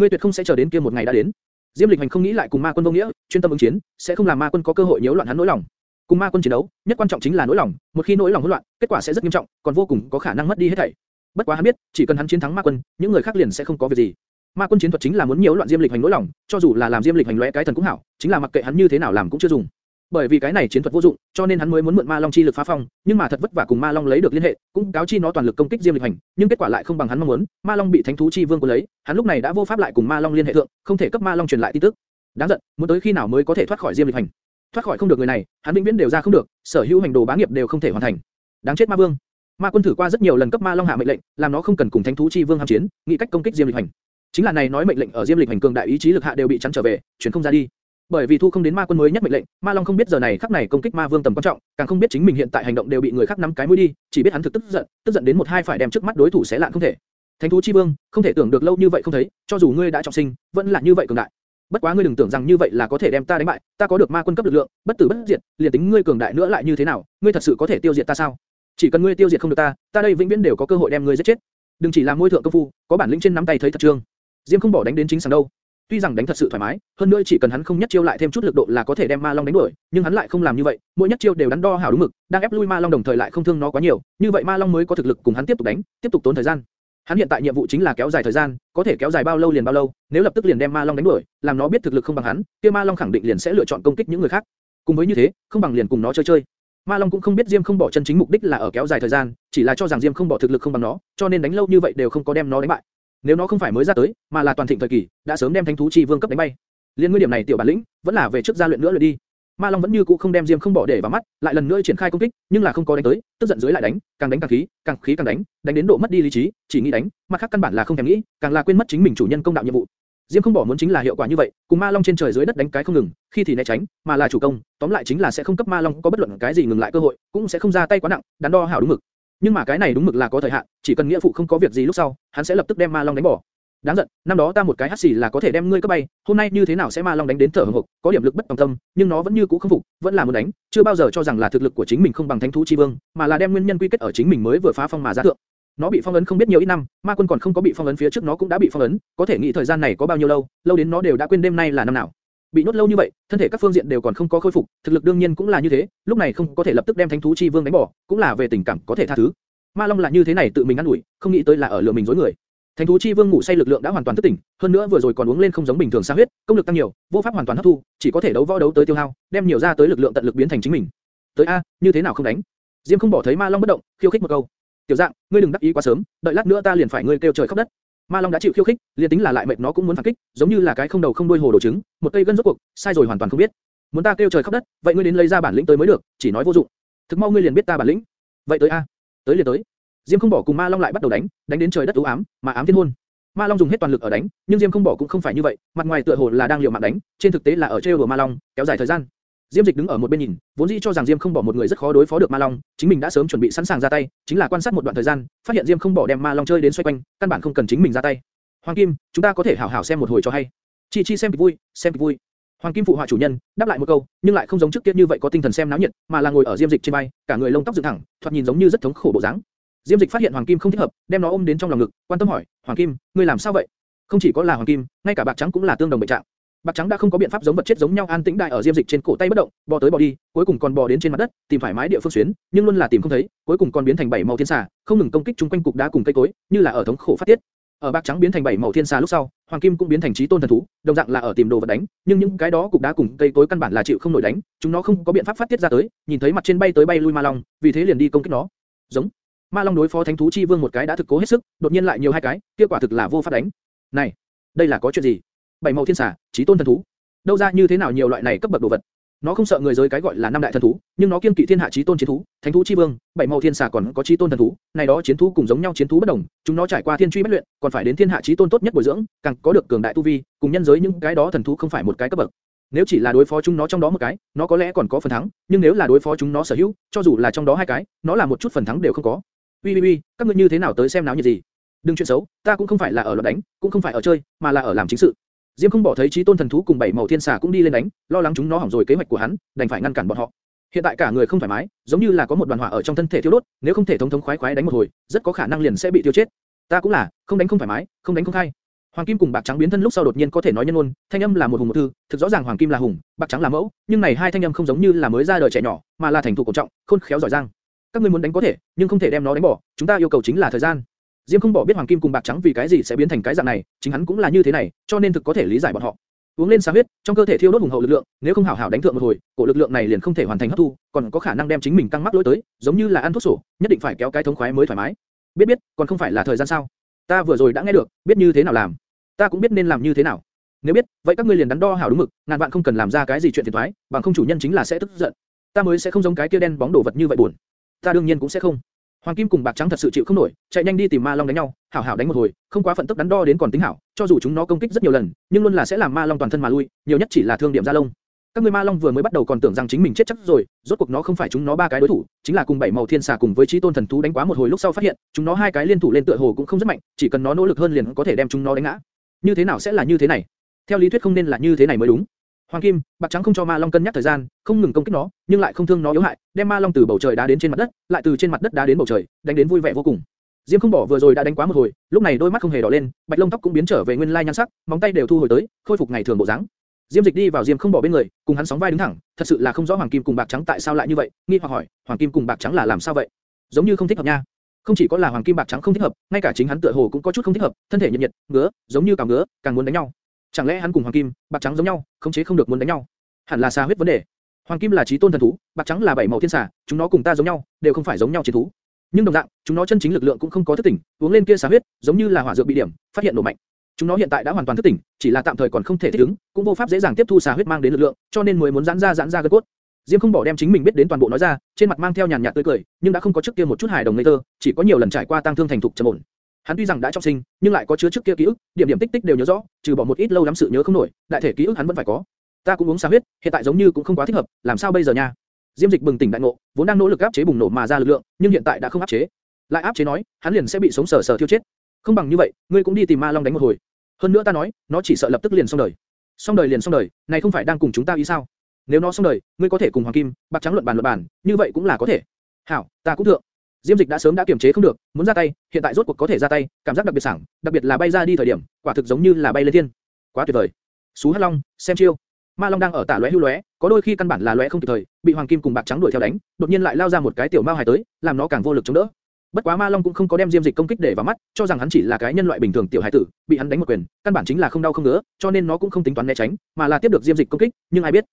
ngươi tuyệt không sẽ chờ đến kia một ngày đã đến. Diêm Lịch Hành không nghĩ lại cùng Ma Quân vô nghĩa, chuyên tâm ứng chiến, sẽ không làm Ma Quân có cơ hội nhiễu loạn hắn nỗi lòng. Cùng Ma Quân chiến đấu, nhất quan trọng chính là nỗi lòng, một khi nỗi lòng hỗn loạn, kết quả sẽ rất nghiêm trọng, còn vô cùng có khả năng mất đi hết thảy. Bất quá hắn biết, chỉ cần hắn chiến thắng Ma Quân, những người khác liền sẽ không có việc gì. Ma Quân chiến thuật chính là muốn nhiễu loạn Diêm Lịch Hành nỗi lòng, cho dù là làm Diêm Lịch Hành lóe cái thần cũng hảo, chính là mặc kệ hắn như thế nào làm cũng chưa dùng. Bởi vì cái này chiến thuật vô dụng, cho nên hắn mới muốn mượn Ma Long chi lực phá phong, nhưng mà thật vất vả cùng Ma Long lấy được liên hệ, cũng cáo chi nó toàn lực công kích Diêm Lịch Hành, nhưng kết quả lại không bằng hắn mong muốn, Ma Long bị Thánh thú chi vương của lấy, hắn lúc này đã vô pháp lại cùng Ma Long liên hệ thượng, không thể cấp Ma Long truyền lại tin tức. Đáng giận, muốn tới khi nào mới có thể thoát khỏi Diêm Lịch Hành? Thoát khỏi không được người này, hắn vĩnh viễn đều ra không được, sở hữu hành đồ bá nghiệp đều không thể hoàn thành. Đáng chết Ma Vương. Ma Quân thử qua rất nhiều lần cấp Ma Long hạ mệnh lệnh, làm nó không cần cùng Thánh thú chi vương ham chiến, nghĩ cách công kích Diêm Lịch Hành. Chính là này nói mệnh lệnh ở Diêm Lịch Hành cường đại ý chí lực hạ đều bị chắn trở về, chuyển không ra đi. Bởi vì thu không đến Ma Quân mới nhất mệnh lệnh, Ma Long không biết giờ này khắc này công kích Ma Vương tầm quan trọng, càng không biết chính mình hiện tại hành động đều bị người khác nắm cái mũi đi, chỉ biết hắn thực tức giận, tức giận đến một hai phải đem trước mắt đối thủ xé lạn không thể. Thánh thú chi vương, không thể tưởng được lâu như vậy không thấy, cho dù ngươi đã trọng sinh, vẫn là như vậy cường đại. Bất quá ngươi đừng tưởng rằng như vậy là có thể đem ta đánh bại, ta có được ma quân cấp lực lượng, bất tử bất diệt, liền tính ngươi cường đại nữa lại như thế nào, ngươi thật sự có thể tiêu diệt ta sao? Chỉ cần ngươi tiêu diệt không được ta, ta đây vĩnh viễn đều có cơ hội đem ngươi giết chết. Đừng chỉ làm môi thượng công phu, có bản lĩnh trên nắm tay thấy thật trương. Diêm không bỏ đánh đến chính sàng đâu. Tuy rằng đánh thật sự thoải mái, hơn nữa chỉ cần hắn không nhất chiêu lại thêm chút lực độ là có thể đem Ma Long đánh đuổi, nhưng hắn lại không làm như vậy, mỗi nhất chiêu đều đắn đo hảo đúng mực, đang ép lui Ma Long đồng thời lại không thương nó quá nhiều, như vậy Ma Long mới có thực lực cùng hắn tiếp tục đánh, tiếp tục tốn thời gian. Hắn hiện tại nhiệm vụ chính là kéo dài thời gian, có thể kéo dài bao lâu liền bao lâu, nếu lập tức liền đem Ma Long đánh đuổi, làm nó biết thực lực không bằng hắn, kia Ma Long khẳng định liền sẽ lựa chọn công kích những người khác. Cùng với như thế, không bằng liền cùng nó chơi chơi. Ma Long cũng không biết Diêm không bỏ chân chính mục đích là ở kéo dài thời gian, chỉ là cho rằng Diêm không bỏ thực lực không bằng nó, cho nên đánh lâu như vậy đều không có đem nó đánh bại. Nếu nó không phải mới ra tới, mà là toàn thịnh thời kỳ, đã sớm đem Thánh thú chi vương cấp đánh bay. Liên nguyên điểm này tiểu bản lĩnh, vẫn là về trước gia luyện nữa luyện đi. Ma Long vẫn như cũ không đem Diêm không bỏ để vào mắt, lại lần nữa triển khai công kích, nhưng là không có đánh tới, tức giận dưới lại đánh, càng đánh càng khí, càng khí càng đánh, đánh đến độ mất đi lý trí, chỉ nghĩ đánh, mặt khác căn bản là không thèm nghĩ, càng là quên mất chính mình chủ nhân công đạo nhiệm vụ. Diêm không bỏ muốn chính là hiệu quả như vậy, cùng Ma Long trên trời dưới đất đánh cái không ngừng, khi thì né tránh, mà là chủ công, tóm lại chính là sẽ không cấp Ma Long có bất luận cái gì ngừng lại cơ hội, cũng sẽ không ra tay quá nặng, đắn đo hảo đúng mực. Nhưng mà cái này đúng mực là có thời hạn, chỉ cần nghĩa phụ không có việc gì lúc sau, hắn sẽ lập tức đem Ma Long đánh bỏ. Đáng giận, năm đó ta một cái hắc xì là có thể đem ngươi cấp bay, hôm nay như thế nào sẽ ma long đánh đến thở hổn hộc, có điểm lực bất tòng tâm, nhưng nó vẫn như cũ không phục, vẫn là muốn đánh, chưa bao giờ cho rằng là thực lực của chính mình không bằng thánh thú chi vương, mà là đem nguyên nhân quy kết ở chính mình mới vừa phá phong mà ra thượng. Nó bị phong ấn không biết nhiều ít năm, ma quân còn không có bị phong ấn phía trước nó cũng đã bị phong ấn, có thể nghĩ thời gian này có bao nhiêu lâu, lâu đến nó đều đã quên đêm nay là năm nào. Bị nhốt lâu như vậy, thân thể các phương diện đều còn không có khôi phục, thực lực đương nhiên cũng là như thế, lúc này không có thể lập tức đem thánh thú chi vương đánh bỏ, cũng là về tình cảm có thể tha thứ. Ma Long là như thế này tự mình ăn ủi, không nghĩ tới là ở lừa mình dối người. Thánh thú chi vương ngủ say lực lượng đã hoàn toàn thức tỉnh, hơn nữa vừa rồi còn uống lên không giống bình thường sa huyết, công lực tăng nhiều, vô pháp hoàn toàn hấp thu, chỉ có thể đấu võ đấu tới tiêu hao, đem nhiều ra tới lực lượng tận lực biến thành chính mình. Tới a, như thế nào không đánh? Diêm không bỏ thấy Ma Long bất động, khiêu khích một câu. Tiểu dạng, ngươi đừng đắc ý quá sớm, đợi lát nữa ta liền phải ngươi kêu trời khóc đất. Ma Long đã chịu khiêu khích, liền tính là lại mệt nó cũng muốn phản kích, giống như là cái không đầu không đuôi hồ đồ trứng, một cây gân rốt cuộc, sai rồi hoàn toàn không biết. Muốn ta kêu trời khóc đất, vậy ngươi đến lấy ra bản lĩnh tới mới được, chỉ nói vô dụng. Thực mau ngươi liền biết ta bản lĩnh. Vậy tới a, tới liền tới. Diêm không bỏ cùng Ma Long lại bắt đầu đánh, đánh đến trời đất u ám, mà ám thiên hôn. Ma Long dùng hết toàn lực ở đánh, nhưng Diêm không bỏ cũng không phải như vậy, mặt ngoài tựa hồ là đang liều mạng đánh, trên thực tế là ở trêu đùa Ma Long, kéo dài thời gian. Diêm Dịch đứng ở một bên nhìn, vốn dĩ cho rằng Diêm không bỏ một người rất khó đối phó được Ma Long, chính mình đã sớm chuẩn bị sẵn sàng ra tay, chính là quan sát một đoạn thời gian, phát hiện Diêm không bỏ đem Ma Long chơi đến xoay quanh, căn bản không cần chính mình ra tay. Hoàng Kim, chúng ta có thể hảo hảo xem một hồi cho hay. Chi Chi xem kịch vui, xem kịch vui. Hoàng Kim phụ họa chủ nhân, đáp lại một câu, nhưng lại không giống trước kia như vậy có tinh thần xem náo nhiệt, mà là ngồi ở Diêm Dịch trên vai, cả người lông tóc dựng thẳng, thoạt nhìn giống như rất thống khổ bộ dáng. Diêm Dịch phát hiện Hoàng Kim không thích hợp, đem nó ôm đến trong lòng ngực, quan tâm hỏi, Hoàng Kim, ngươi làm sao vậy? Không chỉ có là hoàng kim, ngay cả bạc trắng cũng là tương đồng bệnh trạng. Bạc trắng đã không có biện pháp giống vật chết giống nhau an tĩnh đại ở diêm dịch trên cổ tay bất động, bò tới bò đi, cuối cùng còn bò đến trên mặt đất, tìm thoải mái địa phương xuyến, nhưng luôn là tìm không thấy, cuối cùng còn biến thành bảy màu thiên xà, không ngừng công kích chúng quanh cục đá cùng cây cối, như là ở thống khổ phát tiết. Ở bạc trắng biến thành bảy màu thiên xà lúc sau, hoàng kim cũng biến thành trí tôn thần thú, đồng dạng là ở tìm đồ vật đánh, nhưng những cái đó cục đá cùng cây cối căn bản là chịu không nổi đánh, chúng nó không có biện pháp phát tiết ra tới, nhìn thấy mặt trên bay tới bay lui ma long, vì thế liền đi công kích nó. Giống. Ma long đối phó thánh thú chi vương một cái đã thực cố hết sức, đột nhiên lại nhiều hai cái, kia quả thực là vô pháp đánh. Này, đây là có chuyện gì? Bảy màu thiên xà, chí tôn thần thú. Đâu ra như thế nào nhiều loại này cấp bậc đồ vật? Nó không sợ người giới cái gọi là năm đại thần thú, nhưng nó kiên kỵ thiên hạ chí tôn chiến thú, thánh thú chi vương, bảy màu thiên xà còn có chí tôn thần thú, này đó chiến thú cùng giống nhau chiến thú bất đồng, chúng nó trải qua thiên truy bất luyện, còn phải đến thiên hạ chí tôn tốt nhất bồi dưỡng, càng có được cường đại tu vi, cùng nhân giới những cái đó thần thú không phải một cái cấp bậc. Nếu chỉ là đối phó chúng nó trong đó một cái, nó có lẽ còn có phần thắng, nhưng nếu là đối phó chúng nó sở hữu, cho dù là trong đó hai cái, nó là một chút phần thắng đều không có. Ui ui ui, các ngươi như thế nào tới xem náo nhiệt gì? Đừng chuyện xấu, ta cũng không phải là ở luận đánh, cũng không phải ở chơi, mà là ở làm chính sự. Diêm không bỏ thấy trí tôn thần thú cùng bảy màu thiên xà cũng đi lên đánh, lo lắng chúng nó hỏng rồi kế hoạch của hắn, đành phải ngăn cản bọn họ. Hiện tại cả người không thoải mái, giống như là có một đoàn hỏa ở trong thân thể thiêu đốt, nếu không thể thống thống khoái khoái đánh một hồi, rất có khả năng liền sẽ bị tiêu chết. Ta cũng là, không đánh không thoải mái, không đánh không khai. Hoàng kim cùng bạc trắng biến thân lúc sau đột nhiên có thể nói nhân ngôn, thanh âm là một hùng một thư, thực rõ ràng hoàng kim là hùng, bạc trắng là mẫu, nhưng này hai thanh âm không giống như là mới ra đời trẻ nhỏ, mà là thành thủ cổ trọng, khôn khéo giỏi giang. Các ngươi muốn đánh có thể, nhưng không thể đem nó đánh bỏ, chúng ta yêu cầu chính là thời gian. Diêm không bỏ biết hoàng kim cùng bạc trắng vì cái gì sẽ biến thành cái dạng này, chính hắn cũng là như thế này, cho nên thực có thể lý giải bọn họ. Uống lên xá huyết, trong cơ thể thiêu đốt hùng hậu lực lượng, nếu không hảo hảo đánh thượng một hồi, cổ lực lượng này liền không thể hoàn thành hấp thu, còn có khả năng đem chính mình căng mắc lối tới, giống như là ăn thuốc sổ, nhất định phải kéo cái thống khoái mới thoải mái. Biết biết, còn không phải là thời gian sao? Ta vừa rồi đã nghe được, biết như thế nào làm, ta cũng biết nên làm như thế nào. Nếu biết, vậy các ngươi liền đắn đo hảo đúng mực, ngàn vạn không cần làm ra cái gì chuyện phiền toái, bằng không chủ nhân chính là sẽ tức giận. Ta mới sẽ không giống cái kia đen bóng đổ vật như vậy buồn. Ta đương nhiên cũng sẽ không. Hoàng kim cùng bạc trắng thật sự chịu không nổi, chạy nhanh đi tìm ma long đánh nhau, hảo hảo đánh một hồi, không quá phận tốc đắn đo đến còn tính hảo, cho dù chúng nó công kích rất nhiều lần, nhưng luôn là sẽ làm ma long toàn thân mà lui, nhiều nhất chỉ là thương điểm da lông. Các người ma long vừa mới bắt đầu còn tưởng rằng chính mình chết chắc rồi, rốt cuộc nó không phải chúng nó ba cái đối thủ, chính là cùng bảy màu thiên xà cùng với chí tôn thần thú đánh quá một hồi lúc sau phát hiện, chúng nó hai cái liên thủ lên tựa hồ cũng không rất mạnh, chỉ cần nó nỗ lực hơn liền có thể đem chúng nó đánh ngã. Như thế nào sẽ là như thế này? Theo lý thuyết không nên là như thế này mới đúng. Hoàng kim, bạc trắng không cho ma long cân nhắc thời gian, không ngừng công kích nó, nhưng lại không thương nó yếu hại, đem ma long từ bầu trời đá đến trên mặt đất, lại từ trên mặt đất đá đến bầu trời, đánh đến vui vẻ vô cùng. Diêm không bỏ vừa rồi đã đánh quá một hồi, lúc này đôi mắt không hề đỏ lên, bạch lông tóc cũng biến trở về nguyên lai nhan sắc, móng tay đều thu hồi tới, khôi phục ngày thường bộ dáng. Diêm Dịch đi vào Diêm không bỏ bên người, cùng hắn sóng vai đứng thẳng, thật sự là không rõ Hoàng Kim cùng Bạc Trắng tại sao lại như vậy, nghi hoặc hỏi, Hoàng Kim cùng Bạc Trắng là làm sao vậy? Giống như không thích hợp nha. Không chỉ có là Hoàng Kim Bạc Trắng không thích hợp, ngay cả chính hắn tựa hồ cũng có chút không thích hợp, thân thể nhiệt nhiệt, ngứa, giống như cảm ngứa, càng muốn đánh nhau. Chẳng lẽ hắn cùng Hoàng Kim, Bạc Trắng giống nhau, không chế không được muốn đánh nhau? Hẳn là xa huyết vấn đề. Hoàng Kim là chí tôn thần thú, Bạc Trắng là bảy màu thiên xà, chúng nó cùng ta giống nhau, đều không phải giống nhau chiến thú. Nhưng đồng dạng, chúng nó chân chính lực lượng cũng không có thức tỉnh, uống lên kia xà huyết, giống như là hỏa dược bị điểm, phát hiện nổ mạnh. Chúng nó hiện tại đã hoàn toàn thức tỉnh, chỉ là tạm thời còn không thể thích ứng, cũng vô pháp dễ dàng tiếp thu xà huyết mang đến lực lượng, cho nên mới muốn giãn ra giãn ra gân cốt. Diêm không bỏ đem chính mình biết đến toàn bộ nói ra, trên mặt mang theo nhàn nhạt tươi cười, nhưng đã không có trước kia một chút hài đồng ngây thơ, chỉ có nhiều lần trải qua tăng thương thành thục trầm ổn. Hắn tuy rằng đã trọng sinh, nhưng lại có chứa trước kia ký ức, điểm điểm tích tích đều nhớ rõ, trừ bỏ một ít lâu lắm sự nhớ không nổi, đại thể ký ức hắn vẫn phải có. Ta cũng uống xà huyết, hiện tại giống như cũng không quá thích hợp, làm sao bây giờ nha? Diêm Dịch bừng tỉnh đại ngộ, vốn đang nỗ lực áp chế bùng nổ mà ra lực lượng, nhưng hiện tại đã không áp chế. Lại áp chế nói, hắn liền sẽ bị sống sờ sờ thiêu chết. Không bằng như vậy, ngươi cũng đi tìm Ma Long đánh một hồi. Hơn nữa ta nói, nó chỉ sợ lập tức liền xong đời. Xong đời liền xong đời, này không phải đang cùng chúng ta ý sao? Nếu nó xong đời, ngươi có thể cùng Hoàng Kim, Bạc Trắng luận bàn luận bàn, như vậy cũng là có thể. Hảo, ta cũng thượng. Diêm Dịch đã sớm đã kiềm chế không được, muốn ra tay, hiện tại rốt cuộc có thể ra tay, cảm giác đặc biệt sảng, đặc biệt là bay ra đi thời điểm, quả thực giống như là bay lên thiên. Quá tuyệt vời. Sú Hắc Long, xem chiêu. Ma Long đang ở tả lóe hưu lóe, có đôi khi căn bản là lóe không kịp thời, bị Hoàng Kim cùng Bạc Trắng đuổi theo đánh, đột nhiên lại lao ra một cái tiểu mao hài tới, làm nó càng vô lực chống đỡ. Bất quá Ma Long cũng không có đem Diêm Dịch công kích để vào mắt, cho rằng hắn chỉ là cái nhân loại bình thường tiểu hài tử, bị hắn đánh một quyền, căn bản chính là không đau không ngứa, cho nên nó cũng không tính toán né tránh, mà là tiếp được Diêm Dịch công kích, nhưng ai biết,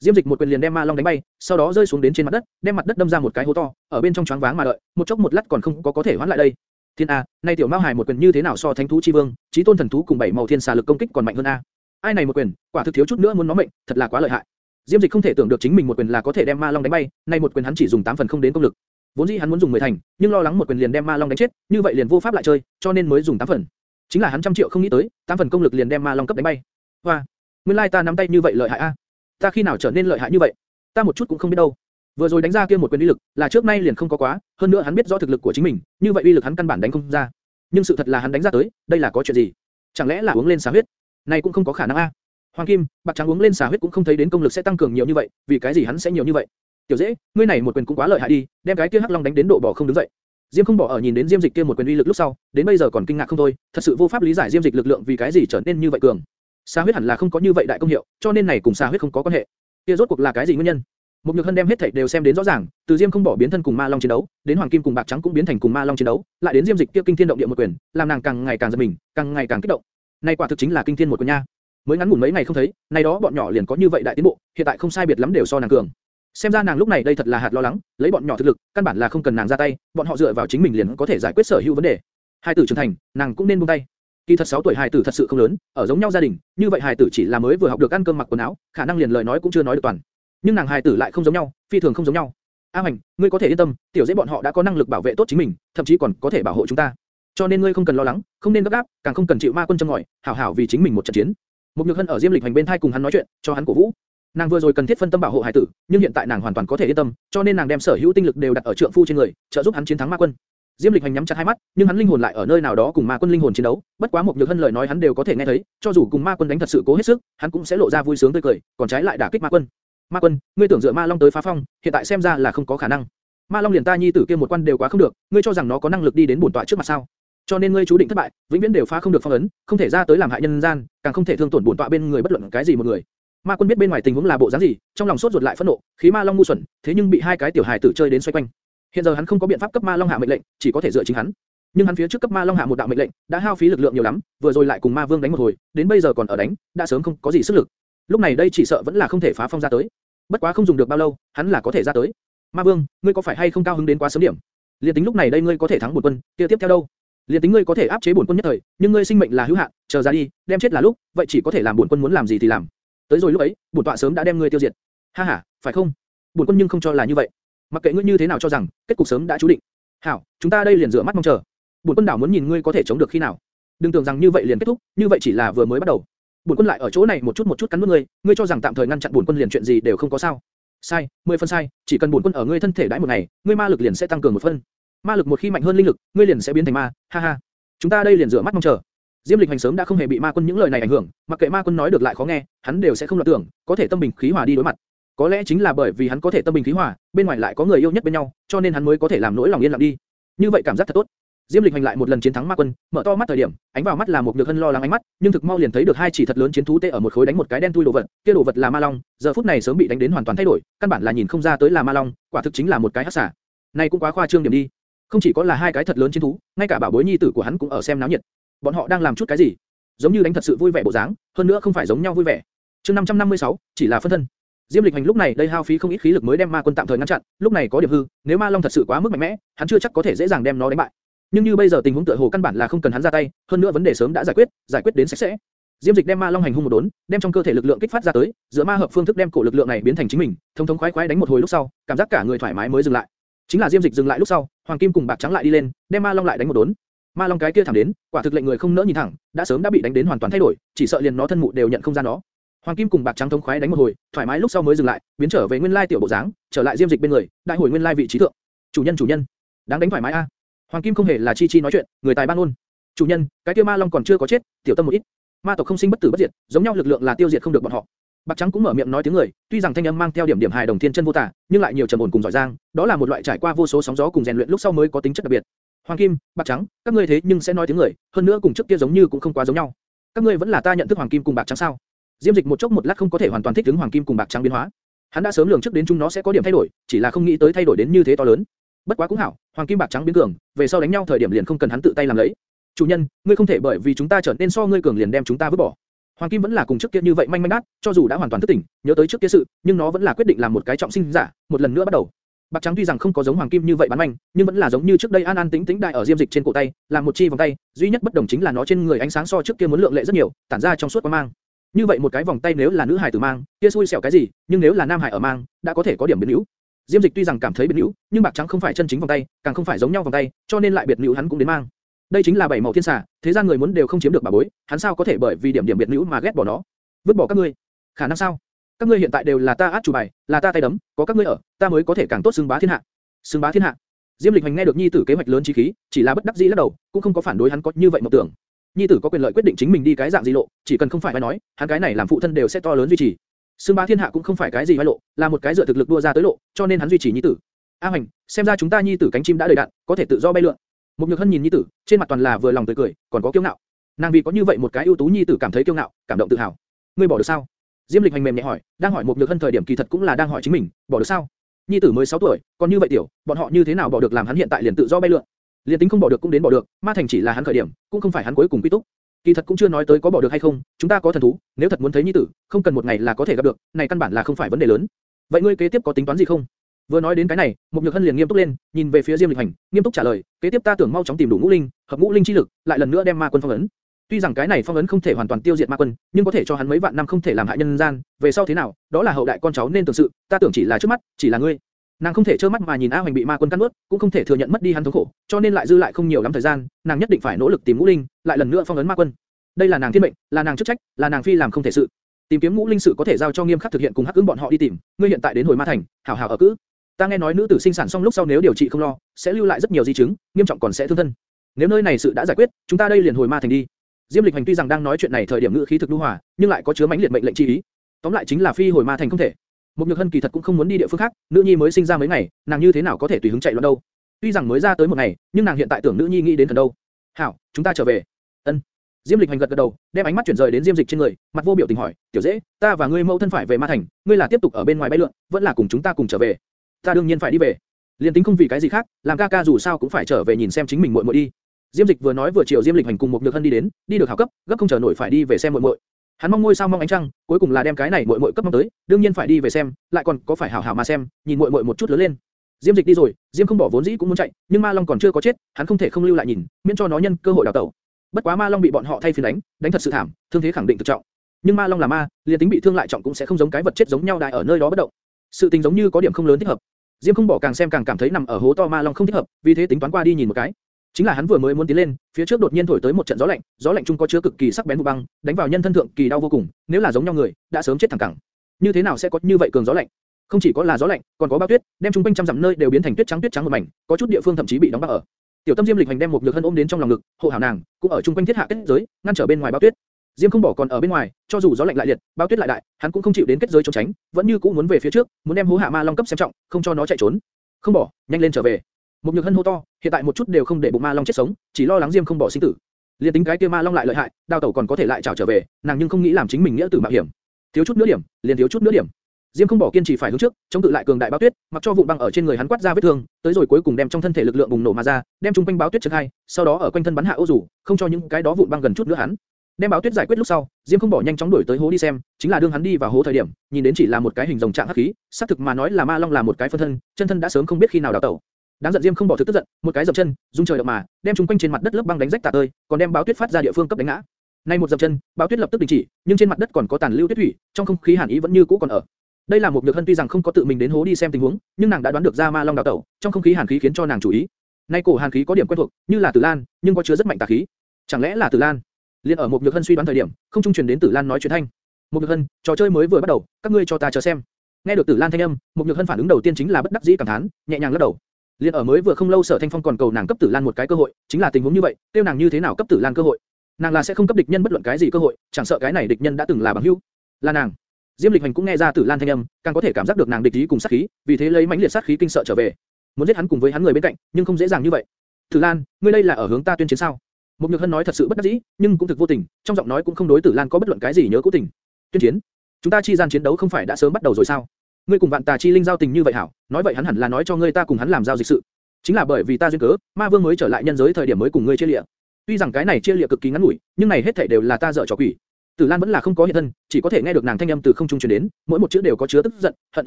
Diêm Dịch một quyền liền đem Ma Long đánh bay, sau đó rơi xuống đến trên mặt đất, đem mặt đất đâm ra một cái hố to, ở bên trong choáng váng mà đợi, một chốc một lát còn không có có thể hoán lại đây. Thiên a, nay tiểu Mao Hải một quyền như thế nào so Thánh thú chi vương, chí tôn thần thú cùng bảy màu thiên xà lực công kích còn mạnh hơn a. Ai này một quyền, quả thực thiếu chút nữa muốn nó mệnh, thật là quá lợi hại. Diêm Dịch không thể tưởng được chính mình một quyền là có thể đem Ma Long đánh bay, nay một quyền hắn chỉ dùng 8 phần không đến công lực. Vốn dĩ hắn muốn dùng 10 thành, nhưng lo lắng một quyền liền đem Ma Long đánh chết, như vậy liền vô pháp lại chơi, cho nên mới dùng 8 phần. Chính là hắn trăm triệu không nghĩ tới, 8 phần công lực liền đem Ma Long cấp đánh bay. Hoa, nguyên lai ta nắm tay như vậy lợi hại a. Ta khi nào trở nên lợi hại như vậy? Ta một chút cũng không biết đâu. Vừa rồi đánh ra kia một quyền uy lực, là trước nay liền không có quá, hơn nữa hắn biết rõ thực lực của chính mình, như vậy uy lực hắn căn bản đánh không ra. Nhưng sự thật là hắn đánh ra tới, đây là có chuyện gì? Chẳng lẽ là uống lên xà huyết? Này cũng không có khả năng a. Hoàng Kim, bạc trắng uống lên xà huyết cũng không thấy đến công lực sẽ tăng cường nhiều như vậy, vì cái gì hắn sẽ nhiều như vậy? Tiểu dễ, ngươi này một quyền cũng quá lợi hại đi, đem cái kia hắc long đánh đến độ bỏ không đứng dậy. Diêm không bỏ ở nhìn đến Diêm Dịch kia một quyền uy lực lúc sau, đến bây giờ còn kinh ngạc không thôi, thật sự vô pháp lý giải Diêm Dịch lực lượng vì cái gì trở nên như vậy cường. Xà huyết hẳn là không có như vậy đại công hiệu, cho nên này cùng xà huyết không có quan hệ. Kia rốt cuộc là cái gì nguyên nhân? Một nhược hân đem hết thảy đều xem đến rõ ràng, từ Diêm không bỏ biến thân cùng Ma Long chiến đấu, đến Hoàng Kim cùng Bạc Trắng cũng biến thành cùng Ma Long chiến đấu, lại đến Diêm Dịch kia kinh thiên động địa một quyền, làm nàng càng ngày càng giật mình, càng ngày càng kích động. Này quả thực chính là kinh thiên một quyền nha. Mới ngắn ngủn mấy ngày không thấy, nay đó bọn nhỏ liền có như vậy đại tiến bộ, hiện tại không sai biệt lắm đều so nàng cường. Xem ra nàng lúc này đây thật là hạt lo lắng, lấy bọn nhỏ thực lực, căn bản là không cần nàng ra tay, bọn họ dựa vào chính mình liền có thể giải quyết sở hữu vấn đề. Hai tử trưởng thành, nàng cũng nên buông tay. Kỳ thật 6 tuổi hài tử thật sự không lớn, ở giống nhau gia đình, như vậy hài tử chỉ là mới vừa học được ăn cơm mặc quần áo, khả năng liền lời nói cũng chưa nói được toàn. Nhưng nàng hài tử lại không giống nhau, phi thường không giống nhau. A Hoành, ngươi có thể yên tâm, tiểu dễ bọn họ đã có năng lực bảo vệ tốt chính mình, thậm chí còn có thể bảo hộ chúng ta. Cho nên ngươi không cần lo lắng, không nên gấp gáp, càng không cần chịu ma quân châm ngòi, hảo hảo vì chính mình một trận chiến. Một nhược hân ở Diêm Lịch hành bên thay cùng hắn nói chuyện, cho hắn cổ vũ. Nàng vừa rồi cần thiết phân tâm bảo hộ hải tử, nhưng hiện tại nàng hoàn toàn có thể yên tâm, cho nên nàng đem sở hữu tinh lực đều đặt ở trượng phu trên người, trợ giúp hắn chiến thắng ma quân. Diêm Lịch Hành nhắm chặt hai mắt, nhưng hắn linh hồn lại ở nơi nào đó cùng ma quân linh hồn chiến đấu. Bất quá một nhược hân lời nói hắn đều có thể nghe thấy, cho dù cùng ma quân đánh thật sự cố hết sức, hắn cũng sẽ lộ ra vui sướng tươi cười, còn trái lại đả kích ma quân. Ma quân, ngươi tưởng dựa ma long tới phá phong, hiện tại xem ra là không có khả năng. Ma long liền ta nhi tử kia một quan đều quá không được, ngươi cho rằng nó có năng lực đi đến bổn tọa trước mặt sao? Cho nên ngươi chú định thất bại, vĩnh viễn đều phá không được phong ấn, không thể ra tới làm hại nhân gian, càng không thể thương tổn bổn tọa bên người bất luận cái gì một người. Ma Quân biết bên ngoài tình huống là bộ dáng gì, trong lòng sốt ruột lại phẫn nộ, khí Ma Long ngu xuẩn, thế nhưng bị hai cái tiểu hài tử chơi đến xoay quanh. Hiện giờ hắn không có biện pháp cấp Ma Long hạ mệnh lệnh, chỉ có thể dựa chính hắn. Nhưng hắn phía trước cấp Ma Long hạ một đạo mệnh lệnh, đã hao phí lực lượng nhiều lắm, vừa rồi lại cùng Ma Vương đánh một hồi, đến bây giờ còn ở đánh, đã sớm không có gì sức lực. Lúc này đây chỉ sợ vẫn là không thể phá phong ra tới. Bất quá không dùng được bao lâu, hắn là có thể ra tới. Ma Vương, ngươi có phải hay không cao hứng đến quá sớm điểm? Liên tính lúc này đây ngươi có thể thắng bổn quân, kia tiếp theo đâu? Liên tính ngươi có thể áp chế bổn quân nhất thời, nhưng ngươi sinh mệnh là hữu hạn, chờ ra đi, đem chết là lúc, vậy chỉ có thể làm bổn quân muốn làm gì thì làm. Tới rồi lúc ấy, bổn tọa sớm đã đem ngươi tiêu diệt. Ha ha, phải không? Bổn quân nhưng không cho là như vậy. Mặc kệ ngươi như thế nào cho rằng, kết cục sớm đã chú định. Hảo, chúng ta đây liền rửa mắt mong chờ. Bổn quân đảo muốn nhìn ngươi có thể chống được khi nào. Đừng tưởng rằng như vậy liền kết thúc, như vậy chỉ là vừa mới bắt đầu. Bổn quân lại ở chỗ này một chút một chút cắn nuốt ngươi, ngươi cho rằng tạm thời ngăn chặn bổn quân liền chuyện gì đều không có sao? Sai, mười phân sai, chỉ cần bổn quân ở ngươi thân thể đãi một ngày, ngươi ma lực liền sẽ tăng cường một phân. Ma lực một khi mạnh hơn linh lực, ngươi liền sẽ biến thành ma, ha ha. Chúng ta đây liền rửa mắt mong chờ. Diêm Lịch Hành sớm đã không hề bị Ma Quân những lời này ảnh hưởng, mặc kệ Ma Quân nói được lại khó nghe, hắn đều sẽ không loạn tưởng, có thể tâm bình khí hòa đi đối mặt. Có lẽ chính là bởi vì hắn có thể tâm bình khí hòa, bên ngoài lại có người yêu nhất bên nhau, cho nên hắn mới có thể làm nỗi lòng yên lặng đi. Như vậy cảm giác thật tốt. Diêm Lịch Hành lại một lần chiến thắng Ma Quân, mở to mắt thời điểm, ánh vào mắt là một nhược hân lo lắng ánh mắt, nhưng thực mau liền thấy được hai chỉ thật lớn chiến thú tê ở một khối đánh một cái đen tui đồ vật, kia đồ vật là Ma Long, giờ phút này sớm bị đánh đến hoàn toàn thay đổi, căn bản là nhìn không ra tới là Ma Long, quả thực chính là một cái hắc xà. Này cũng quá khoa trương điểm đi. Không chỉ có là hai cái thật lớn chiến thú, ngay cả bảo bối nhi tử của hắn cũng ở xem náo nhiệt. Bọn họ đang làm chút cái gì? Giống như đánh thật sự vui vẻ bộ dáng, hơn nữa không phải giống nhau vui vẻ. Chương 556, chỉ là phân thân. Diêm Lịch Hành lúc này đây hao phí không ít khí lực mới đem Ma Quân tạm thời ngăn chặn, lúc này có điểm hư, nếu Ma Long thật sự quá mức mạnh mẽ, hắn chưa chắc có thể dễ dàng đem nó đánh bại. Nhưng như bây giờ tình huống tựa hồ căn bản là không cần hắn ra tay, hơn nữa vấn đề sớm đã giải quyết, giải quyết đến sạch sẽ. Diêm Dịch đem Ma Long hành hung một đốn, đem trong cơ thể lực lượng kích phát ra tới, giữa ma hợp phương thức đem cổ lực lượng này biến thành chính mình, thông thống khoái khoái đánh một hồi lúc sau, cảm giác cả người thoải mái mới dừng lại. Chính là Diêm Dịch dừng lại lúc sau, Hoàng Kim cùng Bạc Trắng lại đi lên, đem Ma Long lại đánh một đốn. Ma Long cái kia thẳng đến, quả thực lệnh người không nỡ nhìn thẳng, đã sớm đã bị đánh đến hoàn toàn thay đổi, chỉ sợ liền nó thân mụ đều nhận không ra nó. Hoàng Kim cùng Bạc Trắng thống khoái đánh một hồi, thoải mái lúc sau mới dừng lại, biến trở về nguyên lai tiểu bộ dáng, trở lại Diêm Dịch bên người, đại hồi nguyên lai vị trí thượng. Chủ nhân chủ nhân, đáng đánh thoải mái a. Hoàng Kim không hề là chi chi nói chuyện, người tài ban luôn. Chủ nhân, cái kia ma long còn chưa có chết, tiểu tâm một ít. Ma tộc không sinh bất tử bất diệt, giống nhau lực lượng là tiêu diệt không được bọn họ. Bạc Trắng cũng mở miệng nói tiếng người, tuy rằng thanh âm mang theo điểm điểm hài đồng thiên chân vô tả, nhưng lại nhiều trầm ổn cùng giỏi giang, đó là một loại trải qua vô số sóng gió cùng rèn luyện lúc sau mới có tính chất đặc biệt. Hoàng Kim, Bạc Trắng, các ngươi thế nhưng sẽ nói tiếng người, hơn nữa cùng trước kia giống như cũng không quá giống nhau. Các ngươi vẫn là ta nhận thức Hoàng Kim cùng Bạc Trắng sao? Diêm Dịch một chốc một lát không có thể hoàn toàn thích ứng Hoàng Kim cùng Bạc Trắng biến hóa. Hắn đã sớm lường trước đến chúng nó sẽ có điểm thay đổi, chỉ là không nghĩ tới thay đổi đến như thế to lớn. Bất quá cũng hảo, Hoàng Kim Bạc Trắng biến cường, về sau đánh nhau thời điểm liền không cần hắn tự tay làm lấy. Chủ nhân, ngươi không thể bởi vì chúng ta trở nên so ngươi cường liền đem chúng ta vứt bỏ. Hoàng Kim vẫn là cùng trước kia như vậy manh manh đát, cho dù đã hoàn toàn thức tỉnh, nhớ tới trước kia sự, nhưng nó vẫn là quyết định làm một cái trọng sinh giả, một lần nữa bắt đầu. Bạc trắng tuy rằng không có giống hoàng kim như vậy bán manh, nhưng vẫn là giống như trước đây an an tĩnh tĩnh đại ở diêm dịch trên cổ tay, làm một chi vòng tay, duy nhất bất đồng chính là nó trên người ánh sáng so trước kia muốn lượng lệ rất nhiều, tản ra trong suốt quá mang. Như vậy một cái vòng tay nếu là nữ hải tử mang, kia xui xẻo cái gì, nhưng nếu là nam hải ở mang, đã có thể có điểm biến hữu. Diêm Dịch tuy rằng cảm thấy biến hữu, nhưng bạc trắng không phải chân chính vòng tay, càng không phải giống nhau vòng tay, cho nên lại biệt hữu hắn cũng đến mang. Đây chính là bảy màu thiên xà, thế gian người muốn đều không chiếm được bà bối, hắn sao có thể bởi vì điểm điểm biệt hữu mà ghét bỏ nó, vứt bỏ các ngươi? Khả năng sao? Các ngươi hiện tại đều là ta át chủ bài, là ta tay đấm, có các ngươi ở, ta mới có thể càng tốt sừng bá thiên hạ. sừng bá thiên hạ. Diêm Lịch Hành nghe được nhi tử kế hoạch lớn chí khí, chỉ là bất đắc dĩ lắc đầu, cũng không có phản đối hắn có như vậy một tưởng. Nhi tử có quyền lợi quyết định chính mình đi cái dạng gì lộ, chỉ cần không phải phải nói, hắn cái này làm phụ thân đều sẽ to lớn duy trì. Sương bá thiên hạ cũng không phải cái gì vai lộ, là một cái dựa thực lực đua ra tới lộ, cho nên hắn duy trì nhi tử. A Hoành, xem ra chúng ta nhi tử cánh chim đã đầy đạn, có thể tự do bay lượn. Một Nhược Hân nhìn nhi tử, trên mặt toàn là vừa lòng tươi cười, còn có kiêu ngạo. Nàng vì có như vậy một cái ưu tú nhi tử cảm thấy kiêu ngạo, cảm động tự hào. Ngươi bỏ được sao? Diêm Lịch hành mềm nhẹ hỏi, đang hỏi một Nhược Hân thời điểm kỳ thật cũng là đang hỏi chính mình, bỏ được sao? Nhi tử mới 6 tuổi, còn như vậy tiểu, bọn họ như thế nào bỏ được làm hắn hiện tại liền tự do bay lượn? Liên tính không bỏ được cũng đến bỏ được, ma thành chỉ là hắn khởi điểm, cũng không phải hắn cuối cùng quy túc. Kỳ thật cũng chưa nói tới có bỏ được hay không, chúng ta có thần thú, nếu thật muốn thấy nhi tử, không cần một ngày là có thể gặp được, này căn bản là không phải vấn đề lớn. Vậy ngươi kế tiếp có tính toán gì không? Vừa nói đến cái này, Mục Nhược Hân liền nghiêm túc lên, nhìn về phía Diêm Lịch Hành, nghiêm túc trả lời, kế tiếp ta tưởng mau chóng tìm đủ ngũ linh, hợp ngũ linh chi lực, lại lần nữa đem ma quân phong ấn. Tuy rằng cái này phong ấn không thể hoàn toàn tiêu diệt ma quân, nhưng có thể cho hắn mấy vạn năm không thể làm hại nhân gian, về sau thế nào, đó là hậu đại con cháu nên tưởng sự, ta tưởng chỉ là trước mắt, chỉ là ngươi. Nàng không thể trơ mắt mà nhìn A Hoành bị ma quân cắn nuốt, cũng không thể thừa nhận mất đi hắn thống khổ, cho nên lại dư lại không nhiều lắm thời gian, nàng nhất định phải nỗ lực tìm ngũ linh, lại lần nữa phong ấn ma quân. Đây là nàng thiên mệnh, là nàng chức trách, là nàng phi làm không thể sự. Tìm kiếm ngũ linh sự có thể giao cho nghiêm khắc thực hiện cùng hắc ứng bọn họ đi tìm. Ngươi hiện tại đến hồi ma thành, hảo hảo ở cữ. Ta nghe nói nữ tử sinh sản xong lúc sau nếu điều trị không lo, sẽ lưu lại rất nhiều di chứng, nghiêm trọng còn sẽ thương thân. Nếu nơi này sự đã giải quyết, chúng ta đây liền hồi ma thành đi. Diêm Lịch Hành tuy rằng đang nói chuyện này thời điểm ngữ khí thực lưu hòa, nhưng lại có chứa mãnh liệt mệnh lệnh chi ý. Tóm lại chính là phi hồi ma thành không thể. Một Nhược Hân kỳ thật cũng không muốn đi địa phương khác, nữ nhi mới sinh ra mấy ngày, nàng như thế nào có thể tùy hứng chạy loạn đâu? Tuy rằng mới ra tới một ngày, nhưng nàng hiện tại tưởng nữ nhi nghĩ đến thần đâu. Hảo, chúng ta trở về. Ân. Diêm Lịch Hành gật gật đầu, đem ánh mắt chuyển rời đến Diêm Dịch trên người, mặt vô biểu tình hỏi, "Tiểu Dễ, ta và ngươi mẫu thân phải về Ma Thành, ngươi là tiếp tục ở bên ngoài bay lượn, vẫn là cùng chúng ta cùng trở về?" "Ta đương nhiên phải đi về." Liên tính không vì cái gì khác, làm ca ca dù sao cũng phải trở về nhìn xem chính mình muội muội đi. Diêm Dịch vừa nói vừa chiều Diêm Lịch Hành cùng một Nhược Hân đi đến, đi được hảo cấp, gấp không chờ nổi phải đi về xem muội muội. Hắn mong ngôi sao mong ánh trăng, cuối cùng là đem cái này muội muội cấp mong tới, đương nhiên phải đi về xem, lại còn có phải hảo hảo mà xem, nhìn muội muội một chút lớn lên. Diêm Dịch đi rồi, Diêm không bỏ vốn dĩ cũng muốn chạy, nhưng Ma Long còn chưa có chết, hắn không thể không lưu lại nhìn, miễn cho nó nhân cơ hội đào tẩu. Bất quá Ma Long bị bọn họ thay phiên đánh, đánh thật sự thảm, thương thế khẳng định thực trọng. Nhưng Ma Long là ma, liền tính bị thương lại trọng cũng sẽ không giống cái vật chết giống nhau đại ở nơi đó bất động. Sự tình giống như có điểm không lớn thích hợp. Diêm không bỏ càng xem càng cảm thấy nằm ở hố to Ma Long không thích hợp, vì thế tính toán qua đi nhìn một cái. Chính là hắn vừa mới muốn tiến lên, phía trước đột nhiên thổi tới một trận gió lạnh, gió lạnh trung có chứa cực kỳ sắc bén vụ băng, đánh vào nhân thân thượng kỳ đau vô cùng, nếu là giống nhau người, đã sớm chết thẳng cẳng. Như thế nào sẽ có như vậy cường gió lạnh? Không chỉ có là gió lạnh, còn có bão tuyết, đem trung quanh trăm dặm nơi đều biến thành tuyết trắng tuyết trắng một mảnh, có chút địa phương thậm chí bị đóng băng ở. Tiểu Tâm Diêm Lịch Hành đem một nhược hân ôm đến trong lòng ngực, hộ hảo nàng, cũng ở trung quanh thiết hạ kết giới, ngăn trở bên ngoài bão tuyết. Diêm không bỏ còn ở bên ngoài, cho dù gió lạnh lại liệt, bão tuyết lại đại, hắn cũng không chịu đến kết giới trốn tránh, vẫn như cũ muốn về phía trước, muốn đem hố hạ ma long cấp xem trọng, không cho nó chạy trốn. Không bỏ, nhanh lên trở về. Một nhược hân hô to, hiện tại một chút đều không để bụng ma long chết sống, chỉ lo lắng Diêm không bỏ sinh tử. Liên tính cái kia ma long lại lợi hại, đào tẩu còn có thể lại trảo trở về, nàng nhưng không nghĩ làm chính mình nghĩa tử mạo hiểm. Thiếu chút nữa điểm, liền thiếu chút nữa điểm. Diêm không bỏ kiên trì phải hướng trước, chống tự lại cường đại báo tuyết, mặc cho vụn băng ở trên người hắn quát ra vết thương, tới rồi cuối cùng đem trong thân thể lực lượng bùng nổ mà ra, đem trung quanh báo tuyết chấn hai, sau đó ở quanh thân bắn hạ ô rủ, không cho những cái đó vụn băng gần chút nữa hắn. Đem báo tuyết giải quyết lúc sau, Diêm không bỏ nhanh chóng đuổi tới hố đi xem, chính là đương hắn đi vào hố thời điểm, nhìn đến chỉ là một cái hình rồng trạng hắc khí, xác thực mà nói là ma long là một cái phân thân, chân thân đã sớm không biết khi nào đào tẩu. Đáng giận Diêm không bỏ thực tức giận, một cái dậm chân, dung trời động mà, đem trung quanh trên mặt đất lớp băng đánh rách tả tơi, còn đem báo tuyết phát ra địa phương cấp đánh ngã. Nay một dậm chân, báo tuyết lập tức đình chỉ, nhưng trên mặt đất còn có tàn lưu tuyết thủy, trong không khí hàn ý vẫn như cũ còn ở. Đây là một nhược hân tuy rằng không có tự mình đến hố đi xem tình huống, nhưng nàng đã đoán được ra ma long đào tẩu, trong không khí hàn khí khiến cho nàng chú ý. Nay cổ hàn khí có điểm quen thuộc, như là tử lan, nhưng có chứa rất mạnh tà khí. Chẳng lẽ là tử lan? Liên ở một nhược hân suy đoán thời điểm, không trung truyền đến tử lan nói chuyện thanh. Một nhược hân, trò chơi mới vừa bắt đầu, các ngươi cho ta chờ xem. Nghe được tử lan thanh âm, một nhược hân phản ứng đầu tiên chính là bất đắc dĩ cảm thán, nhẹ nhàng lắc đầu. Liên ở mới vừa không lâu sở thanh phong còn cầu nàng cấp tử lan một cái cơ hội, chính là tình huống như vậy, tiêu nàng như thế nào cấp tử lan cơ hội? Nàng là sẽ không cấp địch nhân bất luận cái gì cơ hội, chẳng sợ cái này địch nhân đã từng là bằng hữu. Là nàng. Diêm Lịch Hành cũng nghe ra Tử Lan thanh âm, càng có thể cảm giác được nàng địch ý cùng sát khí, vì thế lấy mãnh liệt sát khí kinh sợ trở về, muốn giết hắn cùng với hắn người bên cạnh, nhưng không dễ dàng như vậy. Tử Lan, ngươi đây là ở hướng ta tuyên chiến sao? Một Nhược Hân nói thật sự bất đắc dĩ, nhưng cũng thực vô tình, trong giọng nói cũng không đối Tử Lan có bất luận cái gì nhớ cố tình. Tuyên chiến? Chúng ta chi gian chiến đấu không phải đã sớm bắt đầu rồi sao? Ngươi cùng Vạn Tà Chi Linh giao tình như vậy hảo, nói vậy hắn hẳn là nói cho ngươi ta cùng hắn làm giao dịch sự. Chính là bởi vì ta duyên cớ, Ma Vương mới trở lại nhân giới thời điểm mới cùng ngươi chia liệt. Tuy rằng cái này chia liệt cực kỳ ngắn ngủi, nhưng này hết thảy đều là ta dở trò quỷ. Tử Lan vẫn là không có hiện thân, chỉ có thể nghe được nàng thanh âm từ không trung truyền đến, mỗi một chữ đều có chứa tức giận, hận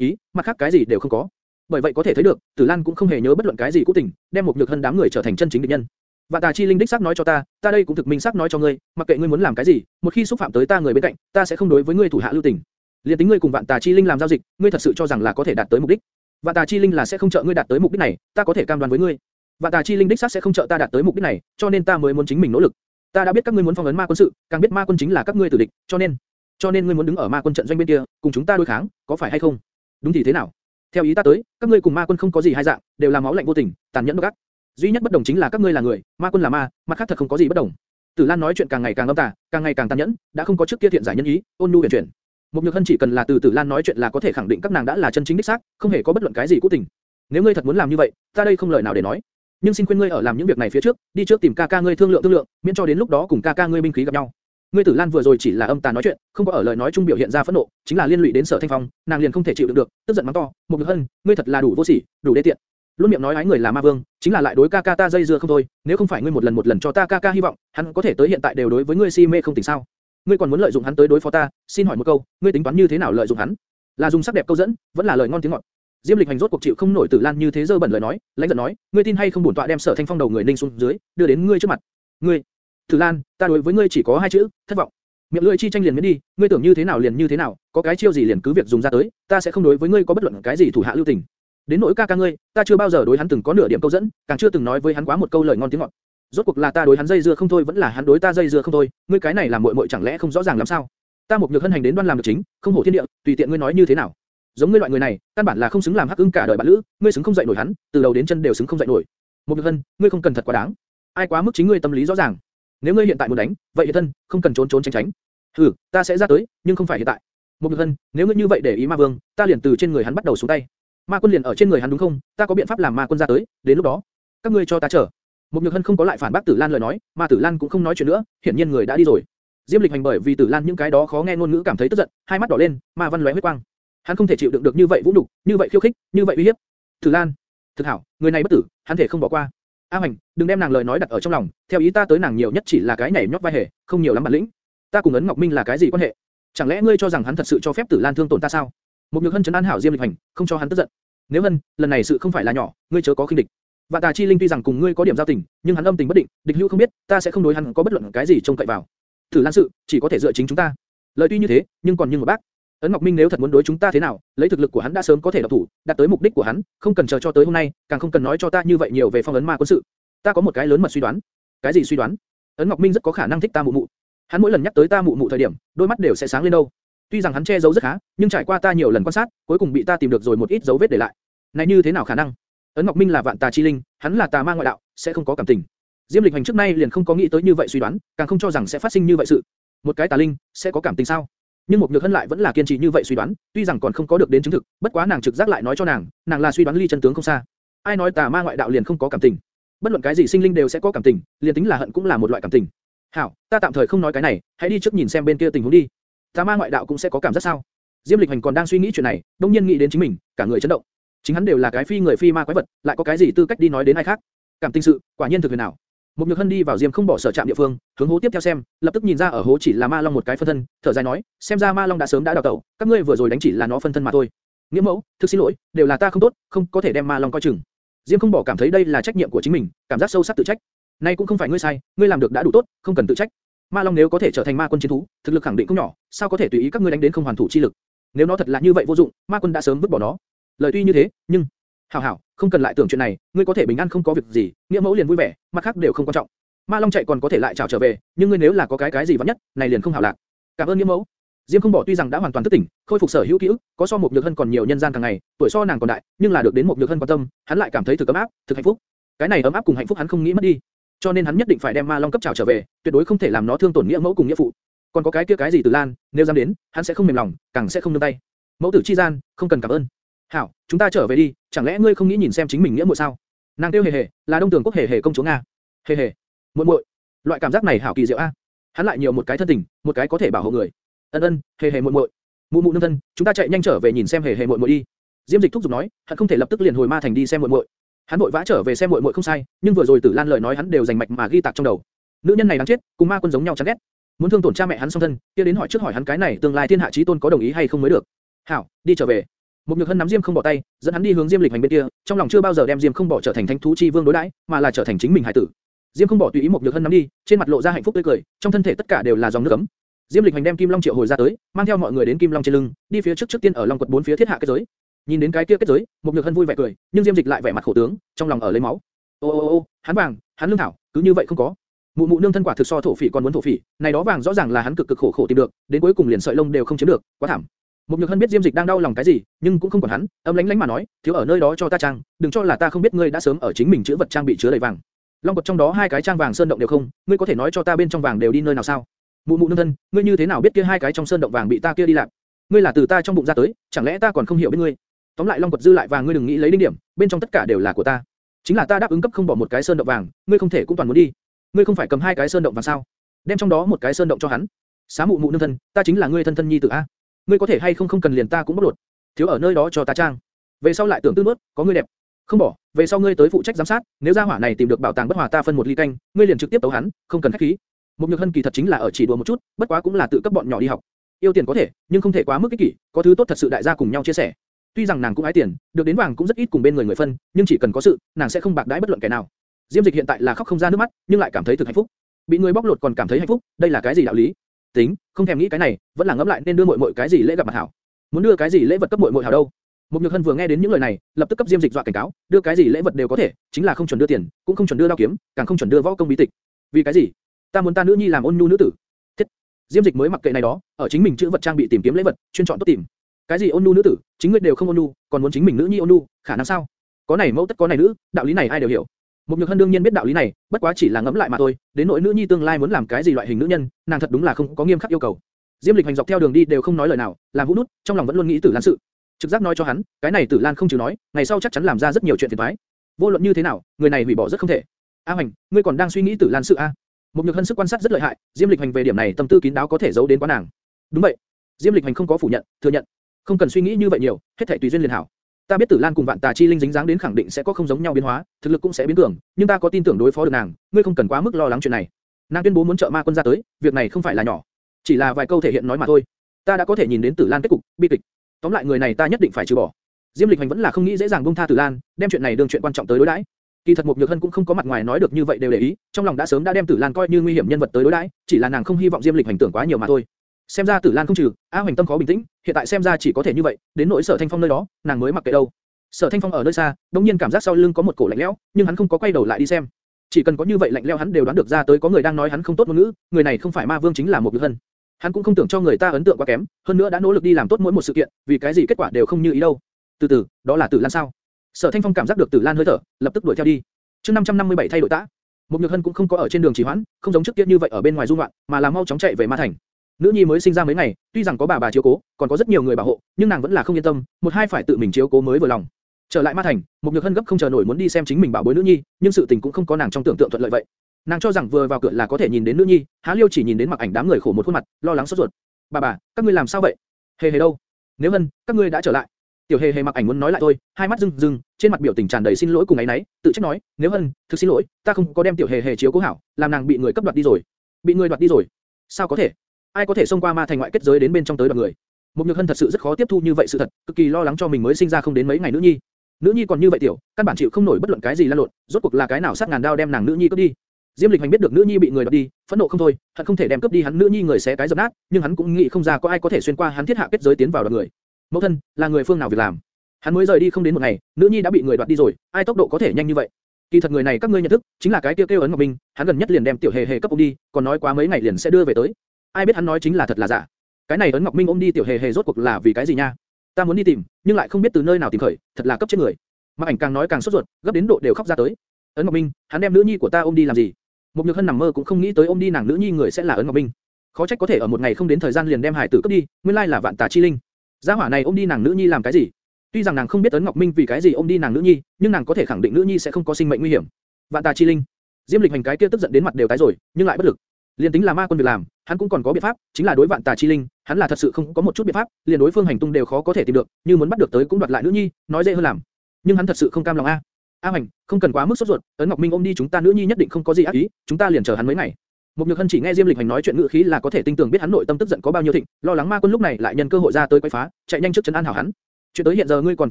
ý, mặt khác cái gì đều không có. Bởi vậy có thể thấy được, Tử Lan cũng không hề nhớ bất luận cái gì cũ tình, đem một nhược hân đám người trở thành chân chính địch nhân. Và Tà Chi Linh đích xác nói cho ta, ta đây cũng thực minh xác nói cho ngươi, mặc kệ ngươi muốn làm cái gì, một khi xúc phạm tới ta người bên cạnh, ta sẽ không đối với ngươi thủ hạ lưu tình. Liên tính ngươi cùng Vạn Tà Chi Linh làm giao dịch, ngươi thật sự cho rằng là có thể đạt tới mục đích. Vạn Tà Chi Linh là sẽ không trợ ngươi đạt tới mục đích này, ta có thể cam đoan với ngươi. Vạn Tà Chi Linh đích xác sẽ không trợ ta đạt tới mục đích này, cho nên ta mới muốn chính mình nỗ lực. Ta đã biết các ngươi muốn phong ấn ma quân sự, càng biết ma quân chính là các ngươi tử địch, cho nên, cho nên ngươi muốn đứng ở ma quân trận doanh bên kia, cùng chúng ta đối kháng, có phải hay không? Đúng thì thế nào? Theo ý ta tới, các ngươi cùng ma quân không có gì hai dạng, đều là máu lạnh vô tình, tàn nhẫn độc ác. Duy nhất bất đồng chính là các ngươi là người, ma quân là ma, mặt khác thật không có gì bất đồng. Tử Lan nói chuyện càng ngày càng âm tà, càng ngày càng tàn nhẫn, đã không có trước kia thiện giải nhân ý, ôn nhu chuyển chuyển. Một nhược hân chỉ cần là từ Tử Lan nói chuyện là có thể khẳng định các nàng đã là chân chính đích xác, không hề có bất luận cái gì cố tình. Nếu ngươi thật muốn làm như vậy, ta đây không lời nào để nói. Nhưng xin khuyên ngươi ở làm những việc này phía trước, đi trước tìm ca ca ngươi thương lượng thương lượng, miễn cho đến lúc đó cùng ca ca ngươi binh khí gặp nhau. Ngươi Tử Lan vừa rồi chỉ là âm tà nói chuyện, không có ở lời nói trung biểu hiện ra phẫn nộ, chính là liên lụy đến Sở Thanh Phong, nàng liền không thể chịu đựng được, tức giận mắng to, "Một Nhược Hân, ngươi thật là đủ vô sỉ, đủ đê tiện." Luôn miệng nói ái người là ma vương, chính là lại đối ca ca ta dây dưa không thôi, nếu không phải ngươi một lần một lần cho ta ca ca hy vọng, hắn có thể tới hiện tại đều đối với ngươi si mê không tỉnh sao? Ngươi còn muốn lợi dụng hắn tới đối phó ta, xin hỏi một câu, ngươi tính toán như thế nào lợi dụng hắn? Là dùng sắc đẹp câu dẫn, vẫn là lời ngon tiếng ngọt? Diêm Lịch Hành rốt cuộc chịu không nổi Tử Lan như thế dơ bẩn lời nói, lãnh giận nói, ngươi tin hay không bổn tọa đem Sở Thanh Phong đầu người ninh xuống dưới, đưa đến ngươi trước mặt. Ngươi, Tử Lan, ta đối với ngươi chỉ có hai chữ, thất vọng. Miệng lưỡi chi tranh liền miễn đi, ngươi tưởng như thế nào liền như thế nào, có cái chiêu gì liền cứ việc dùng ra tới, ta sẽ không đối với ngươi có bất luận cái gì thủ hạ lưu tình. Đến nỗi ca ca ngươi, ta chưa bao giờ đối hắn từng có nửa điểm câu dẫn, càng chưa từng nói với hắn quá một câu lời ngon tiếng ngọt. Rốt cuộc là ta đối hắn dây dưa không thôi, vẫn là hắn đối ta dây dưa không thôi, ngươi cái này làm muội muội chẳng lẽ không rõ ràng làm sao? Ta một nhược hân hành đến đoan làm được chính, không hổ thiên địa, tùy tiện ngươi nói như thế nào. Giống ngươi loại người này, căn bản là không xứng làm hắc ưng cả đời bạn lữ, ngươi xứng không dậy nổi hắn, từ đầu đến chân đều xứng không dậy nổi. Một nhược hân, ngươi không cần thật quá đáng. Ai quá mức chính ngươi tâm lý rõ ràng. Nếu ngươi hiện tại muốn đánh, vậy hiện thân, không cần trốn trốn tránh tránh. Hừ, ta sẽ ra tới, nhưng không phải hiện tại. Một nhược hân, nếu ngươi như vậy để ý ma vương, ta liền từ trên người hắn bắt đầu xuống tay. Ma quân liền ở trên người hắn đúng không? Ta có biện pháp làm ma quân ra tới, đến lúc đó, các ngươi cho ta chờ. Một Nhược Hân không có lại phản bác Tử Lan lời nói, mà Tử Lan cũng không nói chuyện nữa, hiển nhiên người đã đi rồi. Diêm Lịch Hành bởi vì Tử Lan những cái đó khó nghe ngôn ngữ cảm thấy tức giận, hai mắt đỏ lên, ma văn lóe huyết quang. Hắn không thể chịu đựng được như vậy vũ nhục, như vậy khiêu khích, như vậy uy hiếp. Tử Lan, thực hảo, người này bất tử, hắn thể không bỏ qua. A Hành, đừng đem nàng lời nói đặt ở trong lòng, theo ý ta tới nàng nhiều nhất chỉ là cái nhảy nhót vai hề, không nhiều lắm bản lĩnh. Ta cùng ấn Ngọc Minh là cái gì quan hệ? Chẳng lẽ ngươi cho rằng hắn thật sự cho phép Tử Lan thương tổn ta sao? Một Nhược Hân trấn an hảo Diêm Lịch Hành, không cho hắn tức giận. Nếu Hân, lần này sự không phải là nhỏ, ngươi chớ có khinh địch. Vạn Tà Chi Linh tuy rằng cùng ngươi có điểm giao tình, nhưng hắn âm tình bất định, địch hữu không biết, ta sẽ không đối hắn có bất luận cái gì trông cậy vào. thử Lan sự, chỉ có thể dựa chính chúng ta. Lời tuy như thế, nhưng còn như một bác. Ấn Ngọc Minh nếu thật muốn đối chúng ta thế nào, lấy thực lực của hắn đã sớm có thể độc thủ, đạt tới mục đích của hắn, không cần chờ cho tới hôm nay, càng không cần nói cho ta như vậy nhiều về phong ấn ma quân sự. Ta có một cái lớn mật suy đoán. Cái gì suy đoán? Ấn Ngọc Minh rất có khả năng thích ta mụ mụ. Hắn mỗi lần nhắc tới ta mụ mụ thời điểm, đôi mắt đều sẽ sáng lên đâu. Tuy rằng hắn che giấu rất khá, nhưng trải qua ta nhiều lần quan sát, cuối cùng bị ta tìm được rồi một ít dấu vết để lại. Này như thế nào khả năng? Ấn Ngọc Minh là vạn tà chi linh, hắn là tà ma ngoại đạo, sẽ không có cảm tình. Diêm Lịch Hành trước nay liền không có nghĩ tới như vậy suy đoán, càng không cho rằng sẽ phát sinh như vậy sự. Một cái tà linh sẽ có cảm tình sao? Nhưng một nhược hân lại vẫn là kiên trì như vậy suy đoán, tuy rằng còn không có được đến chứng thực, bất quá nàng trực giác lại nói cho nàng, nàng là suy đoán ly chân tướng không xa. Ai nói tà ma ngoại đạo liền không có cảm tình? Bất luận cái gì sinh linh đều sẽ có cảm tình, liền tính là hận cũng là một loại cảm tình. Hảo, ta tạm thời không nói cái này, hãy đi trước nhìn xem bên kia tình huống đi. Tà ma ngoại đạo cũng sẽ có cảm giác sao? Diêm Lịch Hành còn đang suy nghĩ chuyện này, đung nhiên nghĩ đến chính mình, cả người chấn động. Chính hắn đều là cái phi người phi ma quái vật, lại có cái gì tư cách đi nói đến ai khác? Cảm tình sự, quả nhiên thực huyền nào. Một Nhược Hân đi vào Diêm không bỏ sở trạm địa phương, hướng hố tiếp theo xem, lập tức nhìn ra ở hố chỉ là ma long một cái phân thân, thở dài nói, xem ra ma long đã sớm đã đào tẩu, các ngươi vừa rồi đánh chỉ là nó phân thân mà thôi. Nghĩa mẫu, thực xin lỗi, đều là ta không tốt, không có thể đem ma long coi chừng. Diêm không bỏ cảm thấy đây là trách nhiệm của chính mình, cảm giác sâu sắc tự trách. Nay cũng không phải ngươi sai, ngươi làm được đã đủ tốt, không cần tự trách. Ma long nếu có thể trở thành ma quân chiến thú, thực lực khẳng định không nhỏ, sao có thể tùy ý các ngươi đánh đến không hoàn thủ chi lực? Nếu nó thật là như vậy vô dụng, ma quân đã sớm vứt bỏ nó. Lời tuy như thế, nhưng hảo hảo, không cần lại tưởng chuyện này, ngươi có thể bình an không có việc gì, nghĩa mẫu liền vui vẻ, mặt khác đều không quan trọng. Ma Long chạy còn có thể lại chào trở về, nhưng ngươi nếu là có cái cái gì vất nhất, này liền không hảo lạc. Cảm ơn nghĩa mẫu. Diêm không bỏ tuy rằng đã hoàn toàn thức tỉnh, khôi phục sở hữu ký ức, có so một nhược hân còn nhiều nhân gian càng ngày, tuổi so nàng còn đại, nhưng là được đến một nhược hân quan tâm, hắn lại cảm thấy thực ấm áp, thực hạnh phúc. Cái này ấm áp cùng hạnh phúc hắn không nghĩ mất đi, cho nên hắn nhất định phải đem Ma Long cấp chào trở về, tuyệt đối không thể làm nó thương tổn nghĩa mẫu cùng nghĩa phụ. Còn có cái kia cái gì từ Lan, nếu dám đến, hắn sẽ không mềm lòng, càng sẽ không nương tay. Mẫu tử chi gian, không cần cảm ơn. Hảo, chúng ta trở về đi, chẳng lẽ ngươi không nghĩ nhìn xem chính mình nghĩa muội sao? Nàng tiêu hề hề, là đông tường quốc hề hề công chúa nga. Hề hề, muội muội, loại cảm giác này hảo kỳ diệu a. Hắn lại nhiều một cái thân tình, một cái có thể bảo hộ người. Ân ân, hề hề muội muội, mụ mụ nương thân, chúng ta chạy nhanh trở về nhìn xem hề hề muội muội đi. Diêm Dịch thúc giục nói, hắn không thể lập tức liền hồi ma thành đi xem muội muội. Hắn vội vã trở về xem muội muội không sai, nhưng vừa rồi Tử Lan lời nói hắn đều dành mạch mà ghi tạc trong đầu. Nữ nhân này đáng chết, cùng ma quân giống nhau chán ghét. Muốn thương tổn cha mẹ hắn song thân, kia đến hỏi trước hỏi hắn cái này tương lai thiên hạ chí tôn có đồng ý hay không mới được. Hảo, đi trở về. Một nhược hân nắm Diêm không bỏ tay, dẫn hắn đi hướng Diêm lịch hành bên kia, trong lòng chưa bao giờ đem Diêm không bỏ trở thành thánh thú chi vương đối đãi, mà là trở thành chính mình hải tử. Diêm không bỏ tùy ý một nhược hân nắm đi, trên mặt lộ ra hạnh phúc tươi cười, trong thân thể tất cả đều là dòng nước ấm. Diêm lịch hành đem Kim Long triệu hồi ra tới, mang theo mọi người đến Kim Long trên lưng, đi phía trước trước tiên ở Long quật bốn phía thiết hạ kết giới. Nhìn đến cái kia kết giới, một nhược hân vui vẻ cười, nhưng Diêm dịch lại vẻ mặt khổ tướng, trong lòng ở lấy máu. Ô ô ô, hắn vàng, hắn lương thảo, cứ như vậy không có. Mụ mụ nương thân quả thực so thổ phỉ còn muốn thổ phỉ, này đó vàng rõ ràng là hắn cực cực khổ khổ tìm được, đến cuối cùng liền sợi lông đều không chiếm được, quá thảm. Một nhược hân biết Diêm Dịch đang đau lòng cái gì, nhưng cũng không quản hắn, âm lãnh lãnh mà nói, thiếu ở nơi đó cho ta trang, đừng cho là ta không biết ngươi đã sớm ở chính mình chứa vật trang bị chứa đầy vàng. Long vật trong đó hai cái trang vàng sơn động đều không, ngươi có thể nói cho ta bên trong vàng đều đi nơi nào sao? Mụ mụ nương thân, ngươi như thế nào biết kia hai cái trong sơn động vàng bị ta kia đi lạc? Ngươi là từ ta trong bụng ra tới, chẳng lẽ ta còn không hiểu biết ngươi? Tóm lại Long vật dư lại vàng ngươi đừng nghĩ lấy đinh điểm, bên trong tất cả đều là của ta. Chính là ta đáp ứng cấp không bỏ một cái sơn động vàng, ngươi không thể cũng toàn muốn đi. Ngươi không phải cầm hai cái sơn động vàng sao? Đem trong đó một cái sơn động cho hắn. Xá mụ mụ nương thân, ta chính là ngươi thân thân nhi tử a ngươi có thể hay không không cần liền ta cũng bóc lột, thiếu ở nơi đó cho ta trang. Về sau lại tưởng tư nuốt, có ngươi đẹp, không bỏ, về sau ngươi tới phụ trách giám sát, nếu gia hỏa này tìm được bảo tàng bất hòa ta phân một ly canh, ngươi liền trực tiếp tấu hắn, không cần khách khí. Một nhược hân kỳ thật chính là ở chỉ đùa một chút, bất quá cũng là tự cấp bọn nhỏ đi học. Yêu tiền có thể, nhưng không thể quá mức kích kỷ, có thứ tốt thật sự đại gia cùng nhau chia sẻ. Tuy rằng nàng cũng ái tiền, được đến vàng cũng rất ít cùng bên người người phân, nhưng chỉ cần có sự, nàng sẽ không bạc đãi bất luận kẻ nào. Diêm Dịch hiện tại là khóc không ra nước mắt, nhưng lại cảm thấy thực hạnh phúc. Bị người bóc lột còn cảm thấy hạnh phúc, đây là cái gì đạo lý? Tính, không thèm nghĩ cái này, vẫn là ngẫm lại nên đưa muội muội cái gì lễ gặp mặt hảo. Muốn đưa cái gì lễ vật cấp muội muội hảo đâu? Mục Nhược Hân vừa nghe đến những lời này, lập tức cấp Diêm Dịch dọa cảnh cáo, đưa cái gì lễ vật đều có thể, chính là không chuẩn đưa tiền, cũng không chuẩn đưa đao kiếm, càng không chuẩn đưa võ công bí tịch. Vì cái gì? Ta muốn ta nữ nhi làm ôn nhu nữ tử. Thiết. Diêm Dịch mới mặc kệ này đó, ở chính mình chữ vật trang bị tìm kiếm lễ vật, chuyên chọn tốt tìm. Cái gì ôn nhu nữ tử, chính ngươi đều không ôn nhu, còn muốn chính mình nữ nhi ôn nhu, khả năng sao? Có này mẫu tất có này nữ, đạo lý này ai đều hiểu. Một Nhược Hân đương nhiên biết đạo lý này, bất quá chỉ là ngẫm lại mà thôi, đến nỗi nữ nhi tương lai muốn làm cái gì loại hình nữ nhân, nàng thật đúng là không có nghiêm khắc yêu cầu. Diêm Lịch hành dọc theo đường đi đều không nói lời nào, làm vũ nút, trong lòng vẫn luôn nghĩ Tử Lan sự. Trực giác nói cho hắn, cái này Tử Lan không chịu nói, ngày sau chắc chắn làm ra rất nhiều chuyện phiền toái. Vô luận như thế nào, người này hủy bỏ rất không thể. A Hoành, ngươi còn đang suy nghĩ Tử Lan sự a? Một nhược hân sức quan sát rất lợi hại, Diêm Lịch Hành về điểm này tâm tư kín đáo có thể giấu đến quá nàng. Đúng vậy. Diêm Lịch Hành không có phủ nhận, thừa nhận. Không cần suy nghĩ như vậy nhiều, hết thảy tùy duyên liền hảo. Ta biết Tử Lan cùng Vạn Tà Chi Linh dính dáng đến khẳng định sẽ có không giống nhau biến hóa, thực lực cũng sẽ biến cường, nhưng ta có tin tưởng đối phó được nàng, ngươi không cần quá mức lo lắng chuyện này. Nàng tuyên bố muốn trợ ma quân ra tới, việc này không phải là nhỏ, chỉ là vài câu thể hiện nói mà thôi. Ta đã có thể nhìn đến Tử Lan kết cục, bi kịch. Tóm lại người này ta nhất định phải trừ bỏ. Diêm Lịch Hành vẫn là không nghĩ dễ dàng buông tha Tử Lan, đem chuyện này đương chuyện quan trọng tới đối đãi. Kỳ thật một Nhược Hân cũng không có mặt ngoài nói được như vậy đều để ý, trong lòng đã sớm đã đem Tử Lan coi như nguy hiểm nhân vật tới đối đãi, chỉ là nàng không hy vọng Diêm Lịch hành tưởng quá nhiều mà thôi. Xem ra Tử Lan không trừ, A Hoành tâm khó bình tĩnh, hiện tại xem ra chỉ có thể như vậy, đến nỗi Sở Thanh Phong nơi đó, nàng mới mặc kệ đâu. Sở Thanh Phong ở nơi xa, đống nhiên cảm giác sau lưng có một cổ lạnh lẽo, nhưng hắn không có quay đầu lại đi xem. Chỉ cần có như vậy lạnh lẽo hắn đều đoán được ra tới có người đang nói hắn không tốt ngôn ngữ, người này không phải Ma Vương chính là một Nhược Hân. Hắn cũng không tưởng cho người ta ấn tượng quá kém, hơn nữa đã nỗ lực đi làm tốt mỗi một sự kiện, vì cái gì kết quả đều không như ý đâu. Từ từ, đó là Tử Lan sao? Sở Thanh Phong cảm giác được Tử Lan hơi thở, lập tức đuổi theo đi. Chương 557 thay đổi tã. Một Nhược Hân cũng không có ở trên đường trì hoãn, không giống trước kia như vậy ở bên ngoài du ngoạn, mà là mau chóng chạy về Ma Thành. Nữ nhi mới sinh ra mấy ngày, tuy rằng có bà bà chiếu cố, còn có rất nhiều người bảo hộ, nhưng nàng vẫn là không yên tâm, một hai phải tự mình chiếu cố mới vừa lòng. Trở lại Ma Thành, một Nhược Hân gấp không chờ nổi muốn đi xem chính mình bảo bối nữ nhi, nhưng sự tình cũng không có nàng trong tưởng tượng thuận lợi vậy. Nàng cho rằng vừa vào cửa là có thể nhìn đến nữ nhi, Há Liêu chỉ nhìn đến mặc ảnh đám người khổ một khuôn mặt, lo lắng sốt ruột. Bà bà, các ngươi làm sao vậy? Hề hề đâu? Nếu Hân, các ngươi đã trở lại. Tiểu Hề Hề mặc ảnh muốn nói lại thôi, hai mắt rưng rưng, trên mặt biểu tình tràn đầy xin lỗi cùng ấy nấy, tự trách nói, nếu Hân, thực xin lỗi, ta không có đem Tiểu Hề Hề chiếu cố hảo, làm nàng bị người cấp đoạt đi rồi. Bị người đoạt đi rồi? Sao có thể? Ai có thể xông qua ma thành ngoại kết giới đến bên trong tới đoạt người? Một Nhược Hân thật sự rất khó tiếp thu như vậy sự thật, cực kỳ lo lắng cho mình mới sinh ra không đến mấy ngày nữ nhi. Nữ nhi còn như vậy tiểu, căn bản chịu không nổi bất luận cái gì lan lộn, rốt cuộc là cái nào sát ngàn đao đem nàng nữ nhi cướp đi. Diêm Lịch Hành biết được nữ nhi bị người đoạt đi, phẫn nộ không thôi, thật không thể đem cướp đi hắn nữ nhi người xé cái dập nát, nhưng hắn cũng nghĩ không ra có ai có thể xuyên qua hắn thiết hạ kết giới tiến vào đoạt người. Mẫu thân, là người phương nào việc làm? Hắn mới rời đi không đến một ngày, nữ nhi đã bị người đoạt đi rồi, ai tốc độ có thể nhanh như vậy? Kỳ thật người này các ngươi nhận thức, chính là cái kia kêu ấn ngọc minh, hắn gần nhất liền đem tiểu hề hề cấp ông đi, còn nói quá mấy ngày liền sẽ đưa về tới. Ai biết hắn nói chính là thật là giả? Cái này ấn ngọc minh ôm đi tiểu hề hề rốt cuộc là vì cái gì nha? Ta muốn đi tìm, nhưng lại không biết từ nơi nào tìm khởi, thật là cấp chết người. Mặc ảnh càng nói càng sốt ruột, gấp đến độ đều khóc ra tới. Ấn ngọc minh, hắn đem nữ nhi của ta ôm đi làm gì? Một nhược hân nằm mơ cũng không nghĩ tới ôm đi nàng nữ nhi người sẽ là ấn ngọc minh. Khó trách có thể ở một ngày không đến thời gian liền đem hải tử cấp đi, nguyên lai là vạn tà chi linh. Gia hỏa này ôm đi nàng nữ nhi làm cái gì? Tuy rằng nàng không biết ấn ngọc minh vì cái gì ôm đi nàng nữ nhi, nhưng nàng có thể khẳng định nữ nhi sẽ không có sinh mệnh nguy hiểm. Vạn tà chi linh. Diêm lịch hành cái kia tức giận đến mặt đều tái rồi, nhưng lại bất lực. Liên tính là ma quân việc làm, hắn cũng còn có biện pháp, chính là đối vạn tà chi linh, hắn là thật sự không có một chút biện pháp, liền đối phương hành tung đều khó có thể tìm được, như muốn bắt được tới cũng đoạt lại nữ nhi, nói dễ hơn làm. Nhưng hắn thật sự không cam lòng a. A Hoành, không cần quá mức sốt ruột, ấn Ngọc Minh ôm đi chúng ta nữ nhi nhất định không có gì ác ý, chúng ta liền chờ hắn mấy ngày. mục Nhược Hân chỉ nghe Diêm Lịch Hành nói chuyện ngữ khí là có thể tinh tường biết hắn nội tâm tức giận có bao nhiêu thịnh, lo lắng ma quân lúc này lại nhân cơ hội ra tới quấy phá, chạy nhanh trước chân an hảo hắn. Chuyện tới hiện giờ ngươi còn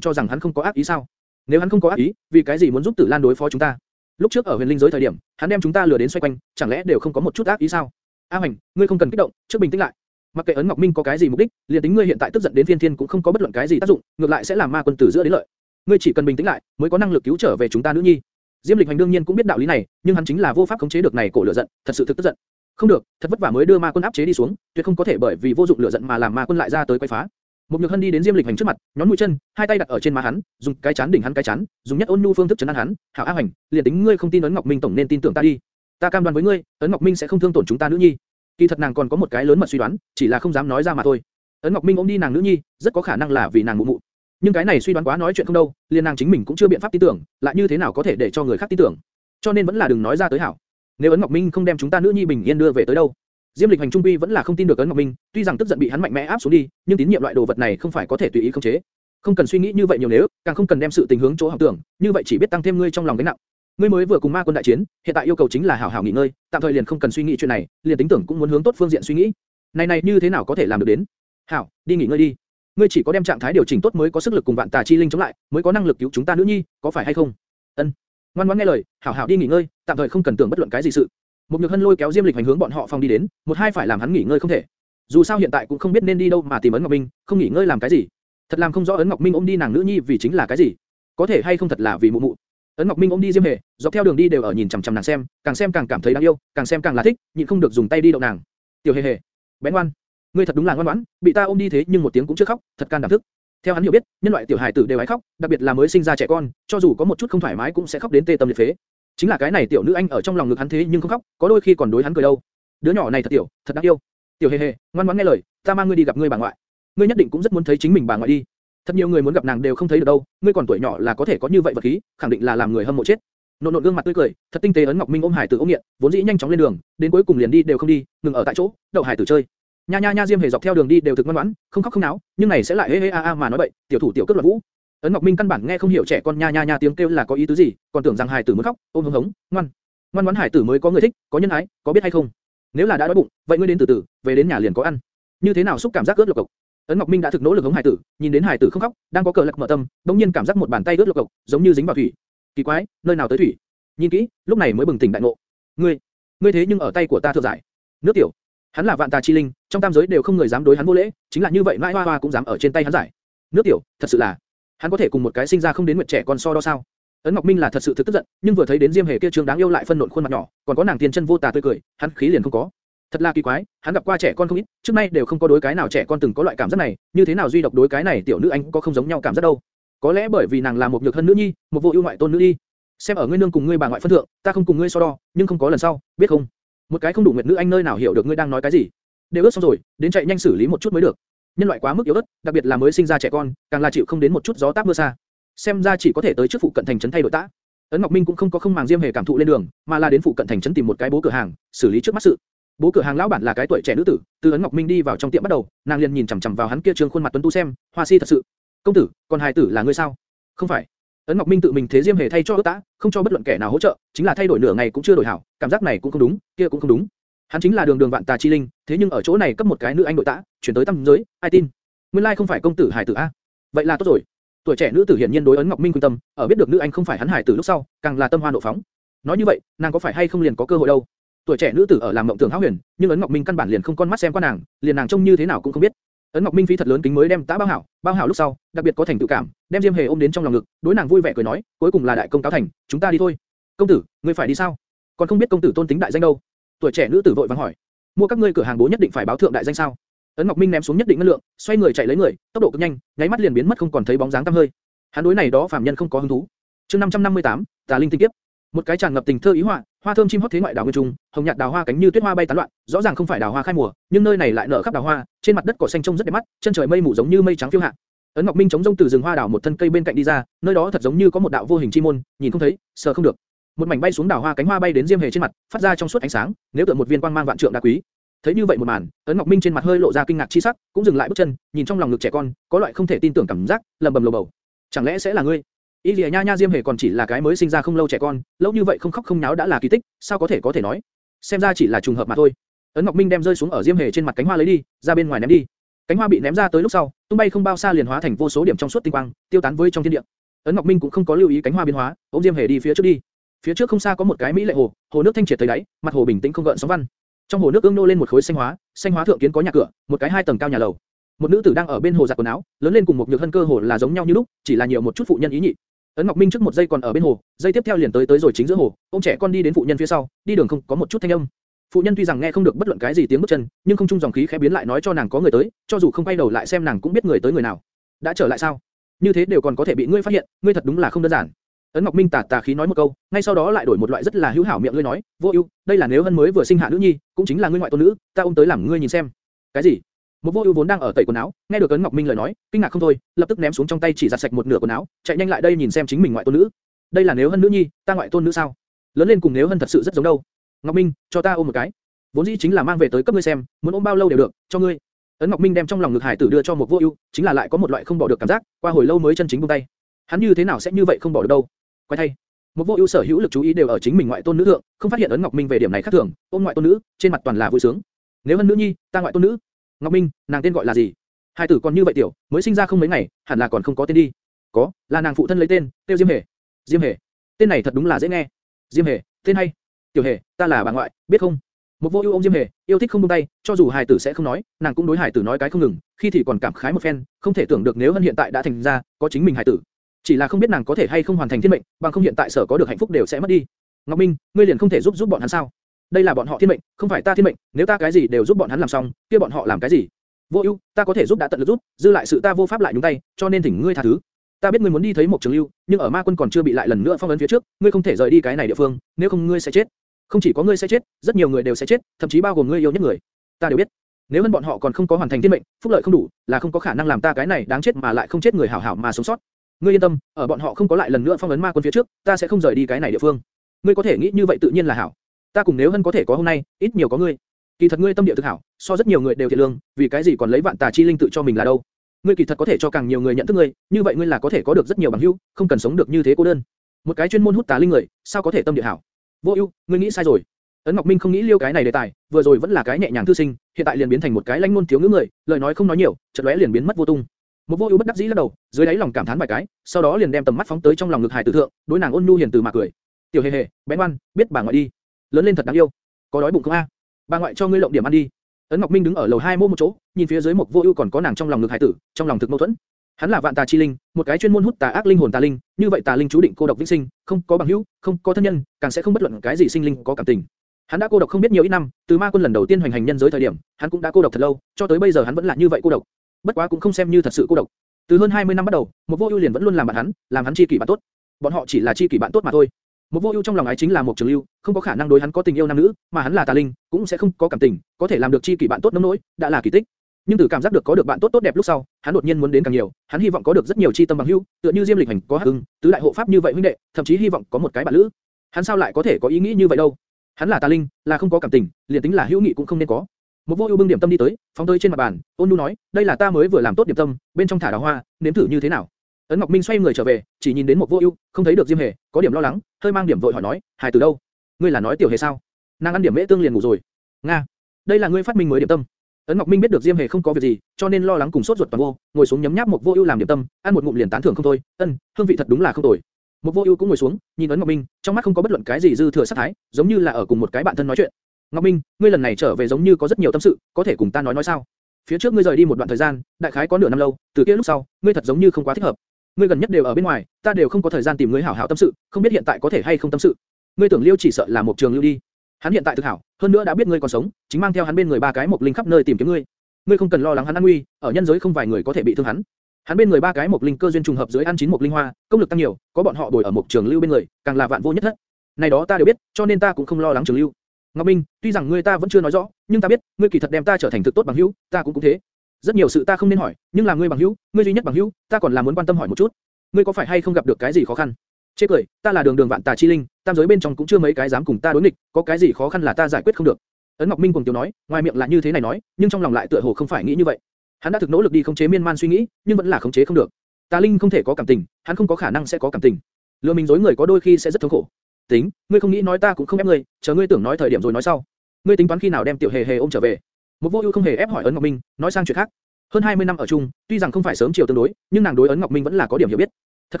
cho rằng hắn không có ác ý sao? Nếu hắn không có ác ý, vì cái gì muốn giúp Tử Lan đối phó chúng ta? Lúc trước ở Huyền Linh giới thời điểm, hắn đem chúng ta lừa đến xoay quanh, chẳng lẽ đều không có một chút ác ý sao? A Hoành, ngươi không cần kích động, trước bình tĩnh lại. Mặc kệ ấn Ngọc Minh có cái gì mục đích, liền tính ngươi hiện tại tức giận đến phiên thiên cũng không có bất luận cái gì tác dụng, ngược lại sẽ làm ma quân tử giữa đến lợi. Ngươi chỉ cần bình tĩnh lại, mới có năng lực cứu trở về chúng ta nữ nhi. Diêm Lịch Hành đương nhiên cũng biết đạo lý này, nhưng hắn chính là vô pháp khống chế được này cổ lửa giận, thật sự thực tức giận. Không được, thật vất vả mới đưa ma quân áp chế đi xuống, tuyệt không có thể bởi vì vô dụng lửa giận mà làm ma quân lại ra tới quấy phá. Một Nhược Hân đi đến Diêm Lịch Hành trước mặt, nhón mũi chân, hai tay đặt ở trên má hắn, dùng cái chán đỉnh hắn cái chán, dùng nhất ôn nhu phương thức trấn an hắn. Hảo A Hành, liền tính ngươi không tin ấn Ngọc Minh tổng nên tin tưởng ta đi. Ta cam đoan với ngươi, ấn Ngọc Minh sẽ không thương tổn chúng ta nữ nhi. Kỳ thật nàng còn có một cái lớn mật suy đoán, chỉ là không dám nói ra mà thôi. Ấn Ngọc Minh ôm đi nàng nữ nhi, rất có khả năng là vì nàng mụ mụ. Nhưng cái này suy đoán quá nói chuyện không đâu, liền nàng chính mình cũng chưa biện pháp tin tưởng, lại như thế nào có thể để cho người khác tin tưởng? Cho nên vẫn là đừng nói ra tới hảo. Nếu ấn Ngọc Minh không đem chúng ta nữ nhi bình yên đưa về tới đâu? Diêm Lịch Hành Trung Quy vẫn là không tin được ấn Ngọc Minh, tuy rằng tức giận bị hắn mạnh mẽ áp xuống đi, nhưng tín nhiệm loại đồ vật này không phải có thể tùy ý khống chế. Không cần suy nghĩ như vậy nhiều nếu, càng không cần đem sự tình hướng chỗ học tưởng, như vậy chỉ biết tăng thêm ngươi trong lòng gánh nặng. Ngươi mới vừa cùng ma quân đại chiến, hiện tại yêu cầu chính là hảo hảo nghỉ ngơi, tạm thời liền không cần suy nghĩ chuyện này, liền tính tưởng cũng muốn hướng tốt phương diện suy nghĩ. Này này như thế nào có thể làm được đến? Hảo, đi nghỉ ngơi đi. Ngươi chỉ có đem trạng thái điều chỉnh tốt mới có sức lực cùng vạn tà chi linh chống lại, mới có năng lực cứu chúng ta nữ nhi, có phải hay không? Ân. Ngoan ngoãn nghe lời, hảo hảo đi nghỉ ngơi, tạm thời không cần tưởng bất luận cái gì sự. Một nhược hân lôi kéo Diêm Lịch hành hướng bọn họ phòng đi đến, một hai phải làm hắn nghỉ ngơi không thể. Dù sao hiện tại cũng không biết nên đi đâu mà tìm ấn Ngọc Minh, không nghỉ ngơi làm cái gì. Thật làm không rõ ấn Ngọc Minh ôm đi nàng nữ nhi vì chính là cái gì. Có thể hay không thật là vì mụ mụ. Ấn Ngọc Minh ôm đi Diêm Hề, dọc theo đường đi đều ở nhìn chằm chằm nàng xem, càng xem càng cảm thấy đáng yêu, càng xem càng là thích, nhịn không được dùng tay đi động nàng. Tiểu Hề Hề, bé ngoan, ngươi thật đúng là ngoan ngoãn, bị ta ôm đi thế nhưng một tiếng cũng chưa khóc, thật can đảm thức. Theo hắn hiểu biết, nhân loại tiểu hài tử đều ái khóc, đặc biệt là mới sinh ra trẻ con, cho dù có một chút không thoải mái cũng sẽ khóc đến tê tâm liệt phế. Chính là cái này tiểu nữ anh ở trong lòng ngực hắn thế nhưng không khóc, có đôi khi còn đối hắn cười đâu. Đứa nhỏ này thật tiểu, thật đáng yêu. Tiểu hề hề, ngoan ngoãn nghe lời, ta mang ngươi đi gặp ngươi bà ngoại. Ngươi nhất định cũng rất muốn thấy chính mình bà ngoại đi. Thật nhiều người muốn gặp nàng đều không thấy được đâu, ngươi còn tuổi nhỏ là có thể có như vậy vật khí, khẳng định là làm người hâm mộ chết. Nộn nộn gương mặt tươi cười, thật tinh tế ấn Ngọc Minh ôm Hải Tử ôm nghiện, vốn dĩ nhanh chóng lên đường, đến cuối cùng liền đi đều không đi, ngừng ở tại chỗ, đậu Hải Tử chơi. Nha nha nha Diêm Hề dọc theo đường đi đều thực ngoan ngoãn, không khóc không náo, nhưng này sẽ lại hê hê a a mà nói bậy, tiểu thủ tiểu cướp loạn vũ. Ấn Ngọc Minh căn bản nghe không hiểu trẻ con nha nha nha tiếng kêu là có ý tứ gì, còn tưởng rằng Hải Tử muốn khóc, ôm hống hống, ngoan, ngoan ngoãn Hải Tử mới có người thích, có nhân ái, có biết hay không? Nếu là đã đói bụng, vậy ngươi đến từ từ, về đến nhà liền có ăn. Như thế nào xúc cảm giác ướt lục cục? Ấn Ngọc Minh đã thực nỗ lực hống Hải Tử, nhìn đến Hải Tử không khóc, đang có cờ lật mở tâm, đống nhiên cảm giác một bàn tay ướt lục cục, giống như dính vào thủy. Kỳ quái, nơi nào tới thủy? Nhìn kỹ, lúc này mới bừng tỉnh đại ngộ. Ngươi, ngươi thế nhưng ở tay của ta thượng giải. Nước tiểu. Hắn là vạn tà chi linh, trong tam giới đều không người dám đối hắn vô lễ, chính là như vậy mãi hoa hoa cũng dám ở trên tay hắn giải. Nước tiểu, thật sự là, hắn có thể cùng một cái sinh ra không đến nguyệt trẻ con so đo sao? Ấn Ngọc Minh là thật sự thực tức giận, nhưng vừa thấy đến Diêm Hề kia trương đáng yêu lại phân nộn khuôn mặt nhỏ, còn có nàng tiên chân vô tà tươi cười, hắn khí liền không có. Thật là kỳ quái, hắn gặp qua trẻ con không ít, trước nay đều không có đối cái nào trẻ con từng có loại cảm giác này, như thế nào duy độc đối cái này tiểu nữ anh có không giống nhau cảm giác đâu? Có lẽ bởi vì nàng là một nhược thân nữ nhi, một vô ưu ngoại tôn nữ đi. Xem ở ngươi nương cùng ngươi bà ngoại phân thượng, ta không cùng ngươi so đo, nhưng không có lần sau, biết không? Một cái không đủ nguyệt nữ anh nơi nào hiểu được ngươi đang nói cái gì? Đều ướt xong rồi, đến chạy nhanh xử lý một chút mới được. Nhân loại quá mức yếu ớt, đặc biệt là mới sinh ra trẻ con, càng là chịu không đến một chút gió táp mưa xa. Xem ra chỉ có thể tới trước phụ cận thành trấn thay đổi tã. Ấn Ngọc Minh cũng không có không màng Diêm Hề cảm thụ lên đường, mà là đến phụ cận thành trấn tìm một cái bố cửa hàng, xử lý trước mắt sự. Bố cửa hàng lão bản là cái tuổi trẻ nữ tử, từ ấn Ngọc Minh đi vào trong tiệm bắt đầu, nàng liền nhìn chằm chằm vào hắn kia trương khuôn mặt tuấn tú xem, hoa si thật sự. Công tử, còn hài tử là ngươi sao? Không phải. Ấn Ngọc Minh tự mình thế Diêm Hề thay cho ước tã, không cho bất luận kẻ nào hỗ trợ, chính là thay đổi nửa ngày cũng chưa đổi hảo, cảm giác này cũng không đúng, kia cũng không đúng. Hắn chính là đường đường vạn tà chi linh, thế nhưng ở chỗ này cấp một cái nữ anh nội tã, chuyển tới tâm giới, ai tin? Nguyên lai không phải công tử Hải tử a. Vậy là tốt rồi. Tuổi trẻ nữ tử hiển nhiên đối ấn Ngọc Minh quan tâm, ở biết được nữ anh không phải hắn Hải tử lúc sau, càng là tâm hoa nộ phóng. Nói như vậy, nàng có phải hay không liền có cơ hội đâu? Tuổi trẻ nữ tử ở làm mộng tưởng hão huyền, nhưng ấn Ngọc Minh căn bản liền không con mắt xem qua nàng, liền nàng trông như thế nào cũng không biết. Ấn Ngọc Minh phí thật lớn kính mới đem tá bao hảo, bao hảo lúc sau, đặc biệt có thành tự cảm, đem Diêm Hề ôm đến trong lòng ngực, đối nàng vui vẻ cười nói, cuối cùng là đại công cáo thành, chúng ta đi thôi. Công tử, ngươi phải đi sao? Còn không biết công tử tôn tính đại danh đâu? Tuổi trẻ nữ tử vội vàng hỏi, mua các ngươi cửa hàng bố nhất định phải báo thượng đại danh sao? Ấn Ngọc Minh ném xuống nhất định ngân lượng, xoay người chạy lấy người, tốc độ cực nhanh, nháy mắt liền biến mất không còn thấy bóng dáng tăm hơi. Hắn đối này đó phàm nhân không có hứng thú. Chương 558, Tà linh tinh tiếp. Một cái tràn ngập tình thơ ý họa, hoa thơm chim hót thế ngoại đảo nguyên trung, hồng nhạt đào hoa cánh như tuyết hoa bay tán loạn, rõ ràng không phải đào hoa khai mùa, nhưng nơi này lại nở khắp đào hoa, trên mặt đất cỏ xanh trông rất đẹp mắt, chân trời mây mù giống như mây trắng phiêu hạ. Ấn Ngọc Minh chống rông từ rừng hoa đào một thân cây bên cạnh đi ra, nơi đó thật giống như có một đạo vô hình chi môn, nhìn không thấy, sờ không được. Một mảnh bay xuống đào hoa cánh hoa bay đến diêm hề trên mặt, phát ra trong suốt ánh sáng, nếu tựa một viên quang mang vạn trượng đá quý. Thấy như vậy một màn, Ấn Ngọc Minh trên mặt hơi lộ ra kinh ngạc chi sắc, cũng dừng lại bước chân, nhìn trong lòng ngực trẻ con, có loại không thể tin tưởng cảm giác, lầm bầm lầu bầu. Chẳng lẽ sẽ là ngươi? ý Lìa Nha Nha Diêm Hề còn chỉ là cái mới sinh ra không lâu trẻ con, lâu như vậy không khóc không nháo đã là kỳ tích, sao có thể có thể nói? Xem ra chỉ là trùng hợp mà thôi. Ấn Ngọc Minh đem rơi xuống ở Diêm Hề trên mặt cánh hoa lấy đi, ra bên ngoài ném đi. Cánh hoa bị ném ra tới lúc sau, tung bay không bao xa liền hóa thành vô số điểm trong suốt tinh quang, tiêu tán với trong thiên địa. Ấn Ngọc Minh cũng không có lưu ý cánh hoa biến hóa, ôm Diêm Hề đi phía trước đi. Phía trước không xa có một cái mỹ lệ hồ, hồ nước thanh triệt tới đáy, mặt hồ bình tĩnh không gợn sóng văn. Trong hồ nước ương nô lên một khối xanh hóa, xanh hóa thượng kiến có nhà cửa, một cái hai tầng cao nhà lầu. Một nữ tử đang ở bên hồ giặt quần áo, lớn lên cùng một nhược hân cơ hồ là giống nhau như lúc, chỉ là nhiều một chút phụ nhân ý nhị. Ấn Ngọc Minh trước một giây còn ở bên hồ, giây tiếp theo liền tới tới rồi chính giữa hồ, ông trẻ con đi đến phụ nhân phía sau, đi đường không có một chút thanh âm. Phụ nhân tuy rằng nghe không được bất luận cái gì tiếng bước chân, nhưng không trung dòng khí khẽ biến lại nói cho nàng có người tới, cho dù không quay đầu lại xem nàng cũng biết người tới người nào. đã trở lại sao? Như thế đều còn có thể bị ngươi phát hiện, ngươi thật đúng là không đơn giản. Ấn Ngọc Minh tà tà khí nói một câu, ngay sau đó lại đổi một loại rất là hữu hảo miệng lưỡi nói, vô ưu, đây là nếu hân mới vừa sinh hạ nữ nhi, cũng chính là ngươi ngoại tôn nữ, ta ôm tới làm ngươi nhìn xem. Cái gì? Một vô ưu vốn đang ở tẩy quần áo, nghe được ấn Ngọc Minh lời nói, kinh ngạc không thôi, lập tức ném xuống trong tay chỉ giặt sạch một nửa quần áo, chạy nhanh lại đây nhìn xem chính mình ngoại tôn nữ. Đây là nếu hân nữ nhi, ta ngoại tôn nữ sao? Lớn lên cùng nếu hân thật sự rất giống đâu. Ngọc Minh, cho ta ôm một cái. Vốn dĩ chính là mang về tới cấp ngươi xem, muốn ôm bao lâu đều được, cho ngươi. Ấn Ngọc Minh đem trong lòng ngực hải tử đưa cho một vô ưu, chính là lại có một loại không bỏ được cảm giác, qua hồi lâu mới chân chính buông tay. Hắn như thế nào sẽ như vậy không bỏ được đâu? Quay thay. Một vô ưu sở hữu lực chú ý đều ở chính mình ngoại tôn nữ thượng, không phát hiện ấn Ngọc Minh về điểm này khác thường, ôm ngoại tôn nữ, trên mặt toàn là vui sướng. Nếu hân nữ nhi, ta ngoại tôn nữ. Ngọc Minh, nàng tên gọi là gì? Hai tử còn như vậy tiểu, mới sinh ra không mấy ngày, hẳn là còn không có tên đi. Có, là nàng phụ thân lấy tên, tiêu Diêm Hề. Diêm Hề, tên này thật đúng là dễ nghe. Diêm Hề, tên hay. Tiểu Hề, ta là bà ngoại, biết không? Một vô ưu ôm Diêm Hề, yêu thích không buông tay, cho dù hài tử sẽ không nói, nàng cũng đối hài tử nói cái không ngừng, khi thì còn cảm khái một phen, không thể tưởng được nếu hân hiện tại đã thành ra, có chính mình hài tử. Chỉ là không biết nàng có thể hay không hoàn thành thiên mệnh, bằng không hiện tại sở có được hạnh phúc đều sẽ mất đi. Ngọc Minh, ngươi liền không thể giúp giúp bọn hắn sao? Đây là bọn họ thiên mệnh, không phải ta thiên mệnh, nếu ta cái gì đều giúp bọn hắn làm xong, kia bọn họ làm cái gì? Vô ưu, ta có thể giúp đã tận lực giúp, dư lại sự ta vô pháp lại nhúng tay, cho nên thỉnh ngươi tha thứ. Ta biết ngươi muốn đi thấy một trường lưu, nhưng ở ma quân còn chưa bị lại lần nữa phong ấn phía trước, ngươi không thể rời đi cái này địa phương, nếu không ngươi sẽ chết. Không chỉ có ngươi sẽ chết, rất nhiều người đều sẽ chết, thậm chí bao gồm ngươi yêu nhất người. Ta đều biết. Nếu hơn bọn họ còn không có hoàn thành thiên mệnh, phúc lợi không đủ, là không có khả năng làm ta cái này đáng chết mà lại không chết người hảo hảo mà sống sót. Ngươi yên tâm, ở bọn họ không có lại lần nữa phong ấn ma quân phía trước, ta sẽ không rời đi cái này địa phương. ngươi có thể nghĩ như vậy tự nhiên là hảo. Ta cùng nếu hân có thể có hôm nay, ít nhiều có ngươi. Kỳ thật ngươi tâm địa thực hảo, so rất nhiều người đều thiện lương, vì cái gì còn lấy vạn tà chi linh tự cho mình là đâu? Ngươi kỳ thật có thể cho càng nhiều người nhận thức ngươi, như vậy ngươi là có thể có được rất nhiều bằng hữu, không cần sống được như thế cô đơn. Một cái chuyên môn hút tà linh người, sao có thể tâm địa hảo? Vô ưu, ngươi nghĩ sai rồi. Ấn Ngọc Minh không nghĩ liêu cái này đề tài, vừa rồi vẫn là cái nhẹ nhàng thư sinh, hiện tại liền biến thành một cái lãnh ngôn thiếu ngữ người, lời nói không nói nhiều, chợt lóe liền biến mất vô tung. Một vô ưu bất đắc dĩ lắc đầu, dưới đáy lòng cảm thán vài cái, sau đó liền đem tầm mắt phóng tới trong lòng ngực Hải Tử thượng, đối nàng ôn nhu hiền từ mà cười. Tiểu hề hề, bé ngoan, biết bà ngoại đi, lớn lên thật đáng yêu. Có đói bụng không a? Bà ngoại cho ngươi lộng điểm ăn đi. Ấn Ngọc Minh đứng ở lầu hai mô một chỗ, nhìn phía dưới một vô ưu còn có nàng trong lòng ngực Hải Tử, trong lòng thực mâu thuẫn. Hắn là vạn tà chi linh, một cái chuyên môn hút tà ác linh hồn tà linh, như vậy tà linh chú định cô độc vĩnh sinh, không có bằng hữu, không có thân nhân, càng sẽ không bất luận cái gì sinh linh có cảm tình. Hắn đã cô độc không biết nhiều ít năm, từ ma quân lần đầu tiên hoành hành nhân giới thời điểm, hắn cũng đã cô độc thật lâu, cho tới bây giờ hắn vẫn là như vậy cô độc. Bất quá cũng không xem như thật sự cô độc. Từ hơn 20 năm bắt đầu, một vô ưu liền vẫn luôn làm bạn hắn, làm hắn chi kỷ bạn tốt. Bọn họ chỉ là chi kỷ bạn tốt mà thôi. Một vô ưu trong lòng ái chính là một trường lưu, không có khả năng đối hắn có tình yêu nam nữ, mà hắn là tà linh, cũng sẽ không có cảm tình, có thể làm được chi kỷ bạn tốt nông nỗi, đã là kỳ tích. Nhưng từ cảm giác được có được bạn tốt tốt đẹp lúc sau, hắn đột nhiên muốn đến càng nhiều, hắn hy vọng có được rất nhiều chi tâm bằng hữu, tựa như Diêm Lịch Hành có Hắc Ưng, tứ đại hộ pháp như vậy huynh đệ, thậm chí hy vọng có một cái bạn lữ. Hắn sao lại có thể có ý nghĩ như vậy đâu? Hắn là tà linh, là không có cảm tình, liền tính là hữu nghị cũng không nên có. Một vô ưu bưng điểm tâm đi tới, phóng tới trên mặt bàn, ôn nhu nói, đây là ta mới vừa làm tốt điểm tâm, bên trong thả đào hoa, nếm thử như thế nào. Ấn Ngọc Minh xoay người trở về, chỉ nhìn đến một vô ưu, không thấy được Diêm Hề, có điểm lo lắng, hơi mang điểm vội hỏi nói, hài từ đâu? Ngươi là nói tiểu hề sao? Nàng ăn điểm mễ tương liền ngủ rồi. Nga, đây là ngươi phát minh mới điểm tâm. Ấn Ngọc Minh biết được Diêm Hề không có việc gì, cho nên lo lắng cùng sốt ruột toàn vô, ngồi xuống nhấm nháp một vô ưu làm điểm tâm, ăn một ngụm liền tán thưởng không thôi, ân, hương vị thật đúng là không tồi. Một vô ưu cũng ngồi xuống, nhìn ấn Ngọc Minh, trong mắt không có bất luận cái gì dư thừa sát thái, giống như là ở cùng một cái bạn thân nói chuyện. Ngọc Minh, ngươi lần này trở về giống như có rất nhiều tâm sự, có thể cùng ta nói nói sao? Phía trước ngươi rời đi một đoạn thời gian, đại khái có nửa năm lâu, từ kia lúc sau, ngươi thật giống như không quá thích hợp. Ngươi gần nhất đều ở bên ngoài, ta đều không có thời gian tìm ngươi hảo hảo tâm sự, không biết hiện tại có thể hay không tâm sự. Ngươi tưởng Liêu chỉ sợ là một trường lưu đi. Hắn hiện tại thực hảo, hơn nữa đã biết ngươi còn sống, chính mang theo hắn bên người ba cái một linh khắp nơi tìm kiếm ngươi. Ngươi không cần lo lắng hắn an nguy, ở nhân giới không vài người có thể bị thương hắn. Hắn bên người ba cái một linh cơ duyên trùng hợp dưới ăn chín một linh hoa, công lực tăng nhiều, có bọn họ bồi ở một trường lưu bên người, càng là vạn vô nhất thất. Này đó ta đều biết, cho nên ta cũng không lo lắng trường lưu. Ngọc Minh, tuy rằng ngươi ta vẫn chưa nói rõ, nhưng ta biết, ngươi kỳ thật đem ta trở thành thực tốt bằng hữu, ta cũng cũng thế. Rất nhiều sự ta không nên hỏi, nhưng là ngươi bằng hữu, ngươi duy nhất bằng hữu, ta còn là muốn quan tâm hỏi một chút. Ngươi có phải hay không gặp được cái gì khó khăn? Chê cười, ta là đường đường vạn tà chi linh, tam giới bên trong cũng chưa mấy cái dám cùng ta đối nghịch, có cái gì khó khăn là ta giải quyết không được. Ấn Ngọc Minh cùng tiểu nói, ngoài miệng là như thế này nói, nhưng trong lòng lại tựa hồ không phải nghĩ như vậy. Hắn đã thực nỗ lực đi khống chế miên man suy nghĩ, nhưng vẫn là khống chế không được. Tà linh không thể có cảm tình, hắn không có khả năng sẽ có cảm tình. Lừa mình dối người có đôi khi sẽ rất thống khổ. Tính, ngươi không nghĩ nói ta cũng không ép ngươi, chờ ngươi tưởng nói thời điểm rồi nói sau. Ngươi tính toán khi nào đem tiểu hề hề ôm trở về? Một vô ưu không hề ép hỏi ấn Ngọc Minh, nói sang chuyện khác. Hơn 20 năm ở chung, tuy rằng không phải sớm chiều tương đối, nhưng nàng đối ấn Ngọc Minh vẫn là có điểm hiểu biết. Thật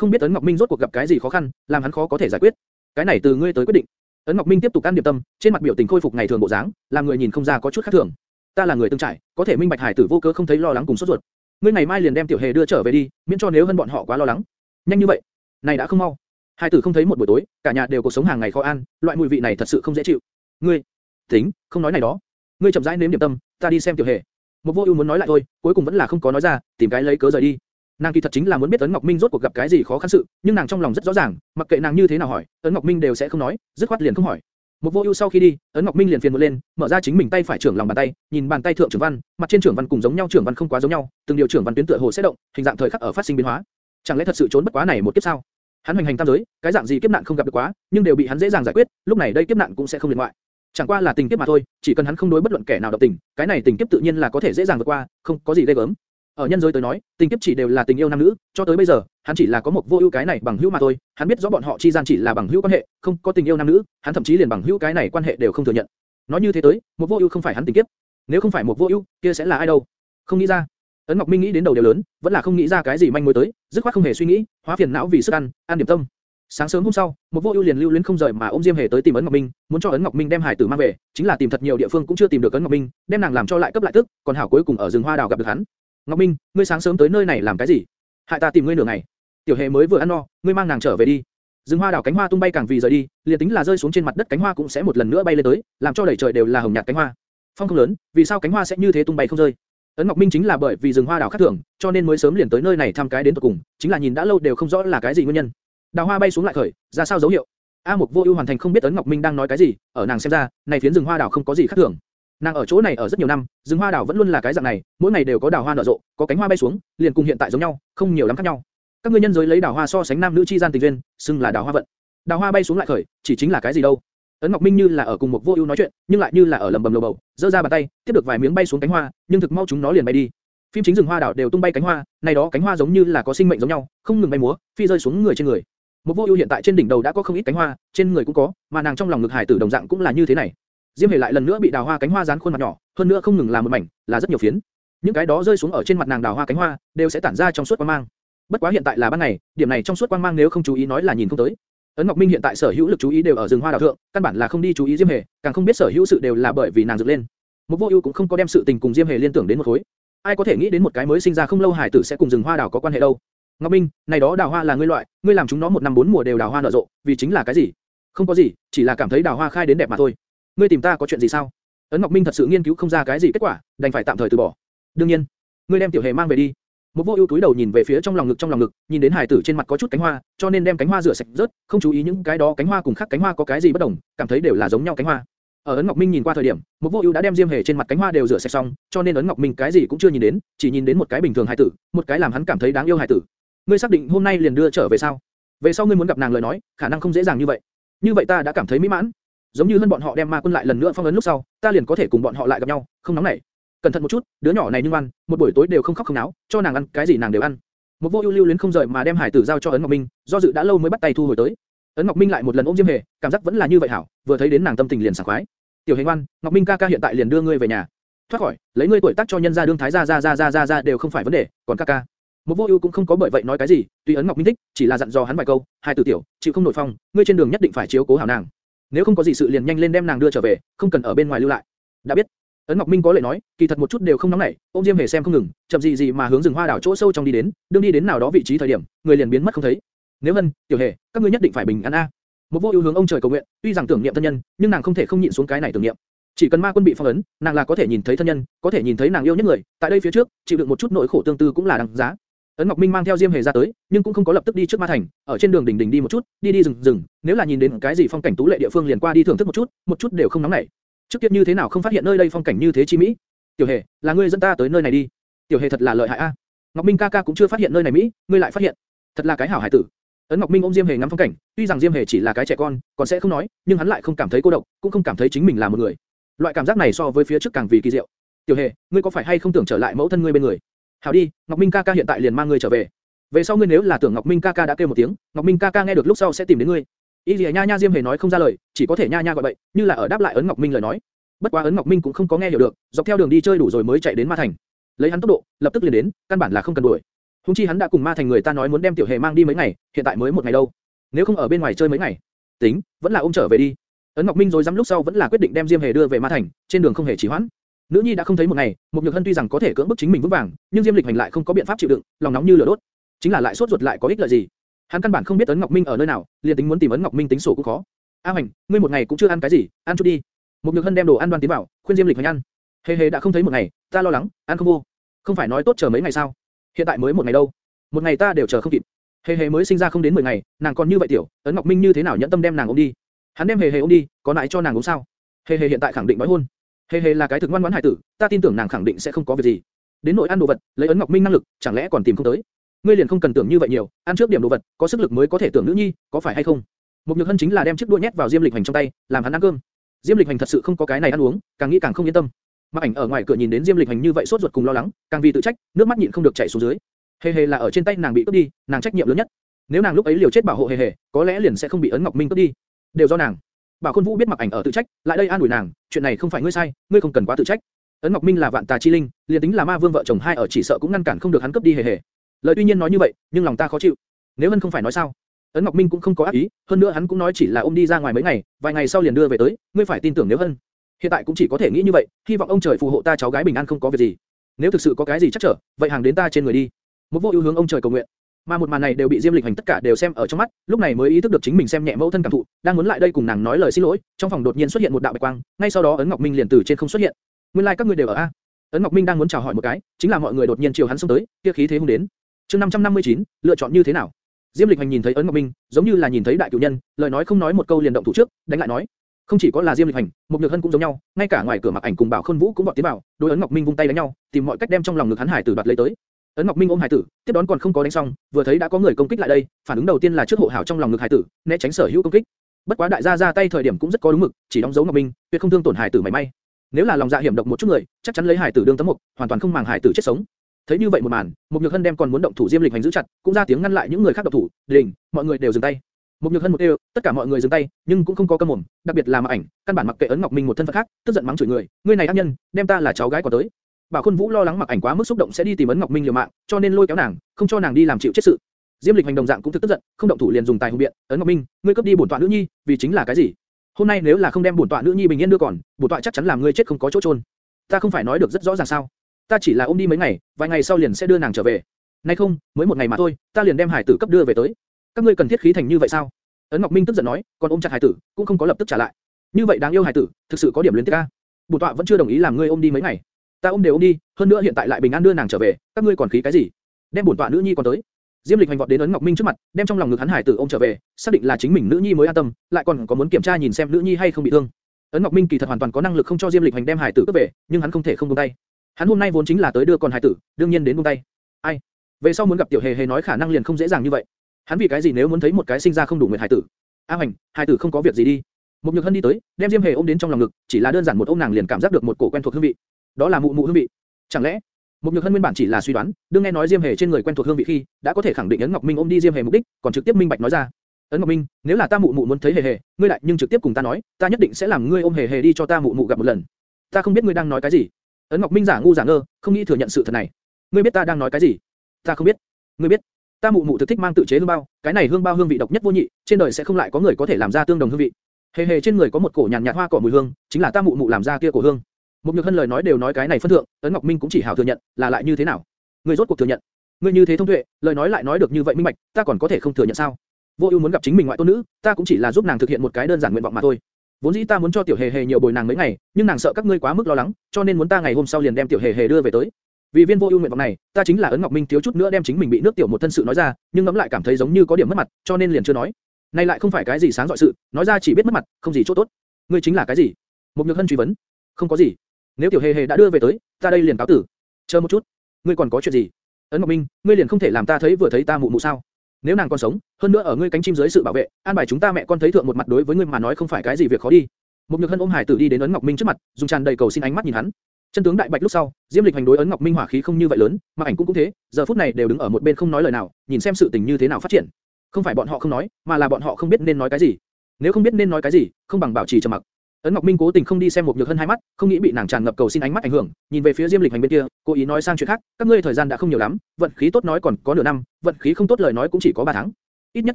không biết ấn Ngọc Minh rốt cuộc gặp cái gì khó khăn, làm hắn khó có thể giải quyết. Cái này từ ngươi tới quyết định. Ấn Ngọc Minh tiếp tục ăn điểm tâm, trên mặt biểu tình khôi phục ngày thường bộ dáng, làm người nhìn không ra có chút khác thường. Ta là người từng trải, có thể minh bạch hải tử vô cớ không thấy lo lắng cùng sốt ruột. Ngươi ngày mai liền đem tiểu hề đưa trở về đi, miễn cho nếu hơn bọn họ quá lo lắng. Nhanh như vậy, này đã không mau hai tử không thấy một buổi tối, cả nhà đều cuộc sống hàng ngày khó ăn, loại mùi vị này thật sự không dễ chịu. Ngươi, tính, không nói này đó. Ngươi chậm rãi nếm điểm tâm, ta đi xem tiểu hề. Một vô ưu muốn nói lại thôi, cuối cùng vẫn là không có nói ra, tìm cái lấy cớ rời đi. Nàng kỳ thật chính là muốn biết ấn Ngọc Minh rốt cuộc gặp cái gì khó khăn sự, nhưng nàng trong lòng rất rõ ràng, mặc kệ nàng như thế nào hỏi, ấn Ngọc Minh đều sẽ không nói, dứt khoát liền không hỏi. Một vô ưu sau khi đi, ấn Ngọc Minh liền phiền muộn lên, mở ra chính mình tay phải trưởng lòng bàn tay, nhìn bàn tay thượng trưởng văn, mặt trên trưởng văn cùng giống nhau trưởng văn không quá giống nhau, từng điều trưởng văn tuyến tựa hồ sẽ động, hình dạng thời khắc ở phát sinh biến hóa. Chẳng lẽ thật sự trốn bất quá này một kiếp sao? Hắn hành hành tam giới, cái dạng gì kiếp nạn không gặp được quá, nhưng đều bị hắn dễ dàng giải quyết, lúc này đây kiếp nạn cũng sẽ không liên ngoại. Chẳng qua là tình kiếp mà thôi, chỉ cần hắn không đối bất luận kẻ nào động tình, cái này tình kiếp tự nhiên là có thể dễ dàng vượt qua, không có gì ghê gớm. Ở nhân giới tới nói, tình kiếp chỉ đều là tình yêu nam nữ, cho tới bây giờ, hắn chỉ là có một vô ưu cái này bằng hữu mà thôi, hắn biết rõ bọn họ chi gian chỉ là bằng hữu quan hệ, không có tình yêu nam nữ, hắn thậm chí liền bằng hữu cái này quan hệ đều không thừa nhận. Nói như thế tới, một vô ưu không phải hắn tình kiếp, nếu không phải một vô ưu, kia sẽ là ai đâu? Không nghĩ ra. Ấn Ngọc Minh nghĩ đến đầu đều lớn, vẫn là không nghĩ ra cái gì manh mối tới, dứt khoát không hề suy nghĩ, hóa phiền não vì sức ăn, ăn điểm tâm. Sáng sớm hôm sau, một vô ưu liền lưu luyến không rời mà ôm Diêm Hề tới tìm ấn Ngọc Minh, muốn cho ấn Ngọc Minh đem hải tử mang về, chính là tìm thật nhiều địa phương cũng chưa tìm được ấn Ngọc Minh, đem nàng làm cho lại cấp lại tức, còn hảo cuối cùng ở rừng hoa đào gặp được hắn. Ngọc Minh, ngươi sáng sớm tới nơi này làm cái gì? Hại ta tìm ngươi nửa ngày. Tiểu Hề mới vừa ăn no, ngươi mang nàng trở về đi. Rừng hoa đào cánh hoa tung bay càng vì rời đi, liền tính là rơi xuống trên mặt đất cánh hoa cũng sẽ một lần nữa bay lên tới, làm cho đầy trời đều là hồng nhạt cánh hoa. Phong không lớn, vì sao cánh hoa sẽ như thế tung bay không rơi? Ấn Ngọc Minh chính là bởi vì rừng hoa đào khác thường, cho nên mới sớm liền tới nơi này thăm cái đến tận cùng, chính là nhìn đã lâu đều không rõ là cái gì nguyên nhân. Đào hoa bay xuống lại khởi, ra sao dấu hiệu? A Mục Vô Ưu hoàn thành không biết Ấn Ngọc Minh đang nói cái gì, ở nàng xem ra, này phiến rừng hoa đào không có gì khác thường. Nàng ở chỗ này ở rất nhiều năm, rừng hoa đào vẫn luôn là cái dạng này, mỗi ngày đều có đào hoa nở rộ, có cánh hoa bay xuống, liền cùng hiện tại giống nhau, không nhiều lắm khác nhau. Các ngươi nhân giới lấy đào hoa so sánh nam nữ chi gian tình duyên, xưng là đào hoa vận. đào hoa bay xuống lại khởi, chỉ chính là cái gì đâu? Ấn Ngọc Minh như là ở cùng một vô ưu nói chuyện, nhưng lại như là ở lầm bầm lầu bầu, giơ ra bàn tay, tiếp được vài miếng bay xuống cánh hoa, nhưng thực mau chúng nó liền bay đi. Phim chính rừng hoa đảo đều tung bay cánh hoa, này đó cánh hoa giống như là có sinh mệnh giống nhau, không ngừng bay múa, phi rơi xuống người trên người. Một vô ưu hiện tại trên đỉnh đầu đã có không ít cánh hoa, trên người cũng có, mà nàng trong lòng ngực hải tử đồng dạng cũng là như thế này. Diêm Hề lại lần nữa bị đào hoa cánh hoa dán khuôn mặt nhỏ, hơn nữa không ngừng là một mảnh, là rất nhiều phiến. Những cái đó rơi xuống ở trên mặt nàng đào hoa cánh hoa, đều sẽ tản ra trong suốt quang mang. Bất quá hiện tại là ban ngày, điểm này trong suốt quang mang nếu không chú ý nói là nhìn không tới. Ấn Ngọc Minh hiện tại sở hữu lực chú ý đều ở rừng hoa đào thượng, căn bản là không đi chú ý Diêm Hề, càng không biết sở hữu sự đều là bởi vì nàng dựng lên. Một vô ưu cũng không có đem sự tình cùng Diêm Hề liên tưởng đến một khối. Ai có thể nghĩ đến một cái mới sinh ra không lâu hải tử sẽ cùng rừng hoa đào có quan hệ đâu? Ngọc Minh, này đó đào hoa là ngươi loại, ngươi làm chúng nó một năm bốn mùa đều đào hoa nở rộ, vì chính là cái gì? Không có gì, chỉ là cảm thấy đào hoa khai đến đẹp mà thôi. Ngươi tìm ta có chuyện gì sao? Ấn Ngọc Minh thật sự nghiên cứu không ra cái gì kết quả, đành phải tạm thời từ bỏ. đương nhiên, ngươi đem tiểu hề mang về đi. Một vô ưu túi đầu nhìn về phía trong lòng ngực trong lòng ngực, nhìn đến hải tử trên mặt có chút cánh hoa, cho nên đem cánh hoa rửa sạch rớt, không chú ý những cái đó cánh hoa cùng khác cánh hoa có cái gì bất đồng, cảm thấy đều là giống nhau cánh hoa. Ở ấn Ngọc Minh nhìn qua thời điểm, một vô ưu đã đem diêm hề trên mặt cánh hoa đều rửa sạch xong, cho nên ấn Ngọc Minh cái gì cũng chưa nhìn đến, chỉ nhìn đến một cái bình thường hải tử, một cái làm hắn cảm thấy đáng yêu hải tử. Ngươi xác định hôm nay liền đưa trở về sao? Về sau ngươi muốn gặp nàng lời nói, khả năng không dễ dàng như vậy. Như vậy ta đã cảm thấy mỹ mãn. Giống như hơn bọn họ đem ma quân lại lần nữa phong ấn lúc sau, ta liền có thể cùng bọn họ lại gặp nhau, không nóng nảy cẩn thận một chút, đứa nhỏ này nhưng ăn, một buổi tối đều không khóc không náo, cho nàng ăn cái gì nàng đều ăn. Một vô ưu lưu luyến không rời mà đem hải tử giao cho ấn ngọc minh, do dự đã lâu mới bắt tay thu hồi tới. ấn ngọc minh lại một lần ôm diêm hề, cảm giác vẫn là như vậy hảo, vừa thấy đến nàng tâm tình liền sảng khoái. tiểu hề ngoan, ngọc minh ca ca hiện tại liền đưa ngươi về nhà. thoát khỏi, lấy ngươi tuổi tác cho nhân gia đương thái gia gia gia gia gia gia đều không phải vấn đề, còn ca ca. Một vô ưu cũng không có bởi vậy nói cái gì, tuy ấn ngọc minh thích, chỉ là dặn dò hắn vài câu, hai tử tiểu, chịu không nổi phong, ngươi trên đường nhất định phải chiếu cố hảo nàng. Nếu không có gì sự liền nhanh lên đem nàng đưa trở về, không cần ở bên ngoài lưu lại. đã biết. Ấn Ngọc Minh có lệ nói, kỳ thật một chút đều không nóng nảy, ôm Diêm Hề xem không ngừng, chậm gì gì mà hướng rừng hoa đảo chỗ sâu trong đi đến, đương đi đến nào đó vị trí thời điểm, người liền biến mất không thấy. Nếu Hân, Tiểu Hề, các ngươi nhất định phải bình an a. Một vô ưu hướng ông trời cầu nguyện, tuy rằng tưởng niệm thân nhân, nhưng nàng không thể không nhịn xuống cái này tưởng niệm. Chỉ cần ma quân bị phong ấn, nàng là có thể nhìn thấy thân nhân, có thể nhìn thấy nàng yêu nhất người, tại đây phía trước, chịu đựng một chút nỗi khổ tương tư cũng là đáng giá. Ấn Ngọc Minh mang theo Diêm Hề ra tới, nhưng cũng không có lập tức đi trước Ma Thành, ở trên đường đỉnh đỉnh đi một chút, đi đi rừng rừng, nếu là nhìn đến cái gì phong cảnh tú lệ địa phương liền qua đi thưởng thức một chút, một chút đều không nóng nảy. Trước kia như thế nào không phát hiện nơi đây phong cảnh như thế chi mỹ? Tiểu Hề, là ngươi dẫn ta tới nơi này đi. Tiểu Hề thật là lợi hại a. Ngọc Minh ca ca cũng chưa phát hiện nơi này mỹ, ngươi lại phát hiện. Thật là cái hảo hải tử. Ấn Ngọc Minh ôm Diêm Hề ngắm phong cảnh, tuy rằng Diêm Hề chỉ là cái trẻ con, còn sẽ không nói, nhưng hắn lại không cảm thấy cô độc, cũng không cảm thấy chính mình là một người. Loại cảm giác này so với phía trước càng vì kỳ diệu. Tiểu Hề, ngươi có phải hay không tưởng trở lại mẫu thân ngươi bên người? Hảo đi, Ngọc Minh ca ca hiện tại liền mang ngươi trở về. Về sau ngươi nếu là tưởng Ngọc Minh ca ca đã kêu một tiếng, Ngọc Minh ca ca nghe được lúc sau sẽ tìm đến ngươi. Y Lìa Nha Nha Diêm Hề nói không ra lời, chỉ có thể nha nha gọi bậy, như là ở đáp lại ấn Ngọc Minh lời nói. Bất quá ấn Ngọc Minh cũng không có nghe hiểu được, dọc theo đường đi chơi đủ rồi mới chạy đến Ma Thành. Lấy hắn tốc độ, lập tức liền đến, căn bản là không cần đuổi. Hùng chi hắn đã cùng Ma Thành người ta nói muốn đem Tiểu Hề mang đi mấy ngày, hiện tại mới một ngày đâu. Nếu không ở bên ngoài chơi mấy ngày, tính, vẫn là ôm trở về đi. Ấn Ngọc Minh rồi dám lúc sau vẫn là quyết định đem Diêm Hề đưa về Ma Thành, trên đường không hề trì hoãn. Nữ nhi đã không thấy một ngày, một nhược hân tuy rằng có thể cưỡng bức chính mình vững vàng, nhưng Diêm Lịch Hành lại không có biện pháp chịu đựng, lòng nóng như lửa đốt. Chính là lại sốt ruột lại có ích lợi gì? Hắn căn bản không biết Ấn Ngọc Minh ở nơi nào, liền tính muốn tìm Ấn Ngọc Minh tính sổ cũng khó. A Hoành, ngươi một ngày cũng chưa ăn cái gì, ăn chút đi. Một nhược hân đem đồ ăn đoan tiến vào, khuyên Diêm Lịch Hoành ăn. Hề hề đã không thấy một ngày, ta lo lắng, ăn không vô. Không phải nói tốt chờ mấy ngày sao? Hiện tại mới một ngày đâu, một ngày ta đều chờ không kịp. Hề hề mới sinh ra không đến 10 ngày, nàng còn như vậy tiểu, ấn Ngọc Minh như thế nào nhẫn tâm đem nàng ôm đi? Hắn đem hề hề ôm đi, có nại cho nàng uống sao? Hề hề hiện tại khẳng định nói hôn. Hề hề là cái thực ngoan ngoãn hải tử, ta tin tưởng nàng khẳng định sẽ không có việc gì. Đến nội ăn đồ vật, lấy ấn Ngọc Minh năng lực, chẳng lẽ còn tìm không tới? Ngươi liền không cần tưởng như vậy nhiều, ăn trước điểm đồ vật, có sức lực mới có thể tưởng nữ nhi, có phải hay không? Mục nhược hân chính là đem chiếc đũa nhét vào Diêm Lịch Hành trong tay, làm hắn ăn cơm. Diêm Lịch Hành thật sự không có cái này ăn uống, càng nghĩ càng không yên tâm. Mặc ảnh ở ngoài cửa nhìn đến Diêm Lịch Hành như vậy sốt ruột cùng lo lắng, càng vì tự trách, nước mắt nhịn không được chảy xuống dưới. Hề hề là ở trên tay nàng bị cướp đi, nàng trách nhiệm lớn nhất. Nếu nàng lúc ấy liều chết bảo hộ hề hề, có lẽ liền sẽ không bị ấn Ngọc Minh cướp đi. Đều do nàng. Bảo Khôn Vũ biết Mặc ảnh ở tự trách, lại đây an ủi nàng, chuyện này không phải ngươi sai, ngươi không cần quá tự trách. Ấn Ngọc Minh là vạn tà chi linh, liền tính là ma vương vợ chồng hai ở chỉ sợ cũng ngăn cản không được hắn cướp đi hề hề. Lời tuy nhiên nói như vậy, nhưng lòng ta khó chịu. Nếu Hân không phải nói sao? Ấn Ngọc Minh cũng không có ác ý, hơn nữa hắn cũng nói chỉ là ôm đi ra ngoài mấy ngày, vài ngày sau liền đưa về tới, ngươi phải tin tưởng nếu Hân. Hiện tại cũng chỉ có thể nghĩ như vậy, hy vọng ông trời phù hộ ta cháu gái bình an không có việc gì. Nếu thực sự có cái gì chắc trở, vậy hàng đến ta trên người đi. Một vô ưu hướng ông trời cầu nguyện. Mà một màn này đều bị Diêm Lịch Hành tất cả đều xem ở trong mắt, lúc này mới ý thức được chính mình xem nhẹ mẫu thân cảm thụ, đang muốn lại đây cùng nàng nói lời xin lỗi, trong phòng đột nhiên xuất hiện một đạo bạch quang, ngay sau đó ấn Ngọc Minh liền từ trên không xuất hiện. Nguyên lai like các ngươi đều ở a. Ấn Ngọc Minh đang muốn chào hỏi một cái, chính là mọi người đột nhiên chiều hắn xông tới, kia khí thế hung đến. Chương 559, lựa chọn như thế nào? Diêm Lịch Hành nhìn thấy ấn Ngọc Minh, giống như là nhìn thấy đại cửu nhân, lời nói không nói một câu liền động thủ trước, đánh lại nói. Không chỉ có là Diêm Lịch Hành, mục Nhược Hân cũng giống nhau, ngay cả ngoài cửa Mặc Ảnh cùng Bảo Khôn Vũ cũng vọt tiến vào, đối ấn Ngọc Minh vung tay đánh nhau, tìm mọi cách đem trong lòng ngực hắn hải tử đoạt lấy tới. Ấn Ngọc Minh ôm Hải Tử, tiếp đón còn không có đánh xong, vừa thấy đã có người công kích lại đây, phản ứng đầu tiên là trước hộ hảo trong lòng ngực Hải Tử, né tránh sở hữu công kích. Bất quá đại gia ra tay thời điểm cũng rất có đúng mực, chỉ đóng dấu Ngọc Minh, tuyệt không thương tổn Hải Tử mảy may. Nếu là lòng dạ hiểm độc một chút người, chắc chắn lấy Hải Tử đương tấm mục, hoàn toàn không màng Hải Tử chết sống. Thấy như vậy một màn, một nhược hân đem còn muốn động thủ Diêm Lịch hành giữ chặt, cũng ra tiếng ngăn lại những người khác động thủ. Đình, mọi người đều dừng tay. Một nhược hân một đều, tất cả mọi người dừng tay, nhưng cũng không có câm mồm, đặc biệt là Mặc Ảnh, căn bản mặc kệ ấn Ngọc Minh một thân phận khác, tức giận mắng chửi người, ngươi này ác nhân, đem ta là cháu gái của tới. Bảo Khôn Vũ lo lắng Mặc Ảnh quá mức xúc động sẽ đi tìm ấn Ngọc Minh liều mạng, cho nên lôi kéo nàng, không cho nàng đi làm chịu chết sự. Diêm Lịch hành động dạng cũng thực tức giận, không động thủ liền dùng tài hùng biện, ấn Ngọc Minh, ngươi cướp đi bổn tọa nữ nhi, vì chính là cái gì? Hôm nay nếu là không đem bổn tọa nữ nhi bình yên đưa còn, bổn tọa chắc chắn làm ngươi chết không có chỗ trôn. Ta không phải nói được rất rõ ràng sao? Ta chỉ là ôm đi mấy ngày, vài ngày sau liền sẽ đưa nàng trở về. Nay không, mới một ngày mà thôi, ta liền đem hải tử cấp đưa về tới. Các ngươi cần thiết khí thành như vậy sao? Ấn Ngọc Minh tức giận nói, còn ôm chặt hải tử, cũng không có lập tức trả lại. Như vậy đáng yêu hải tử, thực sự có điểm luyến tiếc a. Bổn tọa vẫn chưa đồng ý làm ngươi ôm đi mấy ngày. Ta ôm đều ôm đi, hơn nữa hiện tại lại bình an đưa nàng trở về, các ngươi còn khí cái gì? Đem bổn tọa nữ nhi còn tới. Diêm Lịch hành vọt đến ấn Ngọc Minh trước mặt, đem trong lòng ngực hắn hải tử ôm trở về, xác định là chính mình nữ nhi mới an tâm, lại còn có muốn kiểm tra nhìn xem nữ nhi hay không bị thương. Ấn Ngọc Minh kỳ thật hoàn toàn có năng lực không cho Diêm Lịch hành đem hải tử cướp về, nhưng hắn không thể không buông tay. Hắn hôm nay vốn chính là tới đưa con hải tử, đương nhiên đến buông tay. Ai? Về sau muốn gặp tiểu hề hề nói khả năng liền không dễ dàng như vậy. Hắn vì cái gì nếu muốn thấy một cái sinh ra không đủ nguyện hải tử? A Hoành, hải tử không có việc gì đi. Một Nhược Hân đi tới, đem Diêm Hề ôm đến trong lòng ngực, chỉ là đơn giản một ôm nàng liền cảm giác được một cổ quen thuộc hương vị. Đó là mụ mụ hương vị. Chẳng lẽ một nhược hân nguyên bản chỉ là suy đoán, đương nghe nói Diêm Hề trên người quen thuộc hương vị khi, đã có thể khẳng định ấn Ngọc Minh ôm đi Diêm Hề mục đích, còn trực tiếp minh bạch nói ra. Ấn Ngọc Minh, nếu là ta mụ mụ muốn thấy Hề Hề, ngươi lại nhưng trực tiếp cùng ta nói, ta nhất định sẽ làm ngươi ôm Hề Hề đi cho ta mụ mụ gặp một lần. Ta không biết ngươi đang nói cái gì. Ấn Ngọc Minh giả ngu giả ngơ, không nghĩ thừa nhận sự thật này. Ngươi biết ta đang nói cái gì? Ta không biết. Ngươi biết? Ta mụ mụ thực thích mang tự chế hương bao, cái này hương bao hương vị độc nhất vô nhị, trên đời sẽ không lại có người có thể làm ra tương đồng hương vị. Hề Hề trên người có một cổ nhàn nhạt hoa cỏ mùi hương, chính là ta mụ mụ làm ra kia cổ hương. Một nhược hân lời nói đều nói cái này phân thượng, ấn Ngọc Minh cũng chỉ hảo thừa nhận, là lại như thế nào? Ngươi rốt cuộc thừa nhận? Ngươi như thế thông tuệ, lời nói lại nói được như vậy minh bạch, ta còn có thể không thừa nhận sao? Vô Ưu muốn gặp chính mình ngoại tôn nữ, ta cũng chỉ là giúp nàng thực hiện một cái đơn giản nguyện vọng mà thôi. Vốn dĩ ta muốn cho tiểu hề hề nhiều bồi nàng mấy ngày, nhưng nàng sợ các ngươi quá mức lo lắng, cho nên muốn ta ngày hôm sau liền đem tiểu hề hề đưa về tới. Vì viên vô ưu nguyện vọng này, ta chính là ấn Ngọc Minh thiếu chút nữa đem chính mình bị nước tiểu một thân sự nói ra, nhưng ngẫm lại cảm thấy giống như có điểm mất mặt, cho nên liền chưa nói. Này lại không phải cái gì sáng dọi sự, nói ra chỉ biết mất mặt, không gì chỗ tốt. Ngươi chính là cái gì? Một nhược hân truy vấn. Không có gì. Nếu tiểu hề hề đã đưa về tới, ta đây liền cáo tử. Chờ một chút, ngươi còn có chuyện gì? Ấn Ngọc Minh, ngươi liền không thể làm ta thấy vừa thấy ta mụ mụ sao? Nếu nàng còn sống, hơn nữa ở ngươi cánh chim dưới sự bảo vệ, an bài chúng ta mẹ con thấy thượng một mặt đối với ngươi mà nói không phải cái gì việc khó đi. Một nhược hân ôm hải tử đi đến ấn Ngọc Minh trước mặt, dùng tràn đầy cầu xin ánh mắt nhìn hắn. Chân tướng đại bạch lúc sau, Diêm Lịch hành đối ấn Ngọc Minh hỏa khí không như vậy lớn, mà ảnh cũng cũng thế, giờ phút này đều đứng ở một bên không nói lời nào, nhìn xem sự tình như thế nào phát triển. Không phải bọn họ không nói, mà là bọn họ không biết nên nói cái gì. Nếu không biết nên nói cái gì, không bằng bảo trì trầm mặc. Ấn Ngọc Minh cố tình không đi xem một nhược hân hai mắt, không nghĩ bị nàng tràn ngập cầu xin ánh mắt ảnh hưởng, nhìn về phía Diêm Lịch hành bên kia, cố ý nói sang chuyện khác, các ngươi thời gian đã không nhiều lắm, vận khí tốt nói còn có nửa năm, vận khí không tốt lời nói cũng chỉ có 3 tháng. Ít nhất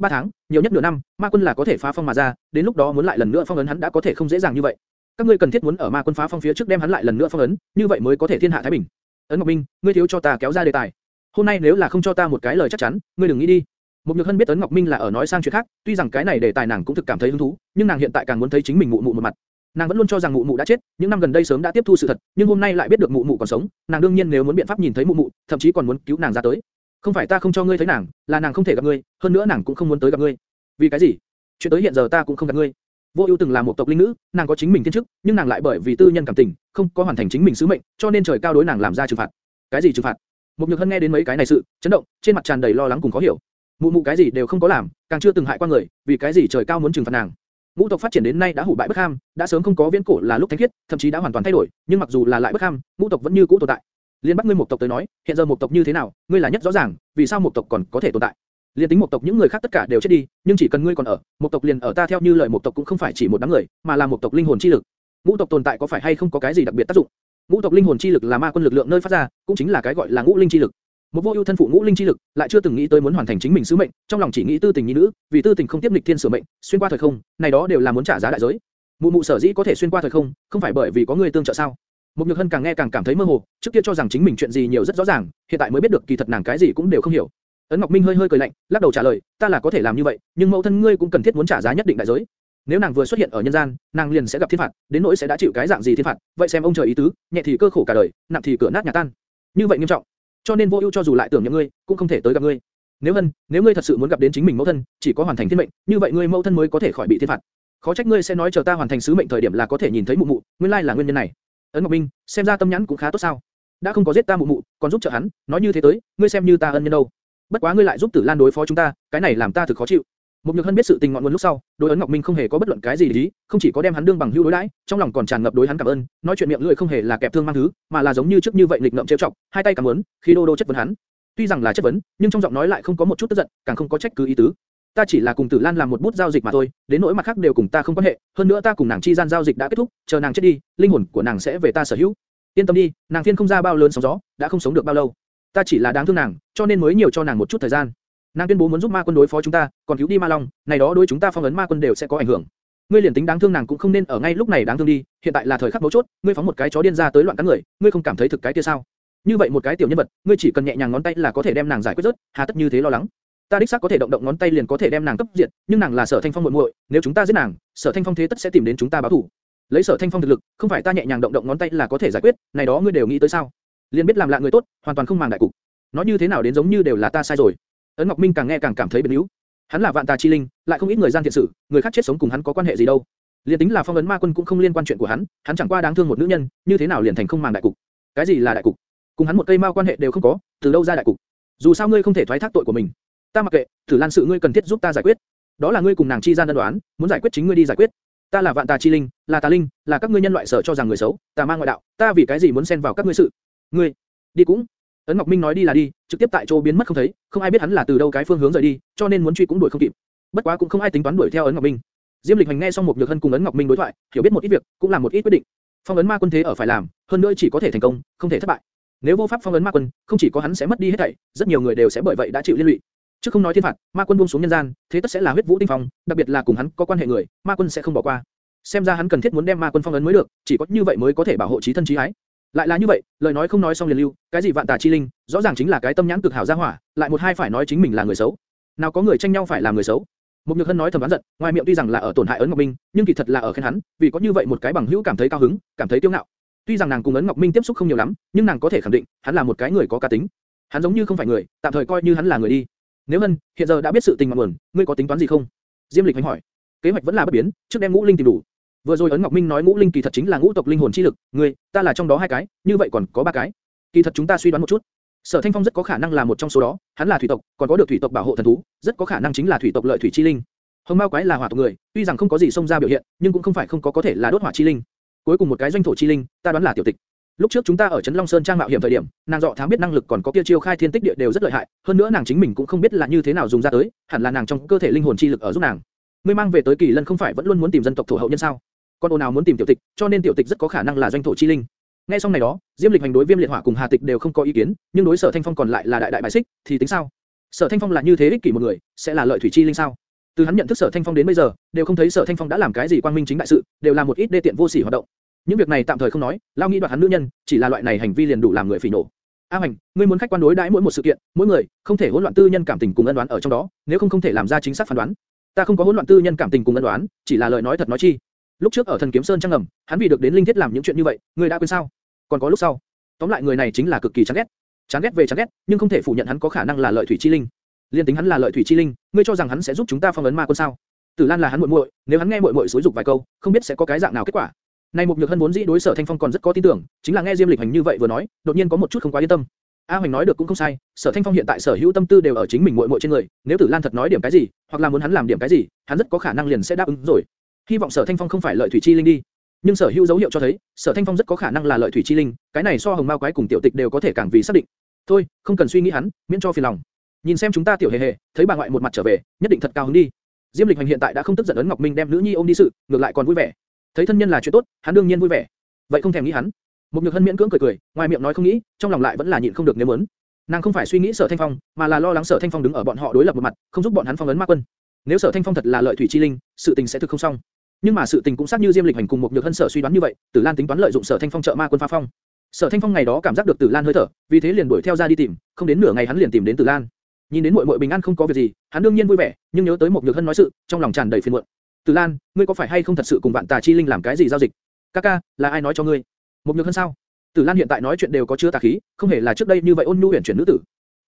3 tháng, nhiều nhất nửa năm, Ma Quân là có thể phá phong mà ra, đến lúc đó muốn lại lần nữa phong ấn hắn đã có thể không dễ dàng như vậy. Các ngươi cần thiết muốn ở Ma Quân phá phong phía trước đem hắn lại lần nữa phong ấn, như vậy mới có thể thiên hạ thái bình. Ấn Ngọc Minh, ngươi thiếu cho ta kéo ra đề tài. Hôm nay nếu là không cho ta một cái lời chắc chắn, ngươi đừng nghĩ đi. Một Nhược Hân biết Ấn Ngọc Minh là ở nói sang chuyện khác, tuy rằng cái này đề tài nàng cũng thực cảm thấy hứng thú, nhưng nàng hiện tại càng muốn thấy chính mình mụ mụ một mặt. Nàng vẫn luôn cho rằng mụ mụ đã chết, những năm gần đây sớm đã tiếp thu sự thật, nhưng hôm nay lại biết được mụ mụ còn sống, nàng đương nhiên nếu muốn biện pháp nhìn thấy mụ mụ, thậm chí còn muốn cứu nàng ra tới. Không phải ta không cho ngươi thấy nàng, là nàng không thể gặp ngươi, hơn nữa nàng cũng không muốn tới gặp ngươi. Vì cái gì? Chuyện tới hiện giờ ta cũng không gặp ngươi. Vô Ưu từng là một tộc linh nữ, nàng có chính mình thiên chức, nhưng nàng lại bởi vì tư nhân cảm tình, không có hoàn thành chính mình sứ mệnh, cho nên trời cao đối nàng làm ra trừng phạt. Cái gì trừng phạt? Mục Nhược Hân nghe đến mấy cái này sự, chấn động, trên mặt tràn đầy lo lắng cùng khó hiểu. Mụ mụ cái gì đều không có làm, càng chưa từng hại qua người, vì cái gì trời cao muốn trừng phạt nàng? Ngũ tộc phát triển đến nay đã hủ bại bất ham, đã sớm không có viễn cổ là lúc thánh khiết, thậm chí đã hoàn toàn thay đổi, nhưng mặc dù là lại bất ham, ngũ tộc vẫn như cũ tồn tại. Liên bắt ngươi một tộc tới nói, hiện giờ một tộc như thế nào, ngươi là nhất rõ ràng, vì sao một tộc còn có thể tồn tại? Liên tính một tộc những người khác tất cả đều chết đi, nhưng chỉ cần ngươi còn ở, một tộc liền ở ta theo như lời một tộc cũng không phải chỉ một đám người, mà là một tộc linh hồn chi lực. Ngũ tộc tồn tại có phải hay không có cái gì đặc biệt tác dụng? Ngũ tộc linh hồn chi lực là ma quân lực lượng nơi phát ra, cũng chính là cái gọi là ngũ linh chi lực. Một vô ưu thân phụ ngũ linh chi lực, lại chưa từng nghĩ tới muốn hoàn thành chính mình sứ mệnh, trong lòng chỉ nghĩ tư tình nhi nữ, vì tư tình không tiếp lịch thiên sửa mệnh, xuyên qua thời không, này đó đều là muốn trả giá đại giới. Mụ mụ sở dĩ có thể xuyên qua thời không, không phải bởi vì có người tương trợ sao? Một nhược hân càng nghe càng cảm thấy mơ hồ, trước kia cho rằng chính mình chuyện gì nhiều rất rõ ràng, hiện tại mới biết được kỳ thật nàng cái gì cũng đều không hiểu. Ấn Ngọc Minh hơi hơi cười lạnh, lắc đầu trả lời, ta là có thể làm như vậy, nhưng mẫu thân ngươi cũng cần thiết muốn trả giá nhất định đại giới. Nếu nàng vừa xuất hiện ở nhân gian, nàng liền sẽ gặp thiên phạt, đến nỗi sẽ đã chịu cái dạng gì thiên phạt, vậy xem ông trời ý tứ, nhẹ thì cơ khổ cả đời, nặng thì cửa nát nhà tan. Như vậy nghiêm trọng. Cho nên vô ưu cho dù lại tưởng nhậm ngươi, cũng không thể tới gặp ngươi. Nếu hân, nếu ngươi thật sự muốn gặp đến chính mình mẫu thân, chỉ có hoàn thành thiên mệnh, như vậy ngươi mẫu thân mới có thể khỏi bị thiên phạt. Khó trách ngươi sẽ nói chờ ta hoàn thành sứ mệnh thời điểm là có thể nhìn thấy mụ mụ, nguyên lai là nguyên nhân này. Ấn Ngọc Minh, xem ra tâm nhãn cũng khá tốt sao? đã không có giết ta mụ mụ, còn giúp trợ hắn, nói như thế tới, ngươi xem như ta ân nhân đâu. Bất quá ngươi lại giúp Tử Lan đối phó chúng ta, cái này làm ta thực khó chịu. Một Nhược Hân biết sự tình ngọn nguồn lúc sau, đối ấn Ngọc Minh không hề có bất luận cái gì ý, không chỉ có đem hắn đương bằng hữu đối đãi, trong lòng còn tràn ngập đối hắn cảm ơn, nói chuyện miệng lưỡi không hề là kẹp thương mang thứ, mà là giống như trước như vậy nghịch ngợm trêu chọc, hai tay cảm ơn, khi đô đô chất vấn hắn. Tuy rằng là chất vấn, nhưng trong giọng nói lại không có một chút tức giận, càng không có trách cứ ý tứ. Ta chỉ là cùng Tử Lan làm một bút giao dịch mà thôi, đến nỗi mặt khác đều cùng ta không quan hệ, hơn nữa ta cùng nàng chi gian giao dịch đã kết thúc, chờ nàng chết đi, linh hồn của nàng sẽ về ta sở hữu. Yên tâm đi, nàng phiên không ra bao lớn sóng gió, đã không sống được bao lâu. Ta chỉ là đáng thương nàng, cho nên mới nhiều cho nàng một chút thời gian. Nàng tuyên bố muốn giúp ma quân đối phó chúng ta, còn cứu đi ma long, này đó đối chúng ta phong ấn ma quân đều sẽ có ảnh hưởng. Ngươi liền tính đáng thương nàng cũng không nên ở ngay lúc này đáng thương đi, hiện tại là thời khắc mấu chốt, ngươi phóng một cái chó điên ra tới loạn cắn người, ngươi không cảm thấy thực cái kia sao? Như vậy một cái tiểu nhân vật, ngươi chỉ cần nhẹ nhàng ngón tay là có thể đem nàng giải quyết rớt, hà tất như thế lo lắng? Ta đích xác có thể động động ngón tay liền có thể đem nàng cấp diệt, nhưng nàng là Sở Thanh Phong muội muội, nếu chúng ta giết nàng, Sở Thanh Phong thế tất sẽ tìm đến chúng ta báo thù. Lấy Sở Thanh Phong thực lực, không phải ta nhẹ nhàng động động ngón tay là có thể giải quyết, này đó ngươi đều nghĩ tới sao? Liên biết làm lạ người tốt, hoàn toàn không màng đại cục. Nói như thế nào đến giống như đều là ta sai rồi. Ấn Ngọc Minh càng nghe càng cảm thấy biến yếu. Hắn là vạn tà chi linh, lại không ít người gian thiện sự, người khác chết sống cùng hắn có quan hệ gì đâu. Liên tính là phong ấn ma quân cũng không liên quan chuyện của hắn, hắn chẳng qua đáng thương một nữ nhân, như thế nào liền thành không màng đại cục? Cái gì là đại cục? Cùng hắn một cây mao quan hệ đều không có, từ đâu ra đại cục? Dù sao ngươi không thể thoái thác tội của mình. Ta mặc kệ, Thử Lan sự ngươi cần thiết giúp ta giải quyết. Đó là ngươi cùng nàng chi gian đơn đoán, muốn giải quyết chính ngươi đi giải quyết. Ta là vạn tà chi linh, là tà linh, là các ngươi nhân loại sợ cho rằng người xấu, ta ma ngoại đạo, ta vì cái gì muốn xen vào các ngươi sự? Ngươi, đi cũng. Ấn Ngọc Minh nói đi là đi, trực tiếp tại chỗ biến mất không thấy, không ai biết hắn là từ đâu cái phương hướng rời đi, cho nên muốn truy cũng đuổi không kịp. Bất quá cũng không ai tính toán đuổi theo Ấn Ngọc Minh. Diêm Lịch Hành nghe xong một nhược hân cùng Ấn Ngọc Minh đối thoại, hiểu biết một ít việc, cũng làm một ít quyết định. Phong ấn ma quân thế ở phải làm, hơn nữa chỉ có thể thành công, không thể thất bại. Nếu vô pháp phong ấn ma quân, không chỉ có hắn sẽ mất đi hết thảy, rất nhiều người đều sẽ bởi vậy đã chịu liên lụy. Chứ không nói thiên phạt, ma quân buông xuống nhân gian, thế tất sẽ là huyết vũ tinh phong, đặc biệt là cùng hắn có quan hệ người, ma quân sẽ không bỏ qua. Xem ra hắn cần thiết muốn đem ma quân phong ấn mới được, chỉ có như vậy mới có thể bảo hộ chí thân chí ái. Lại là như vậy, lời nói không nói xong liền lưu, cái gì vạn tà chi linh, rõ ràng chính là cái tâm nhãn cực hảo gia hỏa, lại một hai phải nói chính mình là người xấu. Nào có người tranh nhau phải làm người xấu. Mục Nhược Hân nói thầm đoán giận, ngoài miệng tuy rằng là ở tổn hại ấn Ngọc Minh, nhưng kỳ thật là ở khen hắn, vì có như vậy một cái bằng hữu cảm thấy cao hứng, cảm thấy kiêu ngạo. Tuy rằng nàng cùng ấn Ngọc Minh tiếp xúc không nhiều lắm, nhưng nàng có thể khẳng định, hắn là một cái người có cá tính. Hắn giống như không phải người, tạm thời coi như hắn là người đi. Nếu Hân, hiện giờ đã biết sự tình mà nguồn, ngươi có tính toán gì không? Diêm Lịch hỏi. Kế hoạch vẫn là bất biến, trước đem ngũ linh tìm đủ, Vừa rồi ấn Ngọc Minh nói ngũ linh kỳ thật chính là ngũ tộc linh hồn chi lực, ngươi, ta là trong đó hai cái, như vậy còn có ba cái. Kỳ thật chúng ta suy đoán một chút. Sở Thanh Phong rất có khả năng là một trong số đó, hắn là thủy tộc, còn có được thủy tộc bảo hộ thần thú, rất có khả năng chính là thủy tộc lợi thủy chi linh. Hồng Mao quái là hỏa tộc người, tuy rằng không có gì xông ra biểu hiện, nhưng cũng không phải không có có thể là đốt hỏa chi linh. Cuối cùng một cái doanh thổ chi linh, ta đoán là tiểu tịch. Lúc trước chúng ta ở trấn Long Sơn trang mạo hiểm thời điểm, nàng dọ thám biết năng lực còn có kia chiêu khai thiên tích địa đều rất lợi hại, hơn nữa nàng chính mình cũng không biết là như thế nào dùng ra tới, hẳn là nàng trong cơ thể linh hồn chi lực ở giúp nàng. Ngươi mang về tới Kỳ Lân không phải vẫn luôn muốn tìm dân tộc thổ hậu nhân sao? Con ồn nào muốn tìm tiểu tịch, cho nên tiểu tịch rất có khả năng là doanh thổ chi linh. Nghe xong này đó, Diêm Lịch hành đối Viêm Liệt Hỏa cùng Hà Tịch đều không có ý kiến, nhưng đối Sở Thanh Phong còn lại là đại đại bài xích, thì tính sao? Sở Thanh Phong là như thế ích kỷ một người, sẽ là lợi thủy chi linh sao? Từ hắn nhận thức Sở Thanh Phong đến bây giờ, đều không thấy Sở Thanh Phong đã làm cái gì quang minh chính đại sự, đều là một ít đê tiện vô sỉ hoạt động. Những việc này tạm thời không nói, lao nghĩ đoạt hắn nữ nhân, chỉ là loại này hành vi liền đủ làm người phỉ nổ. A Hành, ngươi muốn khách quan đối đãi mỗi một sự kiện, mỗi người, không thể hỗn loạn tư nhân cảm tình cùng ân đoán ở trong đó, nếu không không thể làm ra chính xác phán đoán. Ta không có hỗn loạn tư nhân cảm tình cùng ân đoán, chỉ là lời nói thật nói chi. Lúc trước ở Thần Kiếm Sơn trang ngầm, hắn vì được đến linh thiết làm những chuyện như vậy, ngươi đã quên sao? Còn có lúc sau. Tóm lại người này chính là cực kỳ chán ghét. Chán ghét về chán ghét, nhưng không thể phủ nhận hắn có khả năng là lợi thủy chi linh. Liên tính hắn là lợi thủy chi linh, ngươi cho rằng hắn sẽ giúp chúng ta phong ấn ma quân sao? Tử Lan là hắn muội muội, nếu hắn nghe muội muội xúi dục vài câu, không biết sẽ có cái dạng nào kết quả. Nay một nhược hân vốn dĩ đối sở Thanh Phong còn rất có tin tưởng, chính là nghe Diêm Lịch Hành như vậy vừa nói, đột nhiên có một chút không quá yên tâm. A Hoành nói được cũng không sai, Sở Thanh Phong hiện tại sở hữu tâm tư đều ở chính mình muội muội trên người, nếu Tử Lan thật nói điểm cái gì, hoặc là muốn hắn làm điểm cái gì, hắn rất có khả năng liền sẽ đáp ứng rồi. Hy vọng Sở Thanh Phong không phải lợi thủy chi linh đi. Nhưng sở hữu dấu hiệu cho thấy, Sở Thanh Phong rất có khả năng là lợi thủy chi linh, cái này so hồng ma quái cùng tiểu tịch đều có thể càng vì xác định. Thôi, không cần suy nghĩ hắn, miễn cho phiền lòng. Nhìn xem chúng ta tiểu hề hề, thấy bà ngoại một mặt trở về, nhất định thật cao hứng đi. Diêm Lịch Hành hiện tại đã không tức giận ấn Ngọc Minh đem nữ nhi ôm đi sự, ngược lại còn vui vẻ. Thấy thân nhân là chuyện tốt, hắn đương nhiên vui vẻ. Vậy không thèm nghĩ hắn. Một nhược hân miễn cưỡng cười cười, ngoài miệng nói không nghĩ, trong lòng lại vẫn là nhịn không được nếu muốn. Nàng không phải suy nghĩ Sở Thanh Phong, mà là lo lắng Sở Thanh Phong đứng ở bọn họ đối lập một mặt, không giúp bọn hắn phong ấn ma quân. Nếu Sở Thanh Phong thật là lợi thủy chi linh, sự tình sẽ thực không xong. Nhưng mà sự tình cũng xác như Diêm Lịch Hành cùng một nhược hân sở suy đoán như vậy, Tử Lan tính toán lợi dụng Sở Thanh Phong trợ ma quân phá phong. Sở Thanh Phong ngày đó cảm giác được Tử Lan hơi thở, vì thế liền đuổi theo ra đi tìm, không đến nửa ngày hắn liền tìm đến Tử Lan. Nhìn đến muội muội bình an không có việc gì, hắn đương nhiên vui vẻ, nhưng nhớ tới một nhược hân nói sự, trong lòng tràn đầy phiền muộn. Tử Lan, ngươi có phải hay không thật sự cùng vạn tà chi linh làm cái gì giao dịch? Kaka, là ai nói cho ngươi? Một nhược hân sao? Tử Lan hiện tại nói chuyện đều có chứa tà khí, không hề là trước đây như vậy ôn nhu huyền chuyển nữ tử.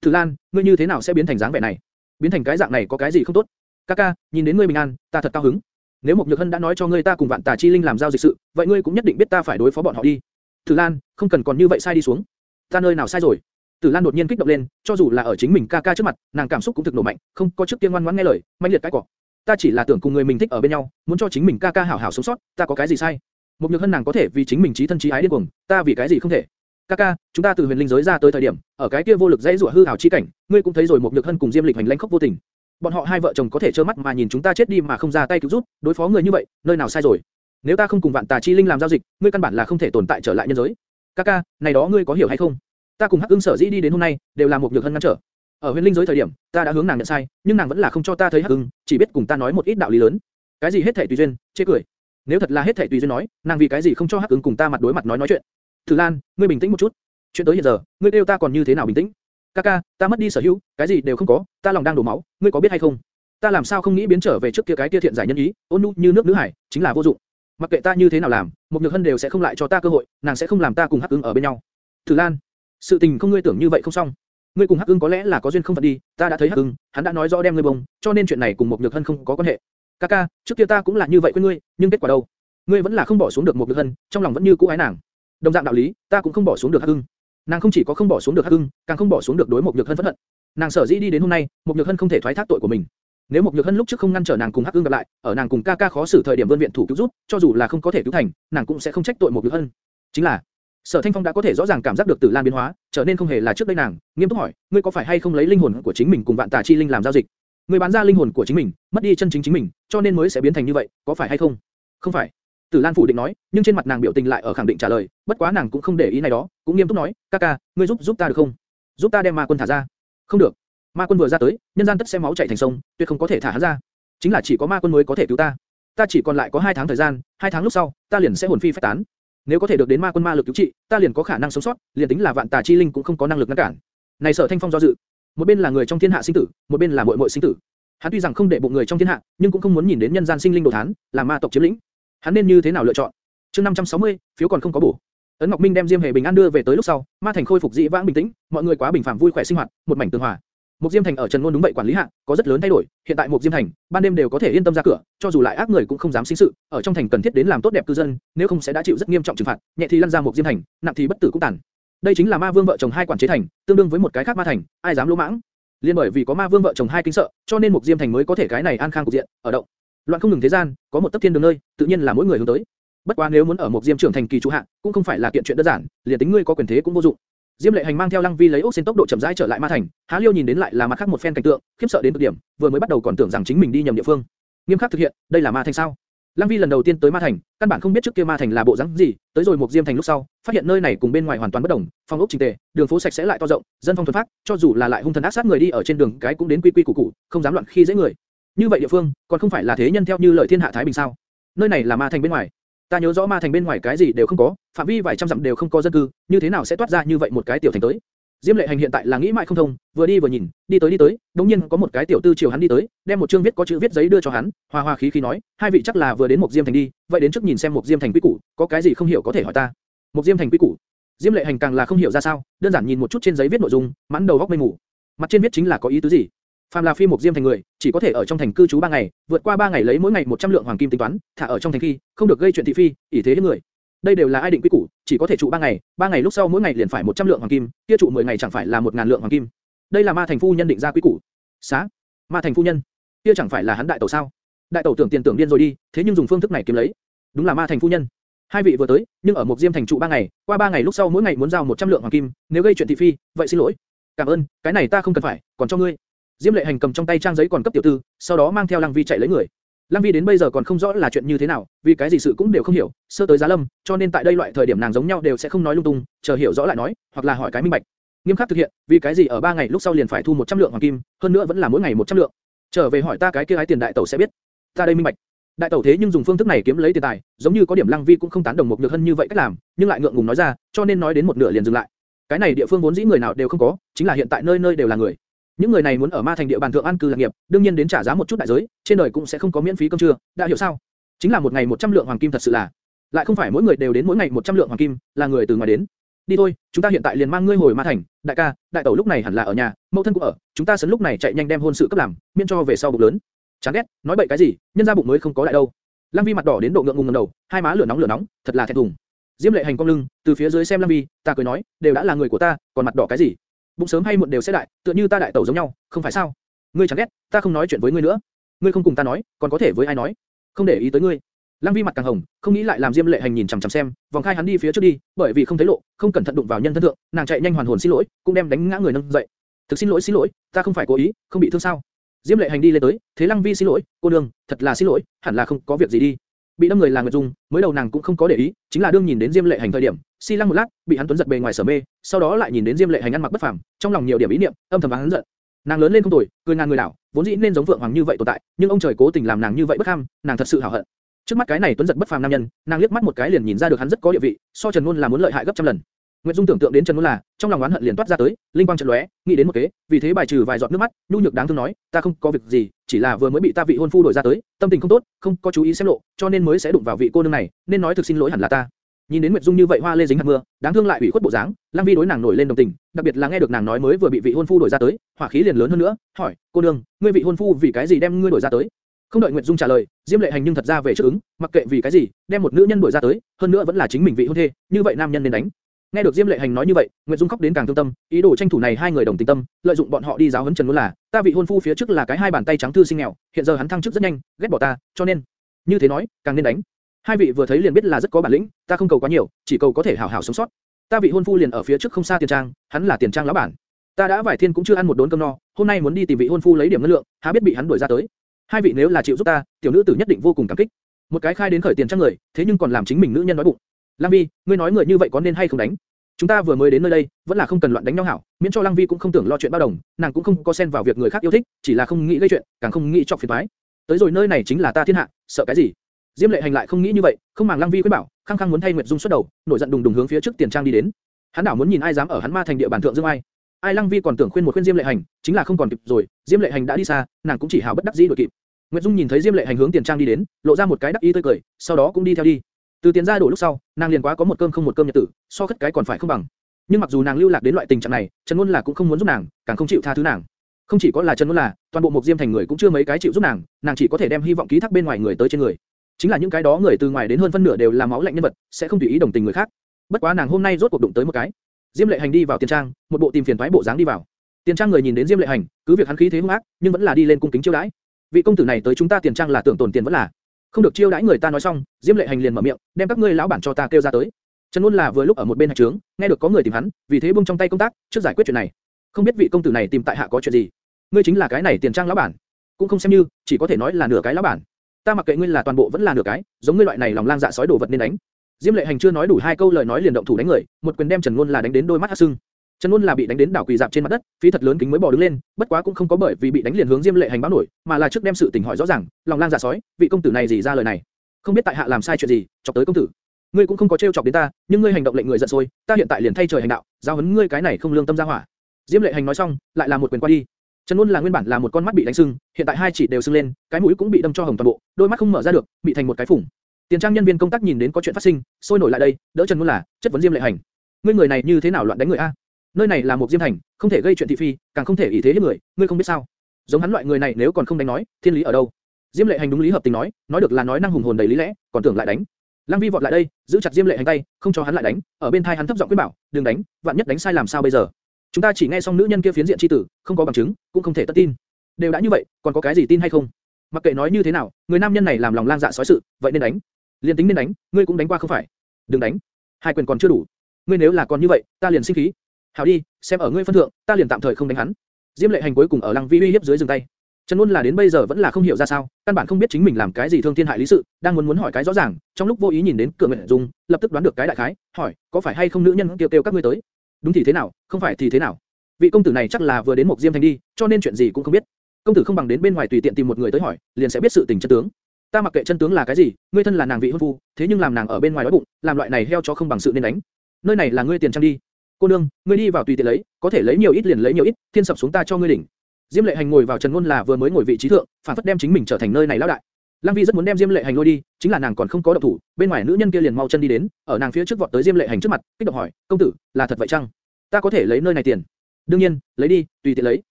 Tử Lan, ngươi như thế nào sẽ biến thành dáng vẻ này? Biến thành cái dạng này có cái gì không tốt? Kaka, nhìn đến ngươi bình an, ta thật cao hứng. Nếu một nhược hân đã nói cho ngươi ta cùng vạn tà chi linh làm giao dịch sự, vậy ngươi cũng nhất định biết ta phải đối phó bọn họ đi. Tử Lan, không cần còn như vậy sai đi xuống. Ta nơi nào sai rồi? Tử Lan đột nhiên kích động lên, cho dù là ở chính mình ca ca trước mặt, nàng cảm xúc cũng thực nổ mạnh, không có trước tiên ngoan ngoãn nghe lời, manh liệt cái cỏ. Ta chỉ là tưởng cùng người mình thích ở bên nhau, muốn cho chính mình ca ca hảo hảo sống sót, ta có cái gì sai? Một nhược hân nàng có thể vì chính mình trí thân trí ái điên cuồng, ta vì cái gì không thể? Ca ca, chúng ta từ huyền linh giới ra tới thời điểm, ở cái kia vô lực dãy rủa hư hảo chi cảnh, ngươi cũng thấy rồi một nhược hân cùng Diêm Lịch hành lãnh khốc vô tình. Bọn họ hai vợ chồng có thể trơ mắt mà nhìn chúng ta chết đi mà không ra tay cứu giúp, đối phó người như vậy, nơi nào sai rồi? Nếu ta không cùng vạn tà chi linh làm giao dịch, ngươi căn bản là không thể tồn tại trở lại nhân giới. Kaka, này đó ngươi có hiểu hay không? Ta cùng Hắc Ưng sở dĩ đi đến hôm nay, đều là một nhược hân ngăn trở. Ở huyền linh giới thời điểm, ta đã hướng nàng nhận sai, nhưng nàng vẫn là không cho ta thấy Hắc Ưng, chỉ biết cùng ta nói một ít đạo lý lớn. Cái gì hết thảy tùy duyên, chê cười. Nếu thật là hết thảy tùy duyên nói, nàng vì cái gì không cho Hắc Ưng cùng ta mặt đối mặt nói nói chuyện? Thử Lan, ngươi bình tĩnh một chút. Chuyện tới hiện giờ, ngươi kêu ta còn như thế nào bình tĩnh? Kaka, ta mất đi sở hữu, cái gì đều không có, ta lòng đang đổ máu, ngươi có biết hay không? Ta làm sao không nghĩ biến trở về trước kia cái kia thiện giải nhân ý, ôn nhu như nước nữ hải, chính là vô dụng. Mặc kệ ta như thế nào làm, một nhược hân đều sẽ không lại cho ta cơ hội, nàng sẽ không làm ta cùng Hắc Ưng ở bên nhau. Thử Lan, sự tình không ngươi tưởng như vậy không xong. Ngươi cùng Hắc Ưng có lẽ là có duyên không phận đi, ta đã thấy Hắc Ưng, hắn đã nói rõ đem ngươi bông, cho nên chuyện này cùng một nhược hân không có quan hệ. Kaka, trước kia ta cũng là như vậy với ngươi, nhưng kết quả đâu? Ngươi vẫn là không bỏ xuống được một nhược hân, trong lòng vẫn như cũ ái nàng. Đồng dạng đạo lý, ta cũng không bỏ xuống được Hắc Ưng. Nàng không chỉ có không bỏ xuống được Hắc Ưng, càng không bỏ xuống được đối một nhược hân phẫn hận. Nàng sở dĩ đi đến hôm nay, một nhược hân không thể thoái thác tội của mình. Nếu một nhược hân lúc trước không ngăn trở nàng cùng Hắc Ưng gặp lại, ở nàng cùng ca ca khó xử thời điểm vươn viện thủ cứu giúp, cho dù là không có thể cứu thành, nàng cũng sẽ không trách tội một nhược hân. Chính là, Sở Thanh Phong đã có thể rõ ràng cảm giác được Tử Lan biến hóa, trở nên không hề là trước đây nàng, nghiêm túc hỏi, ngươi có phải hay không lấy linh hồn của chính mình cùng vạn tà chi linh làm giao dịch? Ngươi bán ra linh hồn của chính mình, mất đi chân chính chính mình, cho nên mới sẽ biến thành như vậy, có phải hay không? Không phải. Tử Lan phủ định nói, nhưng trên mặt nàng biểu tình lại ở khẳng định trả lời, bất quá nàng cũng không để ý này đó, cũng nghiêm túc nói, ca ca, ngươi giúp giúp ta được không? Giúp ta đem ma quân thả ra. Không được. Ma quân vừa ra tới, nhân gian tất sẽ máu chảy thành sông, tuyệt không có thể thả hắn ra. Chính là chỉ có ma quân mới có thể cứu ta. Ta chỉ còn lại có hai tháng thời gian, hai tháng lúc sau, ta liền sẽ hồn phi phách tán. Nếu có thể được đến ma quân ma lực cứu trị, ta liền có khả năng sống sót, liền tính là vạn tà chi linh cũng không có năng lực ngăn cản. Này Sở Thanh Phong do dự, một bên là người trong thiên hạ sinh tử, một bên là muội muội sinh tử. Hắn tuy rằng không để bụng người trong thiên hạ, nhưng cũng không muốn nhìn đến nhân gian sinh linh đồ thán, làm ma tộc chiếm lĩnh. Hắn nên như thế nào lựa chọn? Chương 560, phiếu còn không có bổ. Ấn Ngọc Minh đem Diêm Hề bình an đưa về tới lúc sau, ma thành khôi phục dị vãng bình tĩnh, mọi người quá bình phàm vui khỏe sinh hoạt, một mảnh tường hòa. một Diêm Thành ở Trần Nôn đúng vậy quản lý hạ, có rất lớn thay đổi. Hiện tại một Diêm Thành, ban đêm đều có thể yên tâm ra cửa, cho dù lại ác người cũng không dám sinh sự. Ở trong thành cần thiết đến làm tốt đẹp cư dân, nếu không sẽ đã chịu rất nghiêm trọng trừng phạt. Nhẹ thì lăn ra một Diêm Thành, nặng thì bất tử cũng tàn. Đây chính là Ma Vương vợ chồng hai quản chế thành, tương đương với một cái khác Ma Thành, ai dám lỗ mãng? Liên bởi vì có Ma Vương vợ chồng hai kinh sợ, cho nên một Diêm Thành mới có thể cái này an khang cục diện, ở động. Loạn không ngừng thế gian, có một tấc thiên đường nơi, tự nhiên là mỗi người hướng tới. Bất quá nếu muốn ở một diêm trưởng thành kỳ chủ hạ, cũng không phải là kiện chuyện đơn giản, liền tính ngươi có quyền thế cũng vô dụng. Diêm Lệ Hành mang theo Lăng Vi lấy ốc xin tốc độ chậm rãi trở lại Ma Thành, Há Liêu nhìn đến lại là mặt khác một phen cảnh tượng, khiếp sợ đến cực điểm, vừa mới bắt đầu còn tưởng rằng chính mình đi nhầm địa phương. Nghiêm khắc thực hiện, đây là Ma Thành sao? Lăng Vi lần đầu tiên tới Ma Thành, căn bản không biết trước kia Ma Thành là bộ dáng gì, tới rồi một Diêm Thành lúc sau, phát hiện nơi này cùng bên ngoài hoàn toàn bất đồng, phong ốc chỉnh tề, đường phố sạch sẽ lại to rộng, dân phong thuần phát, cho dù là lại hung thần ác sát người đi ở trên đường cái cũng đến quy quy củ củ, không dám loạn khi dễ người. Như vậy địa phương, còn không phải là thế nhân theo như lời thiên hạ thái bình sao? Nơi này là Ma Thành bên ngoài, Ta nhớ rõ ma thành bên ngoài cái gì đều không có, phạm vi vài trăm dặm đều không có dân cư, như thế nào sẽ toát ra như vậy một cái tiểu thành tới? Diêm Lệ Hành hiện tại là nghĩ mãi không thông, vừa đi vừa nhìn, đi tới đi tới, đống nhiên có một cái tiểu tư chiều hắn đi tới, đem một chương viết có chữ viết giấy đưa cho hắn, hòa hòa khí khí nói, hai vị chắc là vừa đến một Diêm Thành đi, vậy đến trước nhìn xem một Diêm Thành quy củ, có cái gì không hiểu có thể hỏi ta. Một Diêm Thành quy củ. Diêm Lệ Hành càng là không hiểu ra sao, đơn giản nhìn một chút trên giấy viết nội dung, mãn đầu góc mây mù. Mặt trên viết chính là có ý tứ gì? Phàm là phi một diêm thành người, chỉ có thể ở trong thành cư trú 3 ngày, vượt qua 3 ngày lấy mỗi ngày 100 lượng hoàng kim tính toán, thả ở trong thành khi, không được gây chuyện thị phi, ỷ thế hiếp người. Đây đều là ai định quy củ, chỉ có thể trụ 3 ngày, 3 ngày lúc sau mỗi ngày liền phải 100 lượng hoàng kim, kia trụ 10 ngày chẳng phải là 1000 lượng hoàng kim. Đây là ma thành phu nhân định ra quy củ. Xá, ma thành phu nhân, kia chẳng phải là hắn đại tẩu sao? Đại tẩu tưởng tiền tưởng điên rồi đi, thế nhưng dùng phương thức này kiếm lấy. Đúng là ma thành phu nhân. Hai vị vừa tới, nhưng ở một diêm thành trụ 3 ngày, qua 3 ngày lúc sau mỗi ngày muốn giao 100 lượng hoàng kim, nếu gây chuyện thị phi, vậy xin lỗi. Cảm ơn, cái này ta không cần phải, còn cho ngươi. Diêm Lệ Hành cầm trong tay trang giấy còn cấp tiểu tư, sau đó mang theo Lăng Vi chạy lấy người. Lăng Vi đến bây giờ còn không rõ là chuyện như thế nào, vì cái gì sự cũng đều không hiểu, sơ tới giá lâm, cho nên tại đây loại thời điểm nàng giống nhau đều sẽ không nói lung tung, chờ hiểu rõ lại nói, hoặc là hỏi cái minh bạch. Nghiêm khắc thực hiện, vì cái gì ở 3 ngày lúc sau liền phải thu 100 lượng hoàng kim, hơn nữa vẫn là mỗi ngày 100 lượng. Trở về hỏi ta cái kia ái tiền đại tẩu sẽ biết. Ta đây minh bạch. Đại tẩu thế nhưng dùng phương thức này kiếm lấy tiền tài, giống như có điểm Lăng Vi cũng không tán đồng một nhược hân như vậy cách làm, nhưng lại ngượng ngùng nói ra, cho nên nói đến một nửa liền dừng lại. Cái này địa phương vốn dĩ người nào đều không có, chính là hiện tại nơi nơi đều là người. Những người này muốn ở ma thành địa bàn thượng an cư lạc nghiệp, đương nhiên đến trả giá một chút đại giới, trên đời cũng sẽ không có miễn phí cơm trưa, đã hiểu sao? Chính là một ngày 100 lượng hoàng kim thật sự là, lại không phải mỗi người đều đến mỗi ngày 100 lượng hoàng kim, là người từ ngoài đến. Đi thôi, chúng ta hiện tại liền mang ngươi hồi ma thành, đại ca, đại tẩu lúc này hẳn là ở nhà, mẫu thân cũng ở, chúng ta sấn lúc này chạy nhanh đem hôn sự cấp làm, miễn cho về sau bụng lớn. Chán ghét, nói bậy cái gì, nhân gia bụng mới không có đại đâu. Lăng Vi mặt đỏ đến độ ngượng ngùng ngẩng đầu, hai má lửa nóng lửa nóng, thật là thẹn thùng. Diêm Lệ Hành cong lưng, từ phía dưới xem Lăng Vi, ta cười nói, đều đã là người của ta, còn mặt đỏ cái gì? Bụng sớm hay muộn đều sẽ đại, tựa như ta đại tẩu giống nhau, không phải sao? Ngươi chẳng ghét, ta không nói chuyện với ngươi nữa. Ngươi không cùng ta nói, còn có thể với ai nói? Không để ý tới ngươi. Lăng Vi mặt càng hồng, không nghĩ lại làm Diêm Lệ Hành nhìn chằm chằm xem, vòng khai hắn đi phía trước đi, bởi vì không thấy lộ, không cẩn thận đụng vào nhân thân thượng, nàng chạy nhanh hoàn hồn xin lỗi, cũng đem đánh ngã người nâng dậy. Thực xin lỗi xin lỗi, ta không phải cố ý, không bị thương sao? Diêm Lệ Hành đi lên tới, thế Lăng Vi xin lỗi, cô Đường, thật là xin lỗi, hẳn là không có việc gì đi. Bị đâm người là Nguyệt Dung, mới đầu nàng cũng không có để ý, chính là đương nhìn đến Diêm Lệ Hành thời điểm, si lăng một lát, bị hắn tuấn giật bề ngoài sở mê, sau đó lại nhìn đến Diêm Lệ Hành ăn mặc bất phàm, trong lòng nhiều điểm ý niệm, âm thầm hắn giận. Nàng lớn lên không tuổi, cười ngàn người đảo, vốn dĩ nên giống vượng hoàng như vậy tồn tại, nhưng ông trời cố tình làm nàng như vậy bất ham, nàng thật sự hảo hận. Trước mắt cái này tuấn giật bất phàm nam nhân, nàng liếc mắt một cái liền nhìn ra được hắn rất có địa vị, so Trần Nôn là muốn lợi hại gấp trăm lần. Nguyệt Dung tưởng tượng đến Trần Luân là, trong lòng oán hận liền toát ra tới, linh quang chợt lóe, nghĩ đến một kế, vì thế bài trừ vài giọt nước mắt, nhu nhược đáng thương nói, ta không có việc gì, chỉ là vừa mới bị ta vị hôn phu đổi ra tới, tâm tình không tốt, không có chú ý xem lộ, cho nên mới sẽ đụng vào vị cô nương này, nên nói thực xin lỗi hẳn là ta. Nhìn đến Nguyệt Dung như vậy hoa lê dính hạt mưa, đáng thương lại ủy khuất bộ dáng, Lăng Vi đối nàng nổi lên đồng tình, đặc biệt là nghe được nàng nói mới vừa bị vị hôn phu đổi ra tới, hỏa khí liền lớn hơn nữa, hỏi, cô nương, ngươi vị hôn phu vì cái gì đem ngươi đổi ra tới? Không đợi Nguyệt Dung trả lời, Diêm Lệ Hành nhưng thật ra về trước ứng, mặc kệ vì cái gì, đem một nữ nhân đuổi ra tới, hơn nữa vẫn là chính mình vị hôn thê, như vậy nam nhân nên đánh. Nghe được Diêm Lệ Hành nói như vậy, Nguyệt Dung khóc đến càng thương tâm, ý đồ tranh thủ này hai người đồng tình tâm, lợi dụng bọn họ đi giáo huấn Trần Luân là, ta vị hôn phu phía trước là cái hai bàn tay trắng thư sinh nghèo, hiện giờ hắn thăng chức rất nhanh, ghét bỏ ta, cho nên, như thế nói, càng nên đánh. Hai vị vừa thấy liền biết là rất có bản lĩnh, ta không cầu quá nhiều, chỉ cầu có thể hảo hảo sống sót. Ta vị hôn phu liền ở phía trước không xa tiền trang, hắn là tiền trang lão bản. Ta đã vài thiên cũng chưa ăn một đốn cơm no, hôm nay muốn đi tìm vị hôn phu lấy điểm ngân lượng, há biết bị hắn đuổi ra tới. Hai vị nếu là chịu giúp ta, tiểu nữ tử nhất định vô cùng cảm kích. Một cái khai đến khởi tiền trang người, thế nhưng còn làm chính mình nữ nhân nói bụng. Lăng Vi, ngươi nói người như vậy có nên hay không đánh? Chúng ta vừa mới đến nơi đây, vẫn là không cần loạn đánh nhau hảo, miễn cho Lăng Vi cũng không tưởng lo chuyện bao đồng, nàng cũng không có xen vào việc người khác yêu thích, chỉ là không nghĩ gây chuyện, càng không nghĩ chọc phiền toái. Tới rồi nơi này chính là ta thiên hạ, sợ cái gì? Diêm Lệ Hành lại không nghĩ như vậy, không màng Lăng Vi khuyên bảo, khăng khăng muốn thay Nguyệt Dung xuất đầu, nổi giận đùng đùng hướng phía trước tiền trang đi đến. Hắn đảo muốn nhìn ai dám ở hắn ma thành địa bàn thượng dương ai. Ai Lăng Vi còn tưởng khuyên một khuyên Diêm Lệ Hành, chính là không còn kịp rồi, Diêm Lệ Hành đã đi xa, nàng cũng chỉ hảo bất đắc dĩ đuổi kịp. Nguyệt Dung nhìn thấy Diêm Lệ Hành hướng tiền trang đi đến, lộ ra một cái đắc ý tươi cười, sau đó cũng đi theo đi. Từ tiền ra đổ lúc sau, nàng liền quá có một cơm không một cơm nhật tử, so khất cái còn phải không bằng. Nhưng mặc dù nàng lưu lạc đến loại tình trạng này, Trần Luân là cũng không muốn giúp nàng, càng không chịu tha thứ nàng. Không chỉ có là Trần Luân là, toàn bộ một Diêm thành người cũng chưa mấy cái chịu giúp nàng, nàng chỉ có thể đem hy vọng ký thác bên ngoài người tới trên người. Chính là những cái đó người từ ngoài đến hơn phân nửa đều là máu lạnh nhân vật, sẽ không tùy ý đồng tình người khác. Bất quá nàng hôm nay rốt cuộc đụng tới một cái. Diêm Lệ Hành đi vào tiền trang, một bộ tìm phiền toái bộ dáng đi vào. Tiền trang người nhìn đến Diêm Lệ Hành, cứ việc hắn khí thế hung ác, nhưng vẫn là đi lên cung kính chiêu đãi. Vị công tử này tới chúng ta tiền trang là tưởng tổn tiền vẫn là. Không được chiêu đãi người ta nói xong, Diêm Lệ Hành liền mở miệng, đem các ngươi lão bản cho ta kêu ra tới. Trần Nôn là vừa lúc ở một bên hạch trướng, nghe được có người tìm hắn, vì thế buông trong tay công tác, trước giải quyết chuyện này. Không biết vị công tử này tìm tại hạ có chuyện gì? Ngươi chính là cái này tiền trang lão bản, cũng không xem như, chỉ có thể nói là nửa cái lão bản. Ta mặc kệ ngươi là toàn bộ vẫn là nửa cái, giống ngươi loại này lòng lang dạ sói đồ vật nên đánh. Diêm Lệ Hành chưa nói đủ hai câu lời nói liền động thủ đánh người, một quyền đem Trần Nôn là đánh đến đôi mắt hắc sưng. Trần Luân là bị đánh đến đảo quỳ dạp trên mặt đất, phí thật lớn kính mới bò đứng lên, bất quá cũng không có bởi vì bị đánh liền hướng Diêm Lệ Hành báo nổi, mà là trước đem sự tình hỏi rõ ràng, lòng lang dạ sói, vị công tử này gì ra lời này? Không biết tại hạ làm sai chuyện gì, chọc tới công tử. Ngươi cũng không có trêu chọc đến ta, nhưng ngươi hành động lệnh người giận rồi, ta hiện tại liền thay trời hành đạo, giao huấn ngươi cái này không lương tâm ra hỏa. Diêm Lệ Hành nói xong, lại là một quyền qua đi. Trần Luân là nguyên bản là một con mắt bị đánh sưng, hiện tại hai chỉ đều sưng lên, cái mũi cũng bị đâm cho hồng toàn bộ, đôi mắt không mở ra được, bị thành một cái phủng. Tiền trang nhân viên công tác nhìn đến có chuyện phát sinh, sôi nổi lại đây, đỡ Trần Luân là chất vấn Diêm Lệ Hành. Ngươi người này như thế nào loạn đánh người a? Nơi này là một Diêm thành, không thể gây chuyện thị phi, càng không thể ủy thế hiếp người, ngươi không biết sao? Giống hắn loại người này nếu còn không đánh nói, thiên lý ở đâu? Diêm Lệ Hành đúng lý hợp tình nói, nói được là nói năng hùng hồn đầy lý lẽ, còn tưởng lại đánh. Lăng Vi vọt lại đây, giữ chặt Diêm Lệ Hành tay, không cho hắn lại đánh, ở bên tai hắn thấp giọng khuyên bảo, đừng đánh, vạn nhất đánh sai làm sao bây giờ? Chúng ta chỉ nghe xong nữ nhân kia phiến diện chi tử, không có bằng chứng, cũng không thể tất tin. Đều đã như vậy, còn có cái gì tin hay không? Mặc kệ nói như thế nào, người nam nhân này làm lòng lang dạ sói sự, vậy nên đánh. Liên tính nên đánh, ngươi cũng đánh qua không phải? Đừng đánh. Hai quyền còn chưa đủ. Ngươi nếu là còn như vậy, ta liền sinh khí. Hảo đi, xem ở ngươi phân thượng, ta liền tạm thời không đánh hắn. Diêm Lệ Hành cuối cùng ở Lăng Vi uy hiếp dưới dừng tay. Trần Luân là đến bây giờ vẫn là không hiểu ra sao, căn bản không biết chính mình làm cái gì thương thiên hại lý sự, đang muốn muốn hỏi cái rõ ràng, trong lúc vô ý nhìn đến cửa Nguyệt Dung, lập tức đoán được cái đại khái, hỏi, có phải hay không nữ nhân kêu kêu các ngươi tới? Đúng thì thế nào, không phải thì thế nào? Vị công tử này chắc là vừa đến một Diêm Thành đi, cho nên chuyện gì cũng không biết. Công tử không bằng đến bên ngoài tùy tiện tìm một người tới hỏi, liền sẽ biết sự tình chân tướng. Ta mặc kệ chân tướng là cái gì, ngươi thân là nàng vị hôn phu, thế nhưng làm nàng ở bên ngoài đói bụng, làm loại này heo chó không bằng sự nên đánh. Nơi này là ngươi tiền trang đi. Cô nương, ngươi đi vào tùy tiện lấy, có thể lấy nhiều ít liền lấy nhiều ít, thiên sập xuống ta cho ngươi đỉnh. Diêm Lệ Hành ngồi vào Trần Luân là vừa mới ngồi vị trí thượng, phản phất đem chính mình trở thành nơi này lão đại. Lăng Vi rất muốn đem Diêm Lệ Hành lôi đi, chính là nàng còn không có động thủ, bên ngoài nữ nhân kia liền mau chân đi đến, ở nàng phía trước vọt tới Diêm Lệ Hành trước mặt, kích động hỏi, công tử, là thật vậy chăng? Ta có thể lấy nơi này tiền? Đương nhiên, lấy đi, tùy tiện lấy.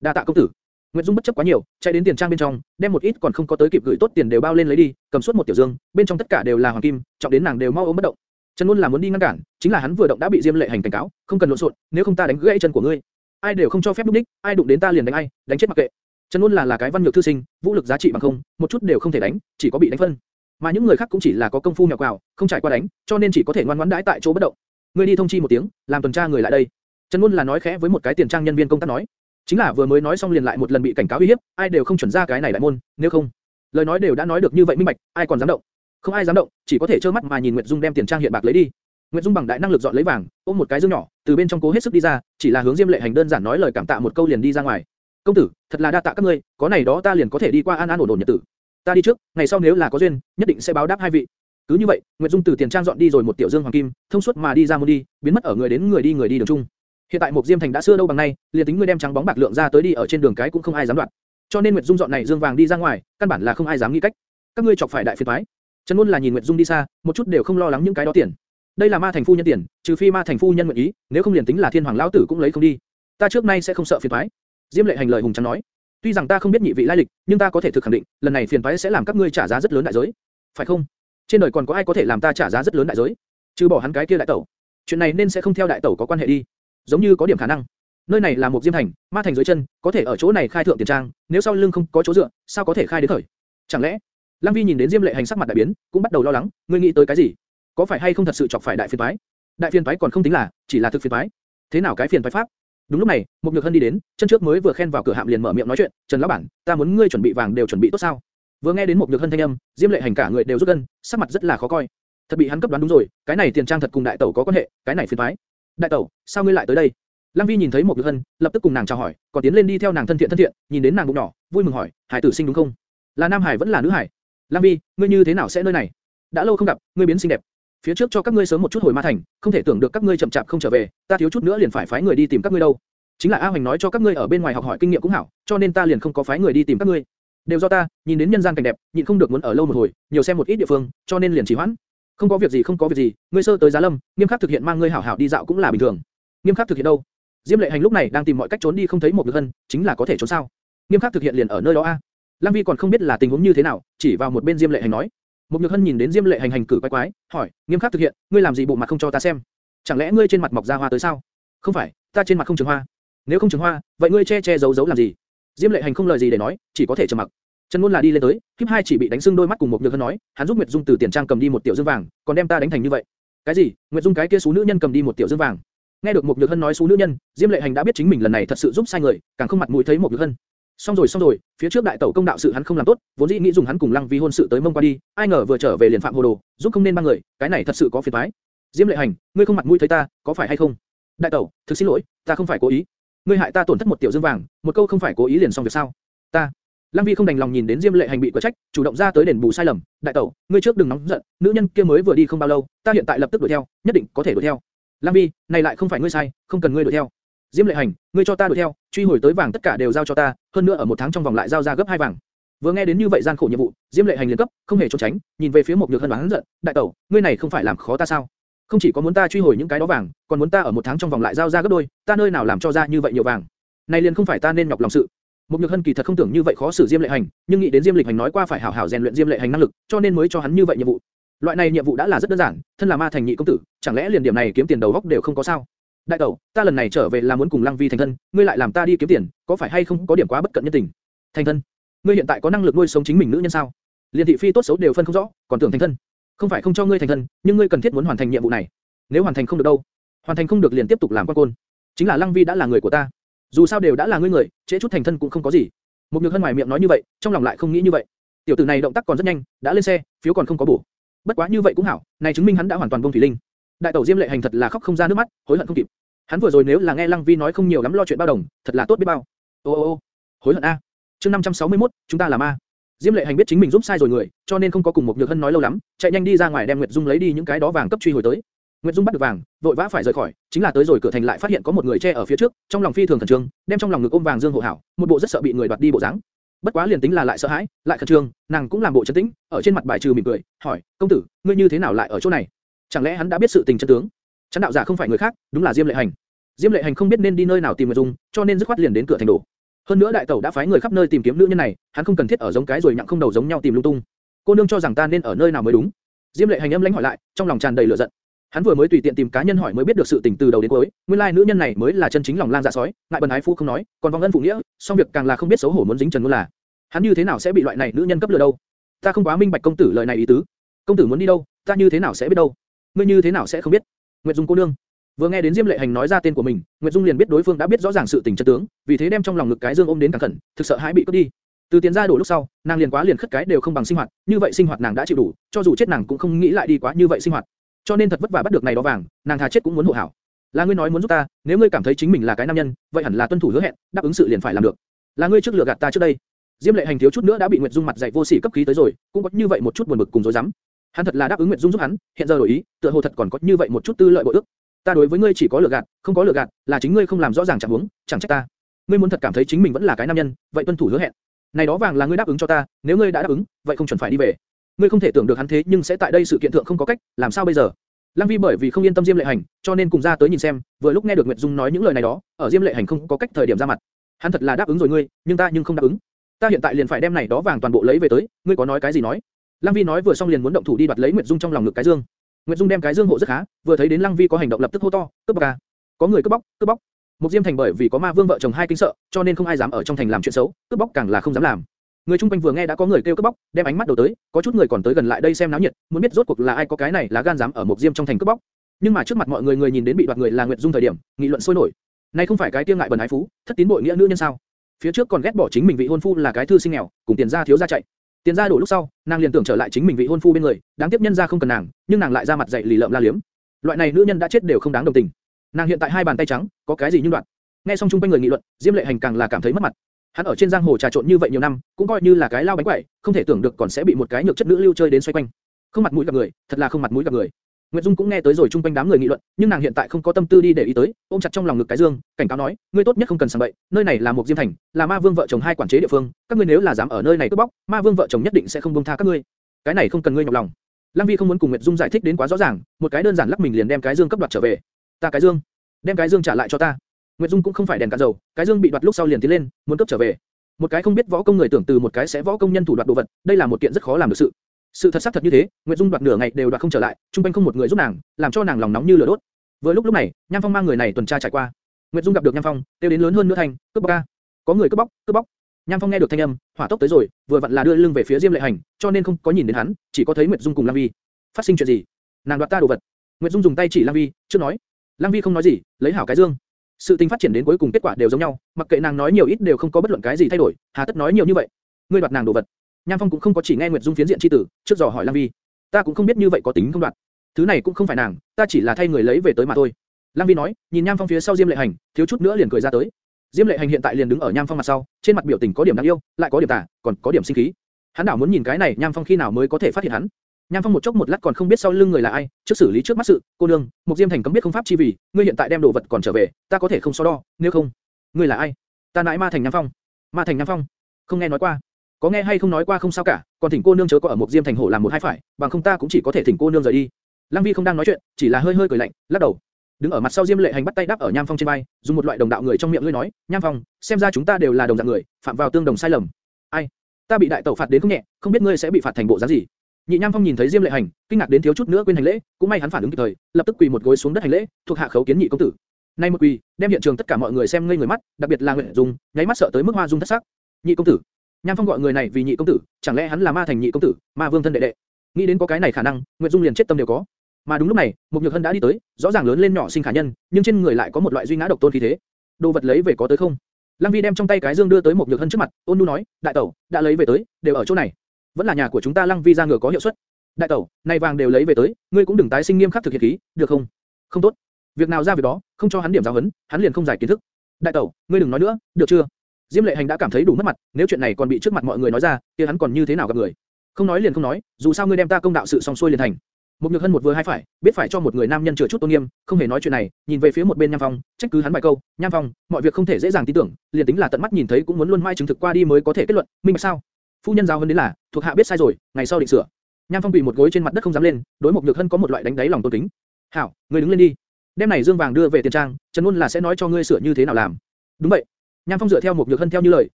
Đa tạ công tử. Nguyệt Dung bất chấp quá nhiều, chạy đến tiền trang bên trong, đem một ít còn không có tới kịp gửi tốt tiền đều bao lên lấy đi, cầm suốt một tiểu dương, bên trong tất cả đều là hoàng kim, trọng đến nàng đều mau ôm bất động. Trần Nôn là muốn đi ngăn cản, chính là hắn vừa động đã bị Diêm Lệ Hành cảnh cáo, không cần lộn xộn, nếu không ta đánh gãy chân của ngươi. Ai đều không cho phép lúc đích, ai đụng đến ta liền đánh ai, đánh chết mặc kệ. Trần Nôn là là cái văn nhược thư sinh, vũ lực giá trị bằng không, một chút đều không thể đánh, chỉ có bị đánh phân. Mà những người khác cũng chỉ là có công phu nhào quào, không trải qua đánh, cho nên chỉ có thể ngoan ngoãn đãi tại chỗ bất động. Ngươi đi thông chi một tiếng, làm tuần tra người lại đây. Trần Nôn là nói khẽ với một cái tiền trang nhân viên công tác nói, chính là vừa mới nói xong liền lại một lần bị cảnh cáo uy hiếp, ai đều không chuẩn ra cái này đại môn, nếu không, lời nói đều đã nói được như vậy minh bạch, ai còn dám động? Không ai dám động, chỉ có thể trơ mắt mà nhìn Nguyệt Dung đem tiền trang hiện bạc lấy đi. Nguyệt Dung bằng đại năng lực dọn lấy vàng, ôm một cái dương nhỏ, từ bên trong cố hết sức đi ra, chỉ là hướng Diêm Lệ Hành đơn giản nói lời cảm tạ một câu liền đi ra ngoài. công tử, thật là đa tạ các ngươi, có này đó ta liền có thể đi qua an an ổn ổn nhật tử. ta đi trước, ngày sau nếu là có duyên, nhất định sẽ báo đáp hai vị. cứ như vậy, Nguyệt Dung từ tiền trang dọn đi rồi một tiểu dương hoàng kim, thông suốt mà đi ra môn đi, biến mất ở người đến người đi người đi đường chung. hiện tại một Diêm Thành đã xưa đâu bằng nay, liền tính ngươi đem trắng bóng bạc lượng ra tới đi ở trên đường cái cũng không ai dám đoạt. cho nên Nguyệt Dung dọn này dương vàng đi ra ngoài, căn bản là không ai dám nghĩ cách. các ngươi chọc phải đại phiền toái. Trần Nôn là nhìn Nguyệt Dung đi xa, một chút đều không lo lắng những cái đó tiền. Đây là ma thành phu nhân tiền, trừ phi ma thành phu nhân nguyện ý, nếu không liền tính là thiên hoàng lão tử cũng lấy không đi. Ta trước nay sẽ không sợ phiền toái. Diêm lệ hành lời hùng trắng nói. Tuy rằng ta không biết nhị vị lai lịch, nhưng ta có thể thực khẳng định, lần này phiền toái sẽ làm các ngươi trả giá rất lớn đại giới. Phải không? Trên đời còn có ai có thể làm ta trả giá rất lớn đại giới? Trừ bỏ hắn cái kia đại tẩu. Chuyện này nên sẽ không theo đại tẩu có quan hệ đi. Giống như có điểm khả năng. Nơi này là một diêm thành, ma thành dưới chân, có thể ở chỗ này khai thượng tiền trang, nếu sau lưng không có chỗ dựa, sao có thể khai đến khởi? Chẳng lẽ? Lăng Vi nhìn đến Diêm Lệ Hành sắc mặt đại biến, cũng bắt đầu lo lắng, ngươi nghĩ tới cái gì? Có phải hay không thật sự chọc phải đại phiền toái? Đại phiền toái còn không tính là, chỉ là thực phiền toái. Thế nào cái phiền toái pháp? Đúng lúc này, một nhược hân đi đến, chân trước mới vừa khen vào cửa hạm liền mở miệng nói chuyện, Trần lão bản, ta muốn ngươi chuẩn bị vàng đều chuẩn bị tốt sao? Vừa nghe đến một nhược hân thanh âm, Diêm Lệ Hành cả người đều rút gân, sắc mặt rất là khó coi. Thật bị hắn cấp đoán đúng rồi, cái này tiền trang thật cùng đại tẩu có quan hệ, cái này phiền toái. Đại tẩu, sao ngươi lại tới đây? Lăng Vi nhìn thấy một nhược hân, lập tức cùng nàng chào hỏi, còn tiến lên đi theo nàng thân thiện thân thiện, nhìn đến nàng bụng nhỏ, vui mừng hỏi, hải tử sinh đúng không? Là nam hải vẫn là nữ hải? Lam Vi, ngươi như thế nào sẽ nơi này? Đã lâu không gặp, ngươi biến xinh đẹp. Phía trước cho các ngươi sớm một chút hồi ma thành, không thể tưởng được các ngươi chậm chạp không trở về, ta thiếu chút nữa liền phải phái người đi tìm các ngươi đâu. Chính là A Hoành nói cho các ngươi ở bên ngoài học hỏi kinh nghiệm cũng hảo, cho nên ta liền không có phái người đi tìm các ngươi. Đều do ta, nhìn đến nhân gian cảnh đẹp, nhịn không được muốn ở lâu một hồi, nhiều xem một ít địa phương, cho nên liền trì hoãn. Không có việc gì không có việc gì, ngươi sơ tới giá lâm, nghiêm khắc thực hiện mang ngươi hảo hảo đi dạo cũng là bình thường. Nghiêm khắc thực hiện đâu? Diêm Lệ Hành lúc này đang tìm mọi cách trốn đi không thấy một được hân, chính là có thể trốn sao? Nghiêm khắc thực hiện liền ở nơi đó a. Lăng Vi còn không biết là tình huống như thế nào, chỉ vào một bên Diêm Lệ Hành nói. Một Nhược Hân nhìn đến Diêm Lệ Hành hành cử quái quái, hỏi, nghiêm khắc thực hiện, ngươi làm gì bộ mặt không cho ta xem? Chẳng lẽ ngươi trên mặt mọc ra hoa tới sao? Không phải, ta trên mặt không trường hoa. Nếu không trường hoa, vậy ngươi che che giấu giấu làm gì? Diêm Lệ Hành không lời gì để nói, chỉ có thể trầm mặc. Trần Nôn là đi lên tới, kiếp hai chỉ bị đánh sưng đôi mắt cùng một Nhược Hân nói, hắn giúp Nguyệt Dung từ tiền trang cầm đi một tiểu dương vàng, còn đem ta đánh thành như vậy. Cái gì? Nguyệt Dung cái kia số nữ nhân cầm đi một tiểu dương vàng. Nghe được một Nhược Hân nói số nữ nhân, Diêm Lệ Hành đã biết chính mình lần này thật sự giúp sai người, càng không mặt mũi thấy một Nhược Hân. Xong rồi xong rồi, phía trước đại tẩu công đạo sự hắn không làm tốt, vốn dĩ nghĩ dùng hắn cùng Lăng Vi hôn sự tới mông qua đi, ai ngờ vừa trở về liền phạm hồ đồ, giúp không nên ba người, cái này thật sự có phiền toái. Diêm Lệ Hành, ngươi không mặt mũi thấy ta, có phải hay không? Đại tẩu, thực xin lỗi, ta không phải cố ý. Ngươi hại ta tổn thất một tiểu dương vàng, một câu không phải cố ý liền xong việc sao? Ta. Lăng Vi không đành lòng nhìn đến Diêm Lệ Hành bị quả trách, chủ động ra tới đền bù sai lầm. Đại tẩu, ngươi trước đừng nóng giận, nữ nhân kia mới vừa đi không bao lâu, ta hiện tại lập tức đuổi theo, nhất định có thể đuổi theo. Lăng Vi, này lại không phải ngươi sai, không cần ngươi đuổi theo. Diêm Lệ Hành, ngươi cho ta đuổi theo, truy hồi tới vàng tất cả đều giao cho ta, hơn nữa ở một tháng trong vòng lại giao ra gấp hai vàng. Vừa nghe đến như vậy gian khổ nhiệm vụ, Diêm Lệ Hành liền cấp, không hề trốn tránh, nhìn về phía Mộc nhược hân đoán giận, đại tẩu, ngươi này không phải làm khó ta sao? Không chỉ có muốn ta truy hồi những cái đó vàng, còn muốn ta ở một tháng trong vòng lại giao ra gấp đôi, ta nơi nào làm cho ra như vậy nhiều vàng? Này liền không phải ta nên nhọc lòng sự. Mộc nhược hân kỳ thật không tưởng như vậy khó xử Diêm Lệ Hành, nhưng nghĩ đến Diêm Lịch Hành nói qua phải hảo hảo rèn luyện Diêm Lệ Hành năng lực, cho nên mới cho hắn như vậy nhiệm vụ. Loại này nhiệm vụ đã là rất đơn giản, thân là ma thành nhị công tử, chẳng lẽ liền điểm này kiếm tiền đầu góc đều không có sao? Đại tẩu, ta lần này trở về là muốn cùng Lăng Vi thành thân, ngươi lại làm ta đi kiếm tiền, có phải hay không có điểm quá bất cận nhân tình? Thành thân? Ngươi hiện tại có năng lực nuôi sống chính mình nữ nhân sao? Liên thị phi tốt xấu đều phân không rõ, còn tưởng thành thân? Không phải không cho ngươi thành thân, nhưng ngươi cần thiết muốn hoàn thành nhiệm vụ này. Nếu hoàn thành không được đâu, hoàn thành không được liền tiếp tục làm quan côn. Chính là Lăng Vi đã là người của ta, dù sao đều đã là ngươi người, trễ chút thành thân cũng không có gì. Một nhược hân ngoài miệng nói như vậy, trong lòng lại không nghĩ như vậy. Tiểu tử này động tác còn rất nhanh, đã lên xe, phiếu còn không có bổ. Bất quá như vậy cũng hảo, này chứng minh hắn đã hoàn toàn buông thủy linh. Đại tẩu Diêm Lệ Hành thật là khóc không ra nước mắt, hối hận không kịp. Hắn vừa rồi nếu là nghe Lăng Vi nói không nhiều lắm lo chuyện bao đồng, thật là tốt biết bao. Ô ô ô, hối hận a. Chương 561, chúng ta là ma. Diêm Lệ Hành biết chính mình giúp sai rồi người, cho nên không có cùng một Nhược Hân nói lâu lắm, chạy nhanh đi ra ngoài đem Nguyệt Dung lấy đi những cái đó vàng cấp truy hồi tới. Nguyệt Dung bắt được vàng, vội vã phải rời khỏi, chính là tới rồi cửa thành lại phát hiện có một người che ở phía trước, trong lòng phi thường khẩn trương, đem trong lòng ngực ôm vàng dương hộ hảo, một bộ rất sợ bị người đoạt đi bộ dáng. Bất quá liền tính là lại sợ hãi, lại khẩn trương, nàng cũng làm bộ trấn tĩnh, ở trên mặt bài trừ mỉm cười, hỏi, công tử, ngươi như thế nào lại ở chỗ này? Chẳng lẽ hắn đã biết sự tình chân tướng? Chấn đạo giả không phải người khác, đúng là Diêm Lệ Hành. Diêm Lệ Hành không biết nên đi nơi nào tìm Nguyệt Dung, cho nên dứt khoát liền đến cửa thành đổ. Hơn nữa đại tẩu đã phái người khắp nơi tìm kiếm nữ nhân này, hắn không cần thiết ở giống cái rồi nhặng không đầu giống nhau tìm lung tung. Cô nương cho rằng ta nên ở nơi nào mới đúng. Diêm Lệ Hành âm lãnh hỏi lại, trong lòng tràn đầy lửa giận. Hắn vừa mới tùy tiện tìm cá nhân hỏi mới biết được sự tình từ đầu đến cuối, nguyên lai nữ nhân này mới là chân chính lòng lang dạ sói, ngại bần ái phu không nói, còn vong ân phụ nghĩa, song việc càng là không biết xấu hổ muốn dính trần luôn là. Hắn như thế nào sẽ bị loại này nữ nhân cấp lừa đâu? Ta không quá minh bạch công tử lời này ý tứ. Công tử muốn đi đâu, ta như thế nào sẽ biết đâu? Ngươi như thế nào sẽ không biết? Nguyệt Dung cô nương. Vừa nghe đến Diêm Lệ Hành nói ra tên của mình, Nguyệt Dung liền biết đối phương đã biết rõ ràng sự tình chân tướng, vì thế đem trong lòng ngực cái dương ôm đến càng khẩn, thực sợ hãi bị cướp đi. Từ tiền ra đổ lúc sau, nàng liền quá liền khất cái đều không bằng sinh hoạt, như vậy sinh hoạt nàng đã chịu đủ, cho dù chết nàng cũng không nghĩ lại đi quá như vậy sinh hoạt. Cho nên thật vất vả bắt được này đó vàng, nàng thà chết cũng muốn hộ hảo. Là ngươi nói muốn giúp ta, nếu ngươi cảm thấy chính mình là cái nam nhân, vậy hẳn là tuân thủ hứa hẹn, đáp ứng sự liền phải làm được. Là ngươi trước lừa gạt ta trước đây. Diêm Lệ Hành thiếu chút nữa đã bị Nguyệt Dung mặt dày vô sỉ cấp khí tới rồi, cũng có như vậy một chút buồn bực cùng rối rắm. Hắn thật là đáp ứng Nguyệt Dung giúp hắn, hiện giờ đổi ý, tựa hồ thật còn có như vậy một chút tư lợi bội ước. Ta đối với ngươi chỉ có lừa gạt, không có lừa gạt, là chính ngươi không làm rõ ràng chẳng huống, chẳng trách ta. Ngươi muốn thật cảm thấy chính mình vẫn là cái nam nhân, vậy tuân thủ hứa hẹn. Này đó vàng là ngươi đáp ứng cho ta, nếu ngươi đã đáp ứng, vậy không chuẩn phải đi về. Ngươi không thể tưởng được hắn thế nhưng sẽ tại đây sự kiện thượng không có cách, làm sao bây giờ? Lăng Vi bởi vì không yên tâm Diêm Lệ Hành, cho nên cùng ra tới nhìn xem, vừa lúc nghe được Nguyệt Dung nói những lời này đó, ở Diêm Lệ Hành không có cách thời điểm ra mặt. Hắn thật là đáp ứng rồi ngươi, nhưng ta nhưng không đáp ứng. Ta hiện tại liền phải đem này đó vàng toàn bộ lấy về tới, ngươi có nói cái gì nói? Lăng Vi nói vừa xong liền muốn động thủ đi đoạt lấy Nguyệt Dung trong lòng ngực cái dương. Nguyệt Dung đem cái dương hộ rất khá, vừa thấy đến Lăng Vi có hành động lập tức hô to, cướp bóc à. Có người cướp bóc, cướp bóc. Một Diêm Thành bởi vì có Ma Vương vợ chồng hai kinh sợ, cho nên không ai dám ở trong thành làm chuyện xấu, cướp bóc càng là không dám làm. Người trung quanh vừa nghe đã có người kêu cướp bóc, đem ánh mắt đầu tới, có chút người còn tới gần lại đây xem náo nhiệt, muốn biết rốt cuộc là ai có cái này là gan dám ở một Diêm trong thành cướp bóc. Nhưng mà trước mặt mọi người người nhìn đến bị đoạt người là Nguyệt Dung thời điểm, nghị luận sôi nổi. Này không phải cái tiêu ngại bần ái phú, thất tín bội nghĩa nữ nhân sao? Phía trước còn ghét bỏ chính mình vị hôn phu là cái thư sinh nghèo, cùng tiền gia thiếu gia chạy. Tiền gia đổ lúc sau, nàng liền tưởng trở lại chính mình vị hôn phu bên người, đáng tiếc nhân gia không cần nàng, nhưng nàng lại ra mặt dạy lì lợm la liếm. Loại này nữ nhân đã chết đều không đáng đồng tình. Nàng hiện tại hai bàn tay trắng, có cái gì nhưng đoạn. Nghe xong chung quanh người nghị luận, Diêm Lệ Hành càng là cảm thấy mất mặt. Hắn ở trên giang hồ trà trộn như vậy nhiều năm, cũng coi như là cái lao bánh quẩy, không thể tưởng được còn sẽ bị một cái nhược chất nữ lưu chơi đến xoay quanh. Không mặt mũi gặp người, thật là không mặt mũi gặp người. Nguyệt Dung cũng nghe tới rồi chung quanh đám người nghị luận, nhưng nàng hiện tại không có tâm tư đi để ý tới, ôm chặt trong lòng ngực cái dương, cảnh cáo nói, ngươi tốt nhất không cần sang bậy, nơi này là một diêm thành, là Ma Vương vợ chồng hai quản chế địa phương, các ngươi nếu là dám ở nơi này cướp bóc, Ma Vương vợ chồng nhất định sẽ không buông tha các ngươi. Cái này không cần ngươi nhọc lòng. Lăng Vi không muốn cùng Nguyệt Dung giải thích đến quá rõ ràng, một cái đơn giản lắc mình liền đem cái dương cấp đoạt trở về. Ta cái dương, đem cái dương trả lại cho ta. Nguyệt Dung cũng không phải đèn cạn dầu, cái dương bị đoạt lúc sau liền tiến lên, muốn cấp trở về. Một cái không biết võ công người tưởng từ một cái sẽ võ công nhân thủ đoạt đồ vật, đây là một kiện rất khó làm được sự. Sự thật xác thật như thế, Nguyệt Dung đoạt nửa ngày đều đoạt không trở lại, trung quanh không một người giúp nàng, làm cho nàng lòng nóng như lửa đốt. Vừa lúc lúc này, Nham Phong mang người này tuần tra trải qua. Nguyệt Dung gặp được Nham Phong, kêu đến lớn hơn nữa thành, cướp bóc ca. Có người cướp bóc, cướp bóc. Nham Phong nghe được thanh âm, hỏa tốc tới rồi, vừa vặn là đưa lưng về phía Diêm Lệ Hành, cho nên không có nhìn đến hắn, chỉ có thấy Nguyệt Dung cùng Lang Vi. Phát sinh chuyện gì? Nàng đoạt ta đồ vật. Nguyệt Dung dùng tay chỉ Lang Vi, chưa nói. Lang Vi không nói gì, lấy hảo cái dương. Sự tình phát triển đến cuối cùng kết quả đều giống nhau, mặc kệ nàng nói nhiều ít đều không có bất luận cái gì thay đổi, hà tất nói nhiều như vậy? Ngươi đoạt nàng đồ vật. Nham Phong cũng không có chỉ nghe Nguyệt Dung phiến diện chi tử, trước dò hỏi Lang Vi. Ta cũng không biết như vậy có tính không đoạn. Thứ này cũng không phải nàng, ta chỉ là thay người lấy về tới mà thôi. Lang Vi nói, nhìn Nham Phong phía sau Diêm Lệ Hành, thiếu chút nữa liền cười ra tới. Diêm Lệ Hành hiện tại liền đứng ở Nham Phong mặt sau, trên mặt biểu tình có điểm đáng yêu, lại có điểm tà, còn có điểm sinh khí. Hắn đảo muốn nhìn cái này Nham Phong khi nào mới có thể phát hiện hắn. Nham Phong một chốc một lát còn không biết sau lưng người là ai, trước xử lý trước mắt sự, cô nương, một Diêm Thành cấm biết không pháp chi vì, ngươi hiện tại đem đồ vật còn trở về, ta có thể không so đo, nếu không, ngươi là ai? Ta nãi Ma Thành Nham Phong. Ma Thành Nham Phong, không nghe nói qua. Có nghe hay không nói qua không sao cả, còn thỉnh cô nương chớ có ở một Diêm Thành hổ làm một hai phải, bằng không ta cũng chỉ có thể thỉnh cô nương rời đi. Lăng Vi không đang nói chuyện, chỉ là hơi hơi cười lạnh, lắc đầu. Đứng ở mặt sau Diêm Lệ Hành bắt tay đáp ở Nham Phong trên vai, dùng một loại đồng đạo người trong miệng lưỡi nói, Nham Phong, xem ra chúng ta đều là đồng dạng người, phạm vào tương đồng sai lầm. Ai? Ta bị đại tẩu phạt đến không nhẹ, không biết ngươi sẽ bị phạt thành bộ dáng gì. Nhị Nham Phong nhìn thấy Diêm Lệ Hành, kinh ngạc đến thiếu chút nữa quên hành lễ, cũng may hắn phản ứng kịp thời, lập tức quỳ một gối xuống đất hành lễ, thuộc hạ khấu kiến nhị công tử. Nay một quỳ, đem hiện trường tất cả mọi người xem ngây người mắt, đặc biệt là Nguyễn Dung, nháy mắt sợ tới mức hoa dung thất sắc. Nhị công tử. Nham Phong gọi người này vì nhị công tử, chẳng lẽ hắn là ma thành nhị công tử, ma vương thân đệ đệ? Nghĩ đến có cái này khả năng, Nguyệt Dung liền chết tâm đều có. Mà đúng lúc này, một nhược hân đã đi tới, rõ ràng lớn lên nhỏ sinh khả nhân, nhưng trên người lại có một loại duy ngã độc tôn khí thế. Đồ vật lấy về có tới không? Lăng Vi đem trong tay cái dương đưa tới một nhược hân trước mặt, ôn nhu nói, đại tẩu, đã lấy về tới, đều ở chỗ này. Vẫn là nhà của chúng ta Lăng Vi ra ngựa có hiệu suất. Đại tẩu, này vàng đều lấy về tới, ngươi cũng đừng tái sinh nghiêm khắc thực hiện khí, được không? Không tốt. Việc nào ra việc đó, không cho hắn điểm giáo huấn, hắn liền không giải kiến thức. Đại tẩu, ngươi đừng nói nữa, được chưa? Diêm Lệ Hành đã cảm thấy đủ mất mặt, nếu chuyện này còn bị trước mặt mọi người nói ra, kia hắn còn như thế nào gặp người? Không nói liền không nói, dù sao ngươi đem ta công đạo sự xong xuôi liền thành. Một nhược hân một vừa hai phải, biết phải cho một người nam nhân chừa chút tôn nghiêm, không hề nói chuyện này, nhìn về phía một bên Nham Phong, trách cứ hắn vài câu, Nham Phong, mọi việc không thể dễ dàng tin tưởng, liền tính là tận mắt nhìn thấy cũng muốn luôn mai chứng thực qua đi mới có thể kết luận, minh bạch sao? Phu nhân giáo hơn đến là, thuộc hạ biết sai rồi, ngày sau định sửa. Nham Phong bị một gối trên mặt đất không dám lên, đối một nhược hân có một loại đánh đáy lòng tôn kính. Hảo, ngươi đứng lên đi. đêm này dương vàng đưa về tiền trang, Trần Nôn là sẽ nói cho ngươi sửa như thế nào làm. Đúng vậy. Nham Phong dựa theo một nhược hân theo như lời,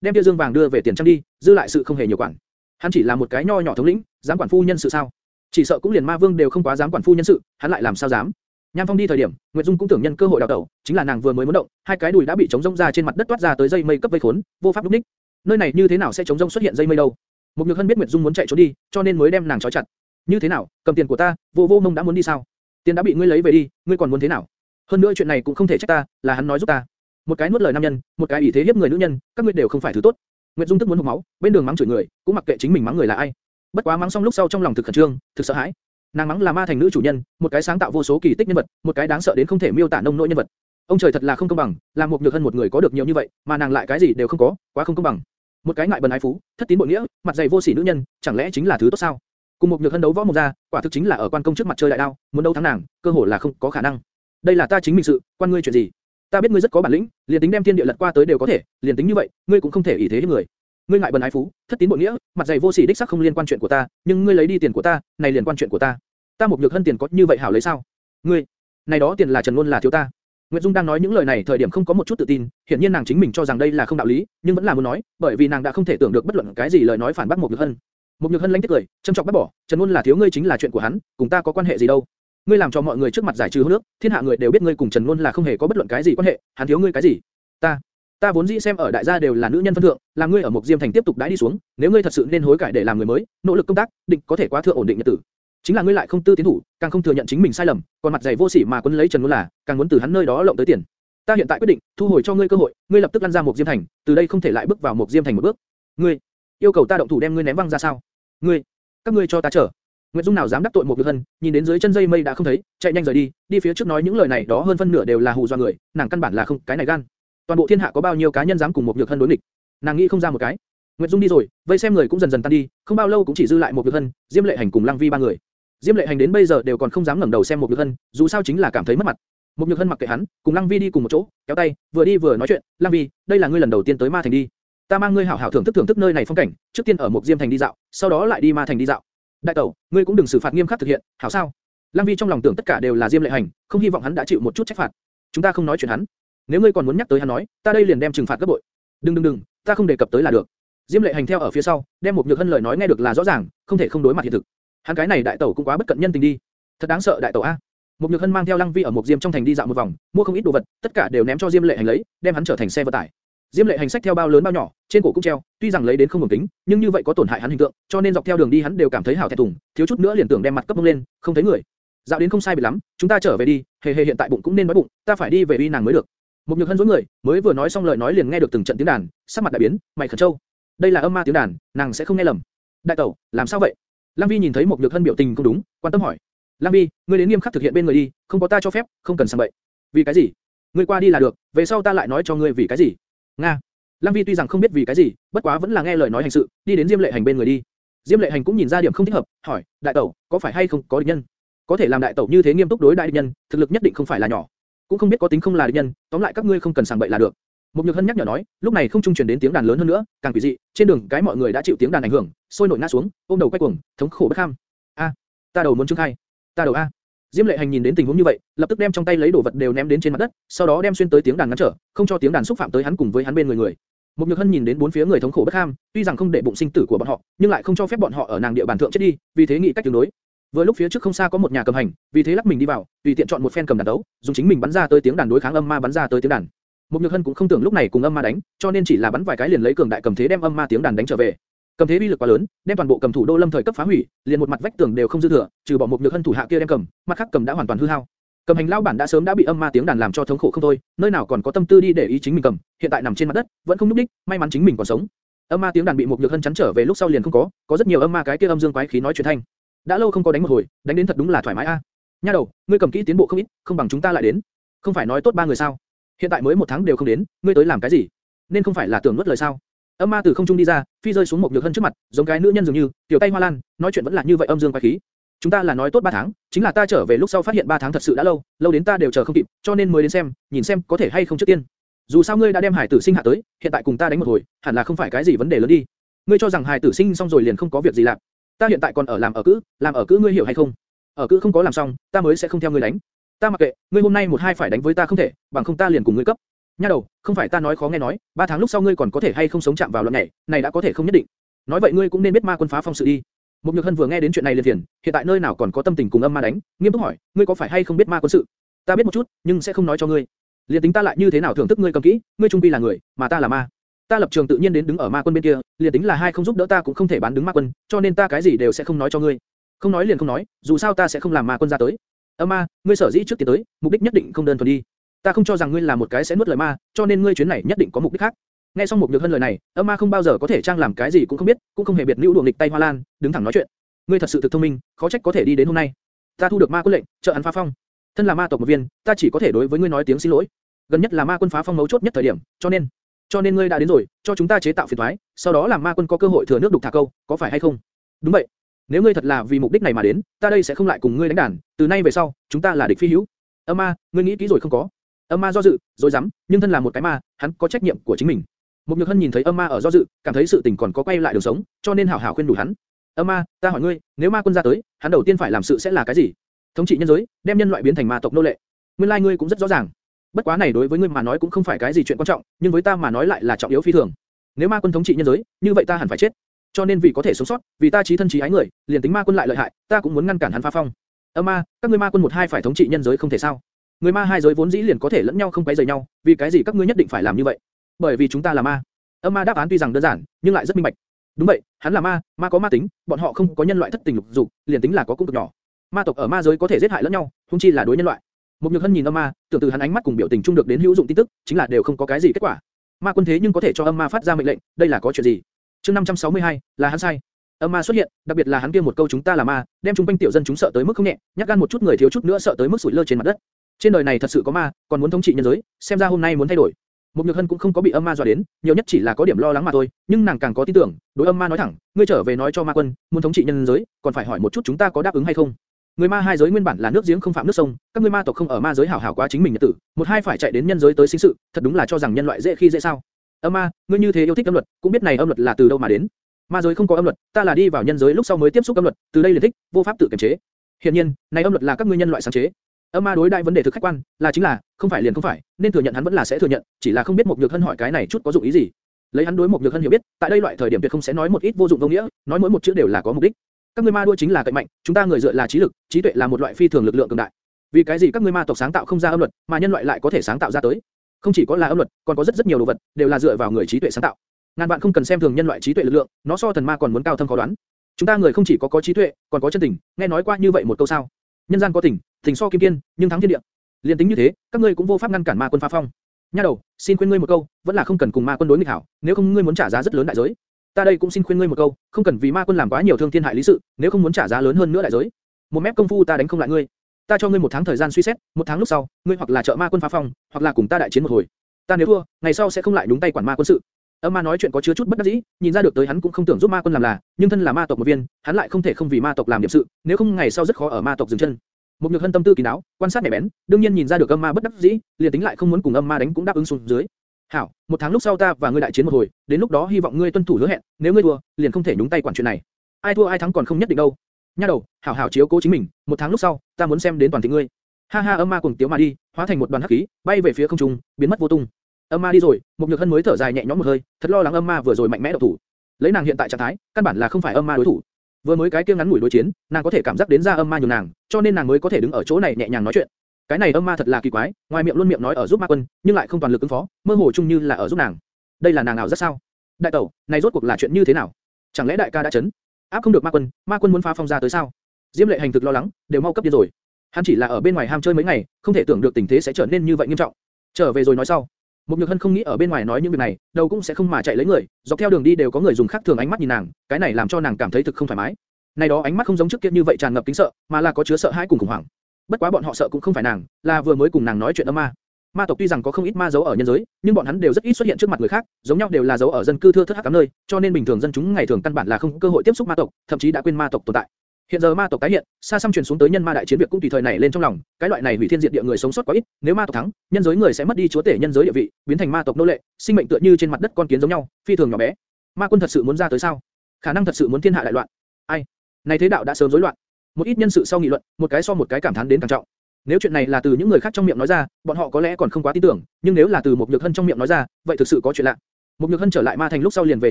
đem kia dương vàng đưa về tiền trang đi, dư lại sự không hề nhiều quản. Hắn chỉ là một cái nho nhỏ thống lĩnh, dám quản phu nhân sự sao? Chỉ sợ cũng liền ma vương đều không quá dám quản phu nhân sự, hắn lại làm sao dám? Nham Phong đi thời điểm, Nguyệt Dung cũng tưởng nhân cơ hội đào tẩu, chính là nàng vừa mới muốn động, hai cái đùi đã bị chống rông ra trên mặt đất toát ra tới dây mây cấp vây khốn, vô pháp lúc ních. Nơi này như thế nào sẽ chống rông xuất hiện dây mây đâu? Một Nhược Hân biết Nguyệt Dung muốn chạy trốn đi, cho nên mới đem nàng trói chặt. Như thế nào, cầm tiền của ta, vô vô mông đã muốn đi sao? Tiền đã bị ngươi lấy về đi, ngươi còn muốn thế nào? Hơn nữa chuyện này cũng không thể trách ta, là hắn nói giúp ta. Một cái nuốt lời nam nhân, một cái ủy thế hiếp người nữ nhân, các ngươi đều không phải thứ tốt. Nguyệt Dung tức muốn hộc máu, bên đường mắng chửi người, cũng mặc kệ chính mình mắng người là ai. Bất quá mắng xong lúc sau trong lòng thực khẩn trương, thực sợ hãi. Nàng mắng là ma thành nữ chủ nhân, một cái sáng tạo vô số kỳ tích nhân vật, một cái đáng sợ đến không thể miêu tả nông nỗi nhân vật. Ông trời thật là không công bằng, làm một nhược hơn một người có được nhiều như vậy, mà nàng lại cái gì đều không có, quá không công bằng. Một cái ngại bần ái phú, thất tín bội nghĩa, mặt dày vô sỉ nữ nhân, chẳng lẽ chính là thứ tốt sao? Cùng một nhược hân đấu võ một ra, quả thực chính là ở quan công trước mặt chơi đại đao, muốn đấu thắng nàng, cơ hội là không có khả năng. Đây là ta chính mình sự, quan ngươi chuyện gì? Ta biết ngươi rất có bản lĩnh, liền tính đem thiên địa lật qua tới đều có thể, liền tính như vậy, ngươi cũng không thể ỷ thế người. Ngươi ngại bần ái phú, thất tín bội nghĩa, mặt dày vô sỉ đích xác không liên quan chuyện của ta, nhưng ngươi lấy đi tiền của ta, này liền quan chuyện của ta. Ta một nhược hân tiền có như vậy hảo lấy sao? Ngươi, này đó tiền là Trần Luân là thiếu ta. Nguyệt Dung đang nói những lời này thời điểm không có một chút tự tin, hiển nhiên nàng chính mình cho rằng đây là không đạo lý, nhưng vẫn là muốn nói, bởi vì nàng đã không thể tưởng được bất luận cái gì lời nói phản bác một nhược hân. Một nhược hân lánh tiếc cười, châm trọng bắt bỏ, Trần Luân là thiếu ngươi chính là chuyện của hắn, cùng ta có quan hệ gì đâu? Ngươi làm cho mọi người trước mặt giải trừ hôn nước, thiên hạ người đều biết ngươi cùng Trần Luân là không hề có bất luận cái gì quan hệ, hắn thiếu ngươi cái gì? Ta, ta vốn dĩ xem ở đại gia đều là nữ nhân phân thượng, làm ngươi ở một diêm thành tiếp tục đãi đi xuống, nếu ngươi thật sự nên hối cải để làm người mới, nỗ lực công tác, định có thể quá thượng ổn định nhật tử. Chính là ngươi lại không tư tiến thủ, càng không thừa nhận chính mình sai lầm, còn mặt dày vô sỉ mà quấn lấy Trần Luân là, càng muốn từ hắn nơi đó lộng tới tiền. Ta hiện tại quyết định, thu hồi cho ngươi cơ hội, ngươi lập tức lăn ra một diêm thành, từ đây không thể lại bước vào một diêm thành một bước. Ngươi yêu cầu ta động thủ đem ngươi ném văng ra sao? Ngươi, các ngươi cho ta chờ. Nguyệt Dung nào dám đắc tội một Nhược Hân, nhìn đến dưới chân dây mây đã không thấy, chạy nhanh rời đi, đi phía trước nói những lời này đó hơn phân nửa đều là hù dọa người, nàng căn bản là không cái này gan. Toàn bộ thiên hạ có bao nhiêu cá nhân dám cùng một Nhược Hân đối nghịch? Nàng nghĩ không ra một cái. Nguyệt Dung đi rồi, vây xem người cũng dần dần tan đi, không bao lâu cũng chỉ dư lại một Nhược Hân, Diêm Lệ Hành cùng Lăng Vi ba người. Diêm Lệ Hành đến bây giờ đều còn không dám ngẩng đầu xem một Nhược Hân, dù sao chính là cảm thấy mất mặt. Một Nhược Hân mặc kệ hắn, cùng Lăng Vi đi cùng một chỗ, kéo tay, vừa đi vừa nói chuyện. Lăng Vi, đây là ngươi lần đầu tiên tới Ma Thành đi, ta mang ngươi hảo hảo thưởng thức thưởng thức nơi này phong cảnh, trước tiên ở một Diêm Thành đi dạo, sau đó lại đi Ma Thành đi dạo. Đại tẩu, ngươi cũng đừng xử phạt nghiêm khắc thực hiện, hảo sao? Lăng Vi trong lòng tưởng tất cả đều là Diêm Lệ Hành, không hy vọng hắn đã chịu một chút trách phạt. Chúng ta không nói chuyện hắn. Nếu ngươi còn muốn nhắc tới hắn nói, ta đây liền đem trừng phạt gấp bội. Đừng đừng đừng, ta không đề cập tới là được. Diêm Lệ Hành theo ở phía sau, đem một nhược hân lời nói nghe được là rõ ràng, không thể không đối mặt hiện thực. Hắn cái này đại tẩu cũng quá bất cận nhân tình đi. Thật đáng sợ đại tẩu a. Một nhược hân mang theo Lăng Vi ở một diêm trong thành đi dạo một vòng, mua không ít đồ vật, tất cả đều ném cho Diêm Lệ Hành lấy, đem hắn trở thành xe vận tải. Diêm Lệ Hành sách theo bao lớn bao nhỏ, trên cổ cũng treo, tuy rằng lấy đến không ổn tính, nhưng như vậy có tổn hại hắn hình tượng, cho nên dọc theo đường đi hắn đều cảm thấy hảo thẹn thùng, thiếu chút nữa liền tưởng đem mặt cấp bông lên, không thấy người. Dạo đến không sai biệt lắm, chúng ta trở về đi, hề hề hiện tại bụng cũng nên đói bụng, ta phải đi về uy nàng mới được. Một nhược hân dối người, mới vừa nói xong lời nói liền nghe được từng trận tiếng đàn, sắc mặt đại biến, mày khẩn trâu. Đây là âm ma tiếng đàn, nàng sẽ không nghe lầm. Đại tẩu, làm sao vậy? Lăng Vi nhìn thấy một nhược hân biểu tình không đúng, quan tâm hỏi. Lăng Vi, ngươi đến nghiêm khắc thực hiện bên người đi, không có ta cho phép, không cần sang bậy. Vì cái gì? Ngươi qua đi là được, về sau ta lại nói cho ngươi vì cái gì. Nga. Lăng Vi tuy rằng không biết vì cái gì, bất quá vẫn là nghe lời nói hành sự, đi đến Diêm Lệ Hành bên người đi. Diêm Lệ Hành cũng nhìn ra điểm không thích hợp, hỏi, đại tẩu, có phải hay không có địch nhân? Có thể làm đại tẩu như thế nghiêm túc đối đại địch nhân, thực lực nhất định không phải là nhỏ. Cũng không biết có tính không là địch nhân, tóm lại các ngươi không cần sàng bậy là được. Một nhược hân nhắc nhở nói, lúc này không trung truyền đến tiếng đàn lớn hơn nữa, càng quỷ dị, trên đường cái mọi người đã chịu tiếng đàn ảnh hưởng, sôi nổi ngã xuống, ôm đầu quay cuồng, thống khổ bất kham. A, ta đầu muốn trương khai, ta đầu a. Diêm Lệ Hành nhìn đến tình huống như vậy, lập tức đem trong tay lấy đồ vật đều ném đến trên mặt đất, sau đó đem xuyên tới tiếng đàn ngăn trở, không cho tiếng đàn xúc phạm tới hắn cùng với hắn bên người người. Mục Nhược Hân nhìn đến bốn phía người thống khổ bất ham, tuy rằng không để bụng sinh tử của bọn họ, nhưng lại không cho phép bọn họ ở nàng địa bàn thượng chết đi, vì thế nghĩ cách tương đối. Vừa lúc phía trước không xa có một nhà cầm hành, vì thế lắc mình đi vào, tùy tiện chọn một phen cầm đàn đấu, dùng chính mình bắn ra tới tiếng đàn đối kháng âm ma bắn ra tới tiếng đàn. Mục Nhược Hân cũng không tưởng lúc này cùng âm ma đánh, cho nên chỉ là bắn vài cái liền lấy cường đại cầm thế đem âm ma tiếng đàn đánh trở về. Cầm thế uy lực quá lớn, đem toàn bộ cầm thủ đô lâm thời cấp phá hủy, liền một mặt vách tường đều không dư thừa, trừ bỏ một Nhược Hân thủ hạ kia đem cầm, mặt khác cầm đã hoàn toàn hư hao. Cầm hành lão bản đã sớm đã bị âm ma tiếng đàn làm cho thống khổ không thôi, nơi nào còn có tâm tư đi để ý chính mình cầm, hiện tại nằm trên mặt đất, vẫn không núc đích, may mắn chính mình còn sống. Âm ma tiếng đàn bị một nhược hân chắn trở về lúc sau liền không có, có rất nhiều âm ma cái kia âm dương quái khí nói chuyện thanh. đã lâu không có đánh một hồi, đánh đến thật đúng là thoải mái a. Nha đầu, ngươi cầm kỹ tiến bộ không ít, không bằng chúng ta lại đến. Không phải nói tốt ba người sao? Hiện tại mới một tháng đều không đến, ngươi tới làm cái gì? Nên không phải là tưởng nuốt lời sao? Âm ma từ không trung đi ra, phi rơi xuống một nhược hân trước mặt, giống cái nữ nhân dường như, tiểu tay hoa lan, nói chuyện vẫn là như vậy âm dương quái khí. Chúng ta là nói tốt 3 tháng, chính là ta trở về lúc sau phát hiện 3 tháng thật sự đã lâu, lâu đến ta đều chờ không kịp, cho nên mới đến xem, nhìn xem có thể hay không trước tiên. Dù sao ngươi đã đem hải tử sinh hạ tới, hiện tại cùng ta đánh một hồi, hẳn là không phải cái gì vấn đề lớn đi. Ngươi cho rằng hải tử sinh xong rồi liền không có việc gì làm. Ta hiện tại còn ở làm ở cữ, làm ở cữ ngươi hiểu hay không? Ở cữ không có làm xong, ta mới sẽ không theo ngươi đánh. Ta mặc kệ, ngươi hôm nay một hai phải đánh với ta không thể, bằng không ta liền cùng ngươi cấp. Nha đầu, không phải ta nói khó nghe nói, Ba tháng lúc sau ngươi còn có thể hay không sống chạm vào luận này, này đã có thể không nhất định. Nói vậy ngươi cũng nên biết ma quân phá phong sự đi. Một Nhược Hân vừa nghe đến chuyện này liền phiền, hiện tại nơi nào còn có tâm tình cùng âm ma đánh, nghiêm túc hỏi, ngươi có phải hay không biết ma quân sự? Ta biết một chút, nhưng sẽ không nói cho ngươi. Liền tính ta lại như thế nào thưởng thức ngươi cầm kỹ, ngươi trung phi là người, mà ta là ma. Ta lập trường tự nhiên đến đứng ở ma quân bên kia, liền tính là hai không giúp đỡ ta cũng không thể bán đứng ma quân, cho nên ta cái gì đều sẽ không nói cho ngươi. Không nói liền không nói, dù sao ta sẽ không làm ma quân ra tới. Âm ma, ngươi sở dĩ trước tiến tới, mục đích nhất định không đơn thuần đi. Ta không cho rằng ngươi là một cái sẽ nuốt lời ma, cho nên ngươi chuyến này nhất định có mục đích khác. Nghe xong một nhược hân lời này, âm ma không bao giờ có thể trang làm cái gì cũng không biết, cũng không hề biệt lưu đuổi nghịch tay hoa lan, đứng thẳng nói chuyện. Ngươi thật sự thực thông minh, khó trách có thể đi đến hôm nay. Ta thu được ma quân lệnh, trợ hắn phá phong. Thân là ma tộc một viên, ta chỉ có thể đối với ngươi nói tiếng xin lỗi. Gần nhất là ma quân phá phong mấu chốt nhất thời điểm, cho nên, cho nên ngươi đã đến rồi, cho chúng ta chế tạo phiền toái, sau đó làm ma quân có cơ hội thừa nước đục thả câu, có phải hay không? Đúng vậy. Nếu ngươi thật là vì mục đích này mà đến, ta đây sẽ không lại cùng ngươi đánh đàn, từ nay về sau, chúng ta là địch phi hữu. Âm ma, ngươi nghĩ kỹ rồi không có? Âm ma do dự, rồi dám, nhưng thân là một cái ma, hắn có trách nhiệm của chính mình. Mục Nhược Hân nhìn thấy âm ma ở do dự, cảm thấy sự tình còn có quay lại đường sống, cho nên hảo hảo khuyên đủ hắn. Âm ma, ta hỏi ngươi, nếu ma quân ra tới, hắn đầu tiên phải làm sự sẽ là cái gì? Thống trị nhân giới, đem nhân loại biến thành ma tộc nô lệ. Nguyên lai like ngươi cũng rất rõ ràng. Bất quá này đối với ngươi mà nói cũng không phải cái gì chuyện quan trọng, nhưng với ta mà nói lại là trọng yếu phi thường. Nếu ma quân thống trị nhân giới, như vậy ta hẳn phải chết. Cho nên vì có thể sống sót, vì ta chí thân chí ái người, liền tính ma quân lại lợi hại, ta cũng muốn ngăn cản hắn phá phong. Âm ma, các ngươi ma quân một hai phải thống trị nhân giới không thể sao? Người ma hai giới vốn dĩ liền có thể lẫn nhau không quấy rầy nhau, vì cái gì các ngươi nhất định phải làm như vậy? Bởi vì chúng ta là ma. Âm ma đáp án tuy rằng đơn giản, nhưng lại rất minh bạch. Đúng vậy, hắn là ma, ma có ma tính, bọn họ không có nhân loại thất tình lục dục, liền tính là có cũng cực nhỏ. Ma tộc ở ma giới có thể giết hại lẫn nhau, không chi là đối nhân loại. Một Nhược Hân nhìn âm ma, tưởng từ hắn ánh mắt cùng biểu tình trung được đến hữu dụng tin tức, chính là đều không có cái gì kết quả. Ma quân thế nhưng có thể cho âm ma phát ra mệnh lệnh, đây là có chuyện gì? Chương 562, là hắn sai. Âm ma xuất hiện, đặc biệt là hắn kia một câu chúng ta là ma, đem chúng quanh tiểu dân chúng sợ tới mức không nhẹ, nhát gan một chút người thiếu chút nữa sợ tới mức sủi lơ trên mặt đất. Trên đời này thật sự có ma, còn muốn thống trị nhân giới, xem ra hôm nay muốn thay đổi. mục Nhược Hân cũng không có bị âm ma dọa đến, nhiều nhất chỉ là có điểm lo lắng mà thôi, nhưng nàng càng có tin tưởng, đối âm ma nói thẳng, ngươi trở về nói cho ma quân, muốn thống trị nhân giới, còn phải hỏi một chút chúng ta có đáp ứng hay không. Người ma hai giới nguyên bản là nước giếng không phạm nước sông, các ngươi ma tộc không ở ma giới hảo hảo quá chính mình nhật tử, một hai phải chạy đến nhân giới tới sinh sự, thật đúng là cho rằng nhân loại dễ khi dễ sao? Âm ma, ngươi như thế yêu thích âm luật, cũng biết này âm luật là từ đâu mà đến. Ma giới không có âm luật, ta là đi vào nhân giới lúc sau mới tiếp xúc âm luật, từ đây liền thích, vô pháp tự kiềm chế. Hiện nhiên, này âm luật là các ngươi nhân loại sáng chế. Âm ma đối đại vấn đề thực khách quan, là chính là, không phải liền không phải, nên thừa nhận hắn vẫn là sẽ thừa nhận, chỉ là không biết một nhược hân hỏi cái này chút có dụng ý gì. Lấy hắn đối một nhược hân hiểu biết, tại đây loại thời điểm tuyệt không sẽ nói một ít vô dụng vô nghĩa, nói mỗi một chữ đều là có mục đích. Các ngươi ma đua chính là cậy mạnh, chúng ta người dựa là trí lực, trí tuệ là một loại phi thường lực lượng cường đại. Vì cái gì các ngươi ma tộc sáng tạo không ra âm luật, mà nhân loại lại có thể sáng tạo ra tới? Không chỉ có là âm luật, còn có rất rất nhiều đồ vật, đều là dựa vào người trí tuệ sáng tạo. Ngàn bạn không cần xem thường nhân loại trí tuệ lực lượng, nó so thần ma còn muốn cao thâm khó đoán. Chúng ta người không chỉ có có trí tuệ, còn có chân tình, nghe nói qua như vậy một câu sao? Nhân gian có tình, tình so kim kiên, nhưng thắng thiên địa. Liên tính như thế, các ngươi cũng vô pháp ngăn cản ma quân phá phong. Nha đầu, xin khuyên ngươi một câu, vẫn là không cần cùng ma quân đối nghịch hảo, nếu không ngươi muốn trả giá rất lớn đại giới. Ta đây cũng xin khuyên ngươi một câu, không cần vì ma quân làm quá nhiều thương thiên hại lý sự, nếu không muốn trả giá lớn hơn nữa đại giới. Một mép công phu ta đánh không lại ngươi. Ta cho ngươi một tháng thời gian suy xét, một tháng lúc sau, ngươi hoặc là trợ ma quân phá phong, hoặc là cùng ta đại chiến một hồi. Ta nếu thua, ngày sau sẽ không lại đúng tay quản ma quân sự. Âm ma nói chuyện có chứa chút bất đắc dĩ, nhìn ra được tới hắn cũng không tưởng giúp ma quân làm là, nhưng thân là ma tộc một viên, hắn lại không thể không vì ma tộc làm điểm sự, nếu không ngày sau rất khó ở ma tộc dừng chân. Một nhược hân tâm tư kín đáo, quan sát mẻ bén, đương nhiên nhìn ra được âm ma bất đắc dĩ, liền tính lại không muốn cùng âm ma đánh cũng đáp ứng xuống dưới. Hảo, một tháng lúc sau ta và ngươi đại chiến một hồi, đến lúc đó hy vọng ngươi tuân thủ hứa hẹn, nếu ngươi thua, liền không thể nhúng tay quản chuyện này. Ai thua ai thắng còn không nhất định đâu. Nha đầu, hảo hảo chiếu cố chính mình, một tháng lúc sau, ta muốn xem đến toàn thị ngươi. Ha ha âm ma cuồng tiếu mà đi, hóa thành một đoàn hắc khí, bay về phía không trung, biến mất vô tung. Âm ma đi rồi, Mục nhược hân mới thở dài nhẹ nhõm một hơi, thật lo lắng âm ma vừa rồi mạnh mẽ độc thủ. Lấy nàng hiện tại trạng thái, căn bản là không phải âm ma đối thủ. Vừa mới cái kia ngắn ngủi đối chiến, nàng có thể cảm giác đến ra âm ma nhường nàng, cho nên nàng mới có thể đứng ở chỗ này nhẹ nhàng nói chuyện. Cái này âm ma thật là kỳ quái, ngoài miệng luôn miệng nói ở giúp ma quân, nhưng lại không toàn lực ứng phó, mơ hồ chung như là ở giúp nàng. Đây là nàng nào rất sao? Đại tẩu, này rốt cuộc là chuyện như thế nào? Chẳng lẽ đại ca đã chấn? Áp không được ma quân, ma quân muốn phá phong ra tới sao? Diêm lệ hành thực lo lắng, đều mau cấp điên rồi. Hắn chỉ là ở bên ngoài ham chơi mấy ngày, không thể tưởng được tình thế sẽ trở nên như vậy nghiêm trọng. Trở về rồi nói sau. Một Nhược Hân không nghĩ ở bên ngoài nói những việc này, đầu cũng sẽ không mà chạy lấy người, dọc theo đường đi đều có người dùng khác thường ánh mắt nhìn nàng, cái này làm cho nàng cảm thấy thực không thoải mái. Này đó ánh mắt không giống trước kia như vậy tràn ngập kính sợ, mà là có chứa sợ hãi cùng khủng hoảng. Bất quá bọn họ sợ cũng không phải nàng, là vừa mới cùng nàng nói chuyện âm ma. Ma tộc tuy rằng có không ít ma giấu ở nhân giới, nhưng bọn hắn đều rất ít xuất hiện trước mặt người khác, giống nhau đều là giấu ở dân cư thưa thớt hắc ám nơi, cho nên bình thường dân chúng ngày thường căn bản là không có cơ hội tiếp xúc ma tộc, thậm chí đã quên ma tộc tồn tại. Hiện giờ ma tộc tái hiện, xa xăm truyền xuống tới nhân ma đại chiến việc cũng tùy thời này lên trong lòng, cái loại này hủy thiên diệt địa người sống sót quá ít, nếu ma tộc thắng, nhân giới người sẽ mất đi chúa tể nhân giới địa vị, biến thành ma tộc nô lệ, sinh mệnh tựa như trên mặt đất con kiến giống nhau, phi thường nhỏ bé. Ma quân thật sự muốn ra tới sao? Khả năng thật sự muốn thiên hạ đại loạn. Ai? Này thế đạo đã sớm rối loạn. Một ít nhân sự sau nghị luận, một cái so một cái cảm thán đến càng trọng. Nếu chuyện này là từ những người khác trong miệng nói ra, bọn họ có lẽ còn không quá tin tưởng, nhưng nếu là từ một nhược hân trong miệng nói ra, vậy thực sự có chuyện lạ. Một nhược hân trở lại ma thành lúc sau liền về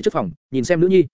trước phòng, nhìn xem nữ nhi.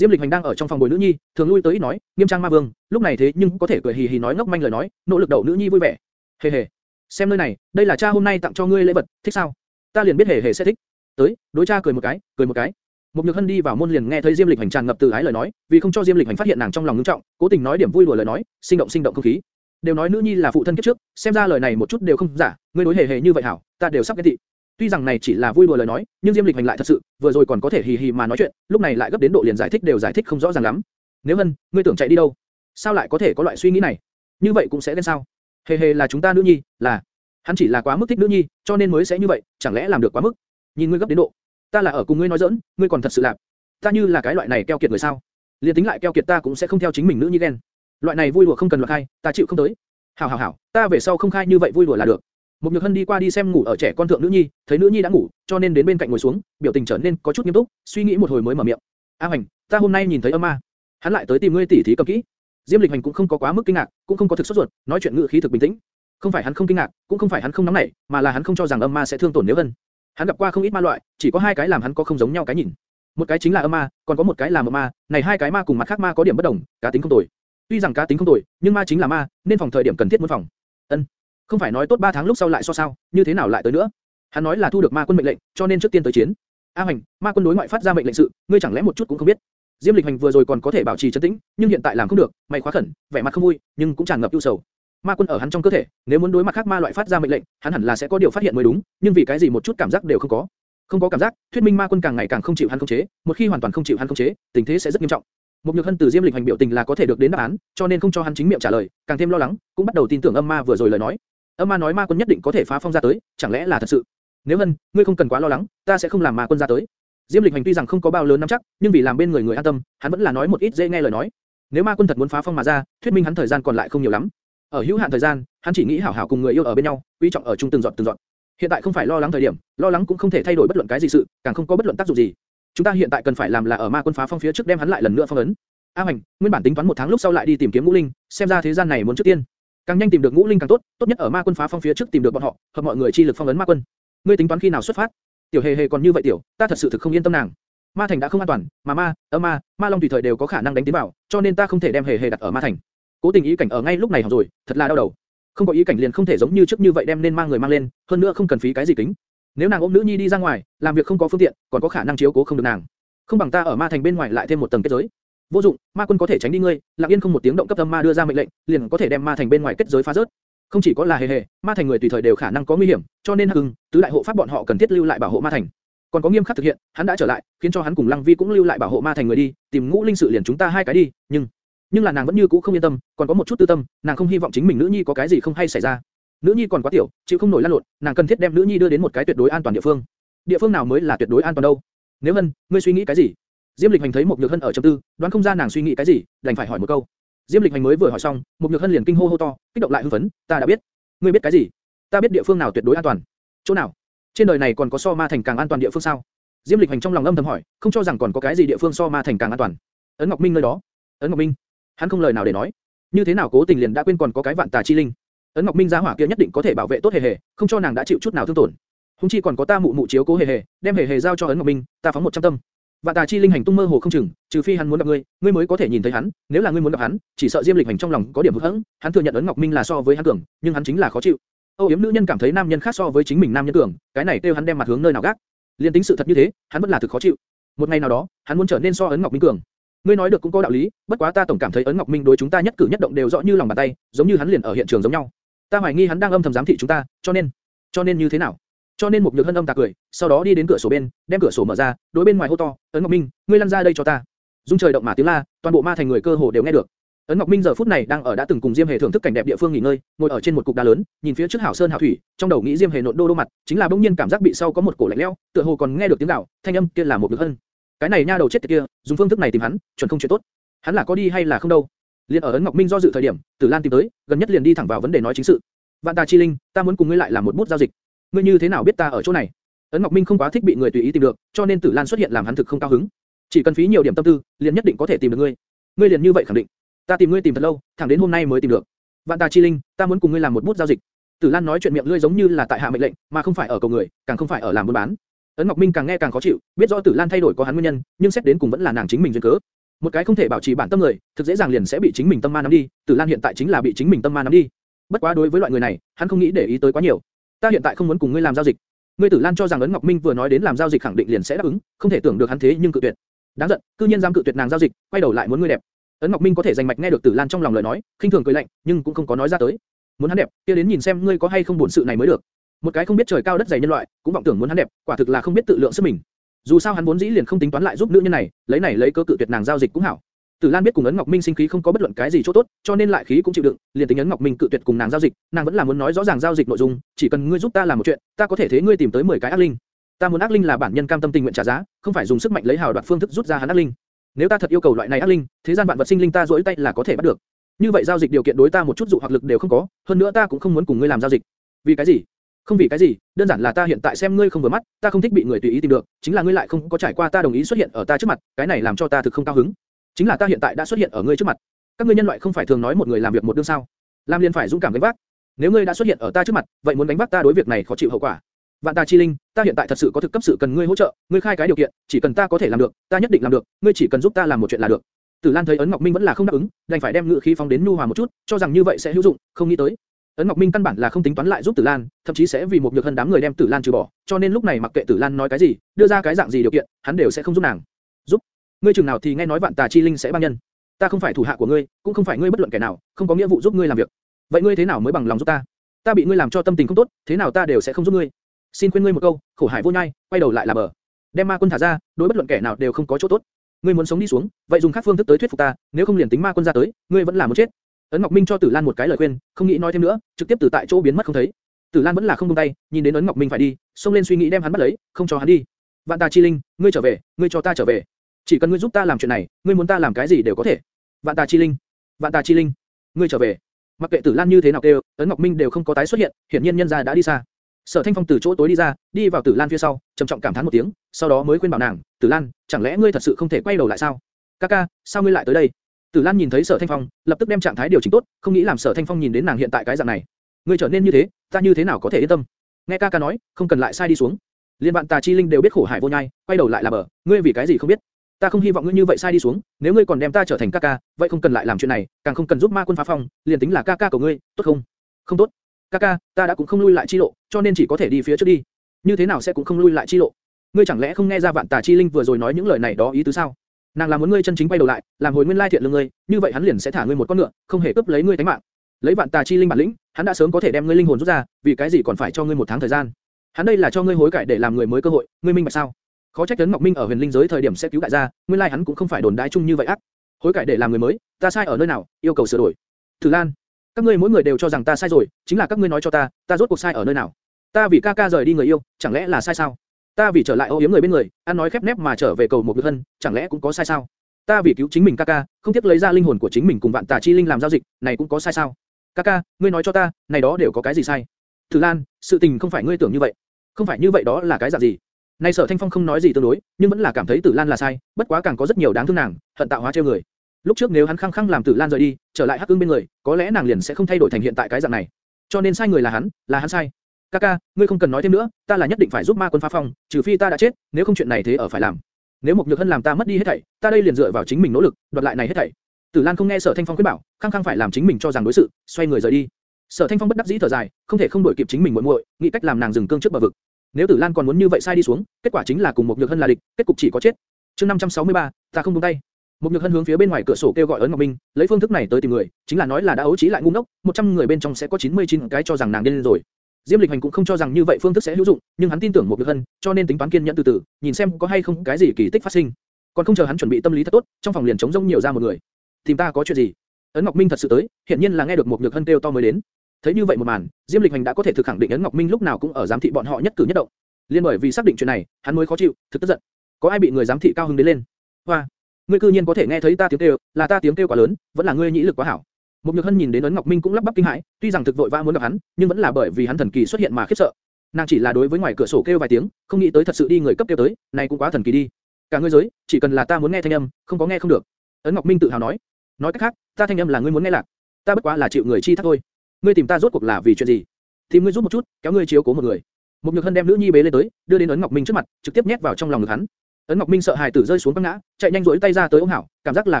Diêm Lịch Hành đang ở trong phòng bồi nữ nhi, thường lui tới nói, nghiêm trang ma vương, lúc này thế nhưng có thể cười hì hì nói ngốc manh lời nói, nỗ lực đậu nữ nhi vui vẻ. Hề hề, xem nơi này, đây là cha hôm nay tặng cho ngươi lễ vật, thích sao? Ta liền biết hề hề sẽ thích. Tới, đối cha cười một cái, cười một cái. Mục Nhược Hân đi vào môn liền nghe thấy Diêm Lịch Hành tràn ngập từ ái lời nói, vì không cho Diêm Lịch Hành phát hiện nàng trong lòng ngưng trọng, cố tình nói điểm vui đùa lời nói, sinh động sinh động không khí. Đều nói nữ nhi là phụ thân kiếp trước, xem ra lời này một chút đều không giả, ngươi đối hề hề như vậy hảo, ta đều sắp ghen tị. Tuy rằng này chỉ là vui đùa lời nói, nhưng Diêm Lịch Hành lại thật sự, vừa rồi còn có thể hì hì mà nói chuyện, lúc này lại gấp đến độ liền giải thích đều giải thích không rõ ràng lắm. Nếu Hân, ngươi tưởng chạy đi đâu? Sao lại có thể có loại suy nghĩ này? Như vậy cũng sẽ đến sao? Hề hề là chúng ta nữ nhi, là hắn chỉ là quá mức thích nữ nhi, cho nên mới sẽ như vậy, chẳng lẽ làm được quá mức? Nhìn ngươi gấp đến độ, ta là ở cùng ngươi nói giỡn, ngươi còn thật sự làm. Ta như là cái loại này keo kiệt người sao? Liên tính lại keo kiệt ta cũng sẽ không theo chính mình nữ nhi ghen. Loại này vui đùa không cần luật khai, ta chịu không tới. Hảo hảo hảo, ta về sau không khai như vậy vui đùa là được. Một Nhược Hân đi qua đi xem ngủ ở trẻ con thượng nữ nhi, thấy nữ nhi đã ngủ, cho nên đến bên cạnh ngồi xuống, biểu tình trở nên có chút nghiêm túc, suy nghĩ một hồi mới mở miệng. A Hoành, ta hôm nay nhìn thấy âm ma, hắn lại tới tìm ngươi tỉ thí cầm kỹ. Diêm Lịch Hành cũng không có quá mức kinh ngạc, cũng không có thực sốt ruột, nói chuyện ngữ khí thực bình tĩnh. Không phải hắn không kinh ngạc, cũng không phải hắn không nóng nảy, mà là hắn không cho rằng âm ma sẽ thương tổn nếu Hân. Hắn gặp qua không ít ma loại, chỉ có hai cái làm hắn có không giống nhau cái nhìn. Một cái chính là âm ma, còn có một cái là mộng ma, này hai cái ma cùng mặt khác ma có điểm bất đồng, cá tính không tồi. Tuy rằng cá tính không tồi, nhưng ma chính là ma, nên phòng thời điểm cần thiết muốn phòng. Ân, không phải nói tốt 3 tháng lúc sau lại so sao, như thế nào lại tới nữa? Hắn nói là thu được ma quân mệnh lệnh, cho nên trước tiên tới chiến. A Hoành, ma quân đối ngoại phát ra mệnh lệnh sự, ngươi chẳng lẽ một chút cũng không biết? Diêm Lịch Hành vừa rồi còn có thể bảo trì trấn tĩnh, nhưng hiện tại làm không được, mày khóa khẩn, vẻ mặt không vui, nhưng cũng tràn ngập ưu sầu. Ma quân ở hắn trong cơ thể, nếu muốn đối mặt khác ma loại phát ra mệnh lệnh, hắn hẳn là sẽ có điều phát hiện mới đúng, nhưng vì cái gì một chút cảm giác đều không có. Không có cảm giác, thuyết minh ma quân càng ngày càng không chịu hắn khống chế, một khi hoàn toàn không chịu hắn khống chế, tình thế sẽ rất nghiêm trọng. Một nhược hân từ Diêm Lịch hành biểu tình là có thể được đến đáp án, cho nên không cho hắn chính miệng trả lời, càng thêm lo lắng, cũng bắt đầu tin tưởng âm ma vừa rồi lời nói. Âm ma nói ma quân nhất định có thể phá phong ra tới, chẳng lẽ là thật sự? Nếu hân, ngươi không cần quá lo lắng, ta sẽ không làm ma quân ra tới. Diêm Lịch hành tuy rằng không có bao lớn nắm chắc, nhưng vì làm bên người người an tâm, hắn vẫn là nói một ít dễ nghe lời nói. Nếu ma quân thật muốn phá phong mà ra, thuyết minh hắn thời gian còn lại không nhiều lắm. Ở hữu hạn thời gian, hắn chỉ nghĩ hảo hảo cùng người yêu ở bên nhau, quý trọng ở chung từng giọt từng giọt. Hiện tại không phải lo lắng thời điểm, lo lắng cũng không thể thay đổi bất luận cái gì sự, càng không có bất luận tác dụng gì. Chúng ta hiện tại cần phải làm là ở ma quân phá phong phía trước đem hắn lại lần nữa phong ấn. A Hành, nguyên bản tính toán một tháng lúc sau lại đi tìm kiếm ngũ linh, xem ra thế gian này muốn trước tiên, càng nhanh tìm được ngũ linh càng tốt, tốt nhất ở ma quân phá phong phía trước tìm được bọn họ, hợp mọi người chi lực phong ấn ma quân. Ngươi tính toán khi nào xuất phát? Tiểu Hề Hề còn như vậy tiểu, ta thật sự thực không yên tâm nàng. Ma thành đã không an toàn, mà ma, âm ma, ma long tùy thời đều có khả năng đánh tiến vào, cho nên ta không thể đem Hề Hề đặt ở ma thành. Cố tình ý cảnh ở ngay lúc này hỏng rồi, thật là đau đầu. Không có ý cảnh liền không thể giống như trước như vậy đem nên mang người mang lên, hơn nữa không cần phí cái gì kính. Nếu nàng ôm nữ nhi đi ra ngoài, làm việc không có phương tiện, còn có khả năng chiếu cố không được nàng. Không bằng ta ở ma thành bên ngoài lại thêm một tầng kết giới. Vô dụng, ma quân có thể tránh đi ngươi, lặng yên không một tiếng động cấp âm ma đưa ra mệnh lệnh, liền có thể đem ma thành bên ngoài kết giới phá rớt. Không chỉ có là hề hề, ma thành người tùy thời đều khả năng có nguy hiểm, cho nên hưng, tứ đại hộ pháp bọn họ cần thiết lưu lại bảo hộ ma thành. Còn có nghiêm khắc thực hiện, hắn đã trở lại, khiến cho hắn cùng Lăng Vi cũng lưu lại bảo hộ ma thành người đi, tìm ngũ linh sự liền chúng ta hai cái đi, nhưng nhưng là nàng vẫn như cũ không yên tâm, còn có một chút tư tâm, nàng không hy vọng chính mình nữ nhi có cái gì không hay xảy ra. Nữ nhi còn quá tiểu, chịu không nổi lan lộn, nàng cần thiết đem nữ nhi đưa đến một cái tuyệt đối an toàn địa phương. Địa phương nào mới là tuyệt đối an toàn đâu? Nếu Hân, ngươi suy nghĩ cái gì? Diêm Lịch Hành thấy một Nhược Hân ở trầm tư, đoán không ra nàng suy nghĩ cái gì, đành phải hỏi một câu. Diêm Lịch Hành mới vừa hỏi xong, một Nhược Hân liền kinh hô hô to, kích động lại hưng phấn, ta đã biết. Ngươi biết cái gì? Ta biết địa phương nào tuyệt đối an toàn. Chỗ nào? Trên đời này còn có so ma thành càng an toàn địa phương sao? Diêm Lịch Hành trong lòng âm thầm hỏi, không cho rằng còn có cái gì địa phương so ma thành càng an toàn. Ấn Ngọc Minh nơi đó. Ấn Ngọc Minh. Hắn không lời nào để nói. Như thế nào cố tình liền đã quên còn có cái vạn tà chi linh. Ấn Ngọc Minh giá hỏa kia nhất định có thể bảo vệ tốt hề hề, không cho nàng đã chịu chút nào thương tổn. Hùng chi còn có ta mụ mụ chiếu cố hề hề, đem hề hề giao cho Ấn Ngọc Minh, ta phóng một trăm tâm. Vạn tà chi linh hành tung mơ hồ không chừng, trừ phi hắn muốn gặp ngươi, ngươi mới có thể nhìn thấy hắn. Nếu là ngươi muốn gặp hắn, chỉ sợ Diêm Lịch hành trong lòng có điểm hụt hững, Hắn thừa nhận Ấn Ngọc Minh là so với hắn cường, nhưng hắn chính là khó chịu. Âu yếm nữ nhân cảm thấy nam nhân khác so với chính mình nam nhân cường, cái này kêu hắn đem mặt hướng nơi nào gác. Liên tính sự thật như thế, hắn vẫn là thực khó chịu. Một ngày nào đó, hắn muốn trở nên so Ấn Ngọc Minh cường. Ngươi nói được cũng có đạo lý, bất quá ta tổng cảm thấy Ấn Ngọc Minh đối chúng ta nhất cử nhất động đều rõ như lòng bàn tay, giống như hắn liền ở hiện trường giống nhau. Ta hoài nghi hắn đang âm thầm giám thị chúng ta, cho nên, cho nên như thế nào? Cho nên một nhược hân âm tà cười, sau đó đi đến cửa sổ bên, đem cửa sổ mở ra, đối bên ngoài hô to, Ấn Ngọc Minh, ngươi lăn ra đây cho ta. Dung trời động mà tiếng la, toàn bộ ma thành người cơ hồ đều nghe được. Ấn Ngọc Minh giờ phút này đang ở đã từng cùng Diêm Hề thưởng thức cảnh đẹp địa phương nghỉ ngơi, ngồi ở trên một cục đá lớn, nhìn phía trước hảo sơn hảo thủy, trong đầu nghĩ Diêm Hề nộn đô đô mặt, chính là bỗng nhiên cảm giác bị sau có một cổ lạnh lẽo, tựa hồ còn nghe được tiếng gào, thanh âm kia là một nhược hân. Cái này nha đầu chết tiệt kia, dùng phương thức này tìm hắn, chuẩn không chuyện tốt. Hắn là có đi hay là không đâu? Liên ở Ấn Ngọc Minh do dự thời điểm, Tử Lan tìm tới, gần nhất liền đi thẳng vào vấn đề nói chính sự. Vạn Tà Chi Linh, ta muốn cùng ngươi lại làm một bút giao dịch. Ngươi như thế nào biết ta ở chỗ này? Ấn Ngọc Minh không quá thích bị người tùy ý tìm được, cho nên Tử Lan xuất hiện làm hắn thực không cao hứng. Chỉ cần phí nhiều điểm tâm tư, liền nhất định có thể tìm được ngươi. Ngươi liền như vậy khẳng định. Ta tìm ngươi tìm thật lâu, thẳng đến hôm nay mới tìm được. Vạn Tà Chi Linh, ta muốn cùng ngươi làm một bút giao dịch. Tử Lan nói chuyện miệng lưỡi giống như là tại hạ mệnh lệnh, mà không phải ở cầu người, càng không phải ở làm buôn bán. Ấn Ngọc Minh càng nghe càng khó chịu, biết rõ Tử Lan thay đổi có hắn nguyên nhân, nhưng xét đến cùng vẫn là nàng chính mình duyên cớ. Một cái không thể bảo trì bản tâm người, thực dễ dàng liền sẽ bị chính mình tâm ma nắm đi. Tử Lan hiện tại chính là bị chính mình tâm ma nắm đi. Bất quá đối với loại người này, hắn không nghĩ để ý tới quá nhiều. Ta hiện tại không muốn cùng ngươi làm giao dịch. Ngươi Tử Lan cho rằng ấn Ngọc Minh vừa nói đến làm giao dịch khẳng định liền sẽ đáp ứng, không thể tưởng được hắn thế nhưng cự tuyệt. Đáng giận, cư nhiên dám cự tuyệt nàng giao dịch, quay đầu lại muốn ngươi đẹp. Ấn Ngọc Minh có thể giành mạch nghe được Tử Lan trong lòng lời nói, khinh thường cười lạnh, nhưng cũng không có nói ra tới. Muốn hắn đẹp, kia đến nhìn xem ngươi có hay không buồn sự này mới được. Một cái không biết trời cao đất dày nhân loại, cũng vọng tưởng muốn hắn đẹp, quả thực là không biết tự lượng sức mình. Dù sao hắn vốn dĩ liền không tính toán lại giúp nữ nhân này, lấy này lấy cơ cự tuyệt nàng giao dịch cũng hảo. Tử Lan biết cùng ấn Ngọc Minh sinh khí không có bất luận cái gì chỗ tốt, cho nên lại khí cũng chịu đựng, liền tính ấn Ngọc Minh cự tuyệt cùng nàng giao dịch, nàng vẫn là muốn nói rõ ràng giao dịch nội dung, chỉ cần ngươi giúp ta làm một chuyện, ta có thể thế ngươi tìm tới 10 cái ác linh. Ta muốn ác linh là bản nhân cam tâm tình nguyện trả giá, không phải dùng sức mạnh lấy hào đoạt phương thức rút ra hắn ác linh. Nếu ta thật yêu cầu loại này ác linh, thế gian vạn vật sinh linh ta duỗi tay là có thể bắt được. Như vậy giao dịch điều kiện đối ta một chút dụ hoặc lực đều không có, hơn nữa ta cũng không muốn cùng ngươi làm giao dịch. Vì cái gì? Không vì cái gì, đơn giản là ta hiện tại xem ngươi không vừa mắt, ta không thích bị người tùy ý tìm được, chính là ngươi lại không có trải qua ta đồng ý xuất hiện ở ta trước mặt, cái này làm cho ta thực không cao hứng. Chính là ta hiện tại đã xuất hiện ở ngươi trước mặt. Các ngươi nhân loại không phải thường nói một người làm việc một đương sao? Làm liền phải dũng cảm gánh vác. Nếu ngươi đã xuất hiện ở ta trước mặt, vậy muốn gánh vác ta đối việc này khó chịu hậu quả. Vạn ta chi linh, ta hiện tại thật sự có thực cấp sự cần ngươi hỗ trợ, ngươi khai cái điều kiện, chỉ cần ta có thể làm được, ta nhất định làm được, ngươi chỉ cần giúp ta làm một chuyện là được. Tử Lan thấy ấn Ngọc Minh vẫn là không đáp ứng, đành phải đem ngự khí phóng đến nhu hòa một chút, cho rằng như vậy sẽ hữu dụng, không nghĩ tới. Ấn Ngọc Minh căn bản là không tính toán lại giúp Tử Lan, thậm chí sẽ vì một nhược hân đám người đem Tử Lan trừ bỏ, cho nên lúc này mặc kệ Tử Lan nói cái gì, đưa ra cái dạng gì điều kiện, hắn đều sẽ không giúp nàng. Giúp? Ngươi chừng nào thì nghe nói vạn tà chi linh sẽ băng nhân? Ta không phải thủ hạ của ngươi, cũng không phải ngươi bất luận kẻ nào, không có nghĩa vụ giúp ngươi làm việc. Vậy ngươi thế nào mới bằng lòng giúp ta? Ta bị ngươi làm cho tâm tình không tốt, thế nào ta đều sẽ không giúp ngươi. Xin khuyên ngươi một câu, khổ hải vô nhai, quay đầu lại là bờ. Đem ma quân thả ra, đối bất luận kẻ nào đều không có chỗ tốt. Ngươi muốn sống đi xuống, vậy dùng khác phương thức tới thuyết phục ta, nếu không liền tính ma quân ra tới, ngươi vẫn là muốn chết. Ấn Ngọc Minh cho Tử Lan một cái lời khuyên, không nghĩ nói thêm nữa, trực tiếp từ tại chỗ biến mất không thấy. Tử Lan vẫn là không buông tay, nhìn đến Ấn Ngọc Minh phải đi, xông lên suy nghĩ đem hắn bắt lấy, không cho hắn đi. Vạn Tà Chi Linh, ngươi trở về, ngươi cho ta trở về. Chỉ cần ngươi giúp ta làm chuyện này, ngươi muốn ta làm cái gì đều có thể. Vạn Tà Chi Linh, Vạn Tà Chi Linh, ngươi trở về. Mặc kệ Tử Lan như thế nào kêu, Ấn Ngọc Minh đều không có tái xuất hiện, hiển nhiên nhân gia đã đi xa. Sở Thanh Phong từ chỗ tối đi ra, đi vào Tử Lan phía sau, trầm trọng cảm thán một tiếng, sau đó mới khuyên bảo nàng, Tử Lan, chẳng lẽ ngươi thật sự không thể quay đầu lại sao? Kaka, sao ngươi lại tới đây? Tử Lan nhìn thấy Sở Thanh Phong, lập tức đem trạng thái điều chỉnh tốt, không nghĩ làm Sở Thanh Phong nhìn đến nàng hiện tại cái dạng này. Ngươi trở nên như thế, ta như thế nào có thể yên tâm? Nghe Kaka nói, không cần lại sai đi xuống. Liên bạn Tà Chi Linh đều biết khổ hải vô nhai, quay đầu lại là bờ, ngươi vì cái gì không biết? Ta không hy vọng ngươi như vậy sai đi xuống, nếu ngươi còn đem ta trở thành Kaka, vậy không cần lại làm chuyện này, càng không cần giúp ma quân phá phong, liền tính là Kaka của ngươi, tốt không? Không tốt. Kaka, ta đã cũng không lui lại chi lộ, cho nên chỉ có thể đi phía trước đi. Như thế nào sẽ cũng không lui lại chi lộ? Ngươi chẳng lẽ không nghe ra vạn tà chi linh vừa rồi nói những lời này đó ý tứ sao? Nàng là muốn ngươi chân chính quay đầu lại, làm hồi nguyên lai thiện lương ngươi, như vậy hắn liền sẽ thả ngươi một con ngựa, không hề cướp lấy ngươi tính mạng. Lấy vạn tà chi linh bản lĩnh, hắn đã sớm có thể đem ngươi linh hồn rút ra, vì cái gì còn phải cho ngươi một tháng thời gian? Hắn đây là cho ngươi hối cải để làm người mới cơ hội, ngươi minh bạch sao? Khó trách Tấn Ngọc Minh ở huyền linh giới thời điểm sẽ cứu đại gia, nguyên lai hắn cũng không phải đồn đại chung như vậy ác. Hối cải để làm người mới, ta sai ở nơi nào, yêu cầu sửa đổi. Thử Lan, các ngươi mỗi người đều cho rằng ta sai rồi, chính là các ngươi nói cho ta, ta rốt cuộc sai ở nơi nào? Ta vì ca ca rời đi người yêu, chẳng lẽ là sai sao? Ta vì trở lại ô yếm người bên người, ăn nói khép nép mà trở về cầu một người thân, chẳng lẽ cũng có sai sao? Ta vì cứu chính mình ca ca, không tiếc lấy ra linh hồn của chính mình cùng vạn tà chi linh làm giao dịch, này cũng có sai sao? Ca ca, ngươi nói cho ta, này đó đều có cái gì sai? Thử Lan, sự tình không phải ngươi tưởng như vậy, không phải như vậy đó là cái dạng gì? Nay Sở Thanh Phong không nói gì tương đối, nhưng vẫn là cảm thấy Tử Lan là sai, bất quá càng có rất nhiều đáng thương nàng, hận tạo hóa treo người. Lúc trước nếu hắn khăng khăng làm Tử Lan rời đi, trở lại Hắc Ưng bên người, có lẽ nàng liền sẽ không thay đổi thành hiện tại cái dạng này. Cho nên sai người là hắn, là hắn sai. Kaka, ngươi không cần nói thêm nữa, ta là nhất định phải giúp ma quân phá phong, trừ phi ta đã chết, nếu không chuyện này thế ở phải làm. Nếu một nhược hân làm ta mất đi hết thảy, ta đây liền dựa vào chính mình nỗ lực, đoạt lại này hết thảy. Tử Lan không nghe Sở Thanh Phong khuyên bảo, khăng khăng phải làm chính mình cho rằng đối sự, xoay người rời đi. Sở Thanh Phong bất đắc dĩ thở dài, không thể không đổi kịp chính mình muội muội, nghĩ cách làm nàng dừng cương trước bờ vực. Nếu Tử Lan còn muốn như vậy sai đi xuống, kết quả chính là cùng một nhược hân là địch, kết cục chỉ có chết. Chương 563, ta không buông tay. Một nhược hân hướng phía bên ngoài cửa sổ kêu gọi ấn Ngọc Minh, lấy phương thức này tới tìm người, chính là nói là đã ấu trí lại ngu ngốc, 100 người bên trong sẽ có 99 cái cho rằng nàng điên rồi. Diêm Lịch Hành cũng không cho rằng như vậy phương thức sẽ hữu dụng, nhưng hắn tin tưởng một nhược hân, cho nên tính toán kiên nhẫn từ từ, nhìn xem có hay không cái gì kỳ tích phát sinh. Còn không chờ hắn chuẩn bị tâm lý thật tốt, trong phòng liền trống rỗng nhiều ra một người. Tìm ta có chuyện gì? Ấn Ngọc Minh thật sự tới, hiện nhiên là nghe được một nhược hân kêu to mới đến. Thấy như vậy một màn, Diêm Lịch Hành đã có thể thực khẳng định Ấn Ngọc Minh lúc nào cũng ở giám thị bọn họ nhất cử nhất động. Liên bởi vì xác định chuyện này, hắn mới khó chịu, thực tức giận. Có ai bị người giám thị cao hứng đến lên? Hoa, ngươi cư nhiên có thể nghe thấy ta tiếng kêu, là ta tiếng kêu quá lớn, vẫn là ngươi nhĩ lực quá hảo. Mục Nhược Hân nhìn đến ấn Ngọc Minh cũng lắp bắp kinh hãi, tuy rằng thực vội vã muốn gặp hắn, nhưng vẫn là bởi vì hắn thần kỳ xuất hiện mà khiếp sợ. Nàng chỉ là đối với ngoài cửa sổ kêu vài tiếng, không nghĩ tới thật sự đi người cấp kêu tới, này cũng quá thần kỳ đi. Cả ngươi giới, chỉ cần là ta muốn nghe thanh âm, không có nghe không được. Ấn Ngọc Minh tự hào nói. Nói cách khác, ta thanh âm là ngươi muốn nghe lạc, ta bất quá là chịu người chi thác thôi. Ngươi tìm ta rốt cuộc là vì chuyện gì? Tìm ngươi giúp một chút, kéo ngươi chiếu cố một người. Một Nhược Hân đem nữ nhi bế lên tới, đưa đến ấn Ngọc Minh trước mặt, trực tiếp nhét vào trong lòng ngực hắn. Ấn Ngọc Minh sợ hài tử rơi xuống quăng ngã, chạy nhanh duỗi tay ra tới ôm hảo, cảm giác là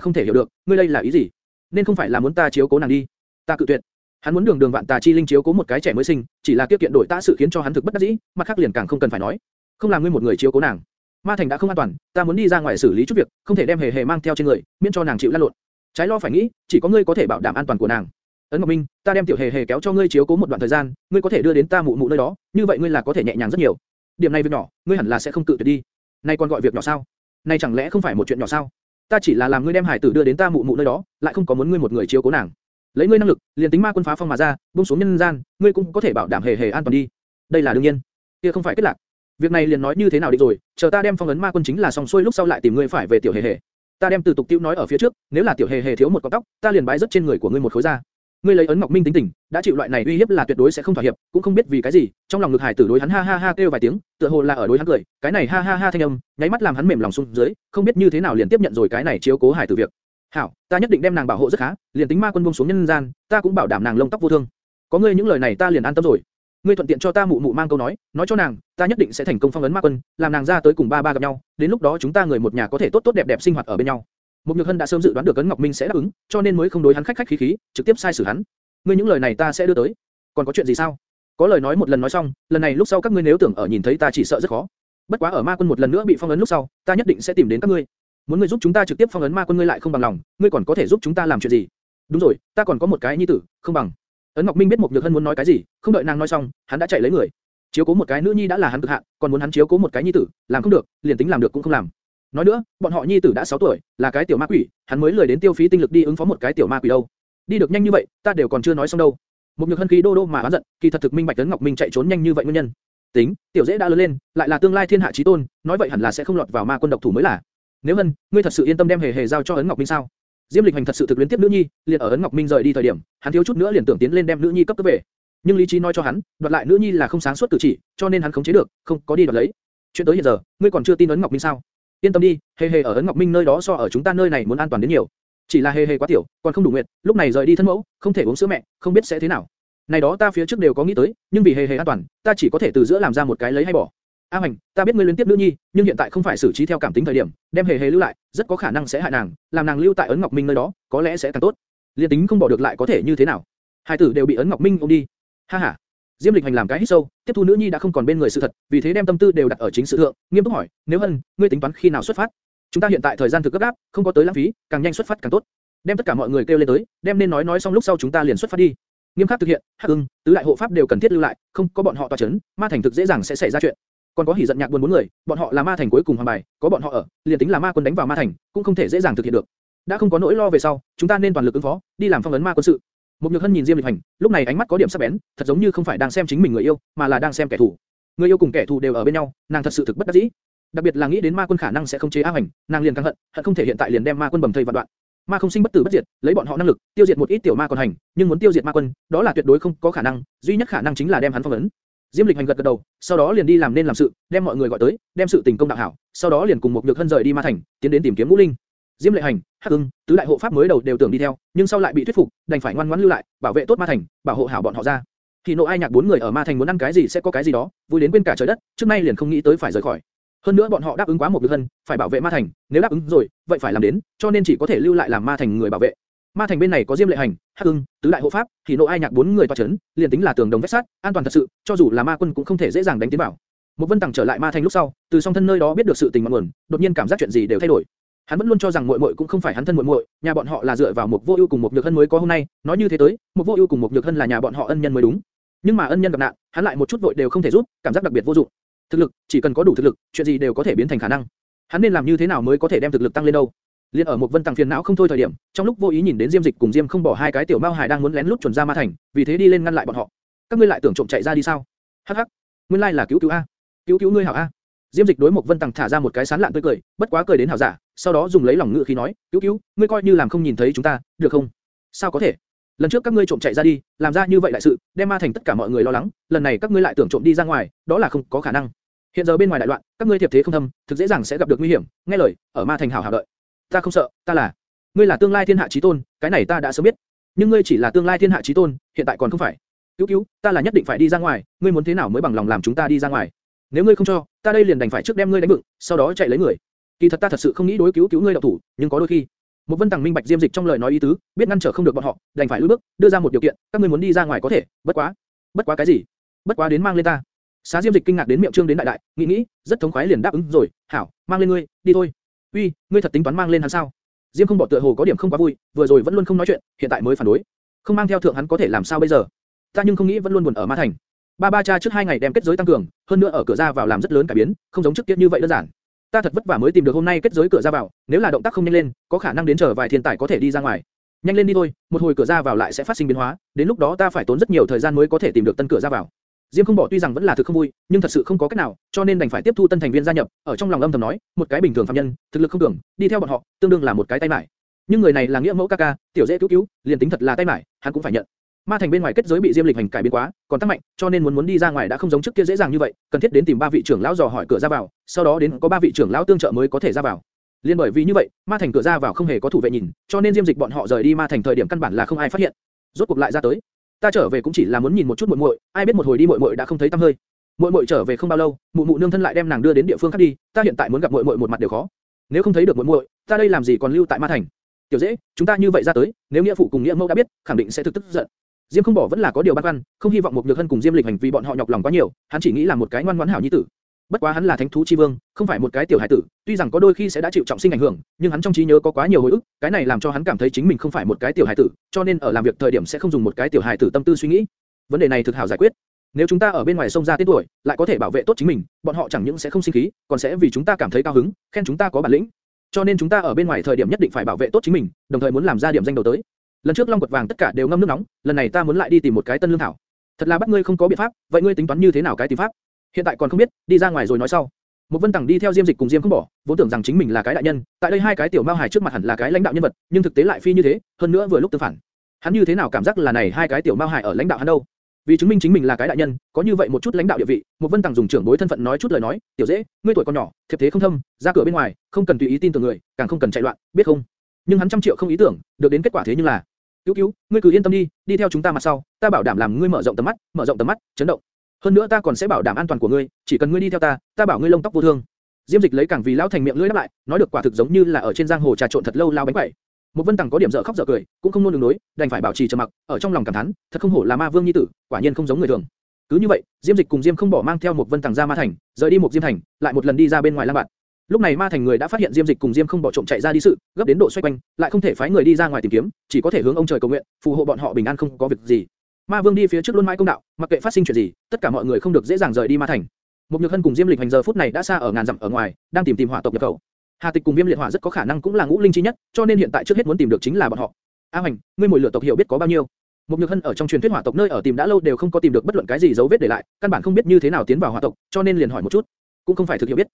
không thể hiểu được, ngươi đây là ý gì? Nên không phải là muốn ta chiếu cố nàng đi? Ta cự tuyệt. Hắn muốn đường đường vạn tà chi linh chiếu cố một cái trẻ mới sinh, chỉ là kiếp kiện đổi ta sự khiến cho hắn thực bất đắc dĩ, mặt khác liền càng không cần phải nói. Không làm ngươi một người chiếu cố nàng. Ma Thành đã không an toàn, ta muốn đi ra ngoài xử lý chút việc, không thể đem hề hề mang theo trên người, miễn cho nàng chịu lăn lộn. Trái lo phải nghĩ, chỉ có ngươi có thể bảo đảm an toàn của nàng. Ấn Ngọc Minh, ta đem tiểu hề hề kéo cho ngươi chiếu cố một đoạn thời gian, ngươi có thể đưa đến ta mụ mụ nơi đó, như vậy ngươi là có thể nhẹ nhàng rất nhiều. Điểm này việc nhỏ, ngươi hẳn là sẽ không tự tuyệt đi. Này còn gọi việc nhỏ sao? Này chẳng lẽ không phải một chuyện nhỏ sao? Ta chỉ là làm ngươi đem hải tử đưa đến ta mụ mụ nơi đó, lại không có muốn ngươi một người chiếu cố nàng. Lấy ngươi năng lực, liền tính ma quân phá phong mà ra, buông xuống nhân gian, ngươi cũng có thể bảo đảm hề hề an toàn đi. Đây là đương nhiên. Kia không phải kết lạc. Việc này liền nói như thế nào định rồi, chờ ta đem phong ấn ma quân chính là xong xuôi lúc sau lại tìm ngươi phải về tiểu hề hề. Ta đem từ tục tiêu nói ở phía trước, nếu là tiểu hề hề thiếu một con tóc, ta liền bái rất trên người của ngươi một khối ra. Ngươi lấy ấn ngọc minh tính tình, đã chịu loại này uy hiếp là tuyệt đối sẽ không thỏa hiệp, cũng không biết vì cái gì, trong lòng ngực hải tử đối hắn ha ha ha kêu vài tiếng, tựa hồ là ở đối hắn cười, cái này ha ha ha thanh âm, nháy mắt làm hắn mềm lòng xuống dưới, không biết như thế nào liền tiếp nhận rồi cái này chiếu cố hải tử việc. Hảo, ta nhất định đem nàng bảo hộ rất khá, liền tính ma quân buông xuống nhân gian, ta cũng bảo đảm nàng lông tóc vô thương. Có ngươi những lời này ta liền an tâm rồi. Ngươi thuận tiện cho ta mụ mụ mang câu nói, nói cho nàng, ta nhất định sẽ thành công phong ấn ma quân, làm nàng ra tới cùng ba ba gặp nhau, đến lúc đó chúng ta người một nhà có thể tốt tốt đẹp đẹp sinh hoạt ở bên nhau. Mục Nhược Hân đã sớm dự đoán được Cấn Ngọc Minh sẽ đáp ứng, cho nên mới không đối hắn khách khách khí khí, trực tiếp sai xử hắn. Ngươi những lời này ta sẽ đưa tới. Còn có chuyện gì sao? Có lời nói một lần nói xong, lần này lúc sau các ngươi nếu tưởng ở nhìn thấy ta chỉ sợ rất khó. Bất quá ở ma quân một lần nữa bị phong ấn lúc sau, ta nhất định sẽ tìm đến các ngươi. Muốn ngươi giúp chúng ta trực tiếp phong ấn ma quân ngươi lại không bằng lòng, ngươi còn có thể giúp chúng ta làm chuyện gì? Đúng rồi, ta còn có một cái nhi tử, không bằng. Ấn Ngọc Minh biết Mục Nhược Hân muốn nói cái gì, không đợi nàng nói xong, hắn đã chạy lấy người. Chiếu cố một cái nữ nhi đã là hắn cực hạn, còn muốn hắn chiếu cố một cái nhi tử, làm không được, liền tính làm được cũng không làm. Nói nữa, bọn họ nhi tử đã 6 tuổi, là cái tiểu ma quỷ, hắn mới lười đến tiêu phí tinh lực đi ứng phó một cái tiểu ma quỷ đâu. Đi được nhanh như vậy, ta đều còn chưa nói xong đâu. Một nhược hân khí đô đô mà oán giận, kỳ thật thực minh bạch tấn Ngọc Minh chạy trốn nhanh như vậy nguyên nhân. Tính, tiểu dễ đã lớn lên, lại là tương lai thiên hạ chí tôn, nói vậy hẳn là sẽ không lọt vào ma quân độc thủ mới là. Nếu hân, ngươi thật sự yên tâm đem hề hề giao cho ấn Ngọc Minh sao? Diêm Lịch Hành thật sự thực luyến tiếp nữ nhi, liền ở ấn Ngọc Minh rời đi thời điểm, hắn thiếu chút nữa liền tưởng tiến lên đem nữ nhi cấp cấp về. Nhưng lý trí nói cho hắn, đoạt lại nữ nhi là không sáng suốt cử chỉ, cho nên hắn khống chế được, không có đi đoạt lấy. Chuyện tới hiện giờ, ngươi còn chưa tin ấn Ngọc Minh sao? Yên tâm đi, hề hề ở ấn Ngọc Minh nơi đó so ở chúng ta nơi này muốn an toàn đến nhiều. Chỉ là hề hề quá tiểu, còn không đủ nguyện, lúc này rời đi thân mẫu, không thể uống sữa mẹ, không biết sẽ thế nào. Này đó ta phía trước đều có nghĩ tới, nhưng vì hề hề an toàn, ta chỉ có thể từ giữa làm ra một cái lấy hay bỏ. A Hoành, ta biết ngươi liên tiếp nữ nhi, nhưng hiện tại không phải xử trí theo cảm tính thời điểm, đem hề hề lưu lại, rất có khả năng sẽ hại nàng, làm nàng lưu tại ấn Ngọc Minh nơi đó, có lẽ sẽ càng tốt. Liên tính không bỏ được lại có thể như thế nào? Hai tử đều bị ấn Ngọc Minh ôm đi. Ha ha. Diêm Lịch Hành làm cái hít sâu, tiếp thu nữ nhi đã không còn bên người sự thật, vì thế đem tâm tư đều đặt ở chính sự thượng, nghiêm túc hỏi, nếu hân, ngươi tính toán khi nào xuất phát? Chúng ta hiện tại thời gian thực gấp gáp, không có tới lãng phí, càng nhanh xuất phát càng tốt. Đem tất cả mọi người kêu lên tới, đem nên nói nói xong lúc sau chúng ta liền xuất phát đi. Nghiêm khắc thực hiện, Hắc Ưng, tứ đại hộ pháp đều cần thiết lưu lại, không có bọn họ tọa chấn, ma thành thực dễ dàng sẽ xảy ra chuyện. Còn có hỉ giận nhạc buồn bốn người, bọn họ là ma thành cuối cùng hoàn bài, có bọn họ ở, liền tính là ma quân đánh vào ma thành, cũng không thể dễ dàng thực hiện được. Đã không có nỗi lo về sau, chúng ta nên toàn lực ứng phó, đi làm phong ấn ma quân sự. Một Nhược Hân nhìn Diêm Lịch Hành, lúc này ánh mắt có điểm sắc bén, thật giống như không phải đang xem chính mình người yêu, mà là đang xem kẻ thù. Người yêu cùng kẻ thù đều ở bên nhau, nàng thật sự thực bất đắc dĩ. Đặc biệt là nghĩ đến ma quân khả năng sẽ không chế A Hành, nàng liền căng hận, hận không thể hiện tại liền đem ma quân bầm thây vạn đoạn. Ma không sinh bất tử bất diệt, lấy bọn họ năng lực, tiêu diệt một ít tiểu ma còn hành, nhưng muốn tiêu diệt ma quân, đó là tuyệt đối không có khả năng, duy nhất khả năng chính là đem hắn phong ấn. Diêm Lịch Hành gật gật đầu, sau đó liền đi làm nên làm sự, đem mọi người gọi tới, đem sự tình công đạo hảo, sau đó liền cùng một nhược hân rời đi ma thành, tiến đến tìm kiếm ngũ linh. Diêm Lệ Hành, Hắc Ưng, tứ đại hộ pháp mới đầu đều tưởng đi theo, nhưng sau lại bị thuyết phục, đành phải ngoan ngoãn lưu lại, bảo vệ tốt ma thành, bảo hộ hảo bọn họ ra. Thì nộ ai nhạc bốn người ở ma thành muốn ăn cái gì sẽ có cái gì đó, vui đến quên cả trời đất, trước nay liền không nghĩ tới phải rời khỏi. Hơn nữa bọn họ đáp ứng quá một việc hân, phải bảo vệ ma thành, nếu đáp ứng rồi, vậy phải làm đến, cho nên chỉ có thể lưu lại làm ma thành người bảo vệ. Ma thành bên này có Diêm Lệ Hành, Hắc Ưng, tứ đại hộ pháp, thì nộ ai nhạc bốn người toa chấn, liền tính là tường đồng vách sát, an toàn thật sự, cho dù là ma quân cũng không thể dễ dàng đánh tiến vào. Một Vân Tằng trở lại ma thành lúc sau, từ song thân nơi đó biết được sự tình ngọn nguồn, đột nhiên cảm giác chuyện gì đều thay đổi. Hắn vẫn luôn cho rằng muội muội cũng không phải hắn thân muội muội, nhà bọn họ là dựa vào một vô ưu cùng một nhược hân mới có hôm nay, nói như thế tới, một vô ưu cùng một nhược hân là nhà bọn họ ân nhân mới đúng. Nhưng mà ân nhân gặp nạn, hắn lại một chút vội đều không thể giúp, cảm giác đặc biệt vô dụng. Thực lực, chỉ cần có đủ thực lực, chuyện gì đều có thể biến thành khả năng. Hắn nên làm như thế nào mới có thể đem thực lực tăng lên đâu? Liên ở một vân tàng phiền não không thôi thời điểm, trong lúc vô ý nhìn đến Diêm Dịch cùng Diêm không bỏ hai cái tiểu mao hải đang muốn lén lút chuẩn ra ma thành, vì thế đi lên ngăn lại bọn họ. Các ngươi lại tưởng trộm chạy ra đi sao? Hắc hắc, nguyên lai là cứu cứu a, cứu cứu ngươi hảo a. Diêm Dịch đối một Vân Tằng thả ra một cái sán lạn tươi cười, bất quá cười đến hảo giả, sau đó dùng lấy lòng ngựa khí nói, "Cứu cứu, ngươi coi như làm không nhìn thấy chúng ta, được không?" "Sao có thể? Lần trước các ngươi trộm chạy ra đi, làm ra như vậy đại sự, đem ma thành tất cả mọi người lo lắng, lần này các ngươi lại tưởng trộm đi ra ngoài, đó là không có khả năng. Hiện giờ bên ngoài đại loạn, các ngươi thiệp thế không thâm, thực dễ dàng sẽ gặp được nguy hiểm, nghe lời, ở ma thành hảo hảo đợi. Ta không sợ, ta là, ngươi là tương lai thiên hạ chí tôn, cái này ta đã sớm biết. Nhưng ngươi chỉ là tương lai thiên hạ chí tôn, hiện tại còn không phải. Cứu cứu, ta là nhất định phải đi ra ngoài, ngươi muốn thế nào mới bằng lòng làm chúng ta đi ra ngoài? Nếu ngươi không cho, ta đây liền đành phải trước đem ngươi đánh bựng, sau đó chạy lấy người. Kỳ thật ta thật sự không nghĩ đối cứu cứu ngươi đạo thủ, nhưng có đôi khi, một Vân Tằng minh bạch Diêm Dịch trong lời nói ý tứ, biết ngăn trở không được bọn họ, đành phải lùi bước, đưa ra một điều kiện, các ngươi muốn đi ra ngoài có thể, bất quá, bất quá cái gì? Bất quá đến mang lên ta. Xá Diêm Dịch kinh ngạc đến miệng trương đến đại đại, nghĩ nghĩ, rất thống khoái liền đáp ứng rồi, hảo, mang lên ngươi, đi thôi. Uy, ngươi thật tính toán mang lên hắn sao? Diêm không bỏ tựa hồ có điểm không quá vui, vừa rồi vẫn luôn không nói chuyện, hiện tại mới phản đối. Không mang theo thượng hắn có thể làm sao bây giờ? Ta nhưng không nghĩ vẫn luôn buồn ở Ma Thành. Ba ba cha trước hai ngày đem kết giới tăng cường, hơn nữa ở cửa ra vào làm rất lớn cải biến, không giống trước kia như vậy đơn giản. Ta thật vất vả mới tìm được hôm nay kết giới cửa ra vào, nếu là động tác không nhanh lên, có khả năng đến chờ vài thiên tài có thể đi ra ngoài. Nhanh lên đi thôi, một hồi cửa ra vào lại sẽ phát sinh biến hóa, đến lúc đó ta phải tốn rất nhiều thời gian mới có thể tìm được tân cửa ra vào. Diêm không bỏ tuy rằng vẫn là thực không vui, nhưng thật sự không có cách nào, cho nên đành phải tiếp thu tân thành viên gia nhập. Ở trong lòng âm thầm nói, một cái bình thường phạm nhân, thực lực không cường, đi theo bọn họ, tương đương là một cái tay mải. Nhưng người này là nghĩa mẫu ca ca, tiểu dễ cứu cứu, liền tính thật là tay mải, hắn cũng phải nhận. Ma thành bên ngoài kết giới bị Diêm Lịch hành cải biến quá, còn tăng mạnh, cho nên muốn muốn đi ra ngoài đã không giống trước kia dễ dàng như vậy, cần thiết đến tìm ba vị trưởng lão dò hỏi cửa ra vào, sau đó đến có ba vị trưởng lão tương trợ mới có thể ra vào. Liên bởi vì như vậy, Ma thành cửa ra vào không hề có thủ vệ nhìn, cho nên Diêm Dịch bọn họ rời đi Ma thành thời điểm căn bản là không ai phát hiện. Rốt cuộc lại ra tới. Ta trở về cũng chỉ là muốn nhìn một chút muội muội, ai biết một hồi đi muội muội đã không thấy tăm hơi. Muội muội trở về không bao lâu, mụ mụ nương thân lại đem nàng đưa đến địa phương khác đi, ta hiện tại muốn gặp muội muội một mặt đều khó. Nếu không thấy được muội muội, ta đây làm gì còn lưu tại Ma thành? Tiểu dễ, chúng ta như vậy ra tới, nếu nghĩa phụ cùng nghĩa mẫu đã biết, khẳng định sẽ thực tức giận. Diêm không bỏ vẫn là có điều băn khoăn, không hy vọng một nhược hân cùng Diêm lịch hành vì bọn họ nhọc lòng quá nhiều, hắn chỉ nghĩ là một cái ngoan ngoãn hảo nhi tử. Bất quá hắn là thánh thú chi vương, không phải một cái tiểu hải tử, tuy rằng có đôi khi sẽ đã chịu trọng sinh ảnh hưởng, nhưng hắn trong trí nhớ có quá nhiều hồi ức, cái này làm cho hắn cảm thấy chính mình không phải một cái tiểu hải tử, cho nên ở làm việc thời điểm sẽ không dùng một cái tiểu hải tử tâm tư suy nghĩ. Vấn đề này thực hảo giải quyết. Nếu chúng ta ở bên ngoài sông ra tên tuổi, lại có thể bảo vệ tốt chính mình, bọn họ chẳng những sẽ không sinh khí, còn sẽ vì chúng ta cảm thấy cao hứng, khen chúng ta có bản lĩnh. Cho nên chúng ta ở bên ngoài thời điểm nhất định phải bảo vệ tốt chính mình, đồng thời muốn làm ra điểm danh đầu tới. Lần trước long quật vàng tất cả đều ngâm nước nóng, lần này ta muốn lại đi tìm một cái tân lương thảo. Thật là bắt ngươi không có biện pháp, vậy ngươi tính toán như thế nào cái tìm pháp? Hiện tại còn không biết, đi ra ngoài rồi nói sau. Một Vân Tằng đi theo Diêm Dịch cùng Diêm không bỏ, vốn tưởng rằng chính mình là cái đại nhân, tại đây hai cái tiểu mao Hải trước mặt hẳn là cái lãnh đạo nhân vật, nhưng thực tế lại phi như thế, hơn nữa vừa lúc tương phản. Hắn như thế nào cảm giác là này hai cái tiểu mao Hải ở lãnh đạo hắn đâu? Vì chứng minh chính mình là cái đại nhân, có như vậy một chút lãnh đạo địa vị, một Vân Tằng dùng trưởng bối thân phận nói chút lời nói, "Tiểu dễ, ngươi tuổi còn nhỏ, thiệp thế không thâm, ra cửa bên ngoài, không cần tùy ý tin tưởng người, càng không cần chạy loạn, biết không?" Nhưng hắn trăm triệu không ý tưởng, được đến kết quả thế nhưng là, "Cứu cứu, ngươi cứ yên tâm đi, đi theo chúng ta mặt sau, ta bảo đảm làm ngươi mở rộng tầm mắt, mở rộng tầm mắt, chấn động. Hơn nữa ta còn sẽ bảo đảm an toàn của ngươi, chỉ cần ngươi đi theo ta, ta bảo ngươi lông tóc vô thương." Diêm Dịch lấy càng vì lão thành miệng lưỡi đáp lại, nói được quả thực giống như là ở trên giang hồ trà trộn thật lâu lao bánh quẩy. Một Vân Tằng có điểm dở khóc dở cười, cũng không nôn đường đối, đành phải bảo trì trầm mặc, ở trong lòng cảm thán, thật không hổ là ma vương nhi tử, quả nhiên không giống người thường. Cứ như vậy, Diêm Dịch cùng Diêm không bỏ mang theo một Vân Tằng ra ma thành, rời đi một Diêm thành, lại một lần đi ra bên ngoài lang bạn. Lúc này ma thành người đã phát hiện Diêm Dịch cùng Diêm không bỏ trộm chạy ra đi sự, gấp đến độ xoay quanh, lại không thể phái người đi ra ngoài tìm kiếm, chỉ có thể hướng ông trời cầu nguyện, phù hộ bọn họ bình an không có việc gì. Ma Vương đi phía trước luôn mãi công đạo, mặc kệ phát sinh chuyện gì, tất cả mọi người không được dễ dàng rời đi ma thành. Một Nhược Hân cùng Diêm Lịch hành giờ phút này đã xa ở ngàn dặm ở ngoài, đang tìm tìm hỏa tộc nhập khẩu. Hà Tịch cùng Viêm Liệt Hỏa rất có khả năng cũng là ngũ linh chi nhất, cho nên hiện tại trước hết muốn tìm được chính là bọn họ. A Hoành, ngươi mùi lửa tộc hiểu biết có bao nhiêu? Một Nhược Hân ở trong truyền thuyết hỏa tộc nơi ở tìm đã lâu đều không có tìm được bất luận cái gì dấu vết để lại, căn bản không biết như thế nào tiến vào hỏa tộc, cho nên liền hỏi một chút. Cũng không phải thực hiểu biết.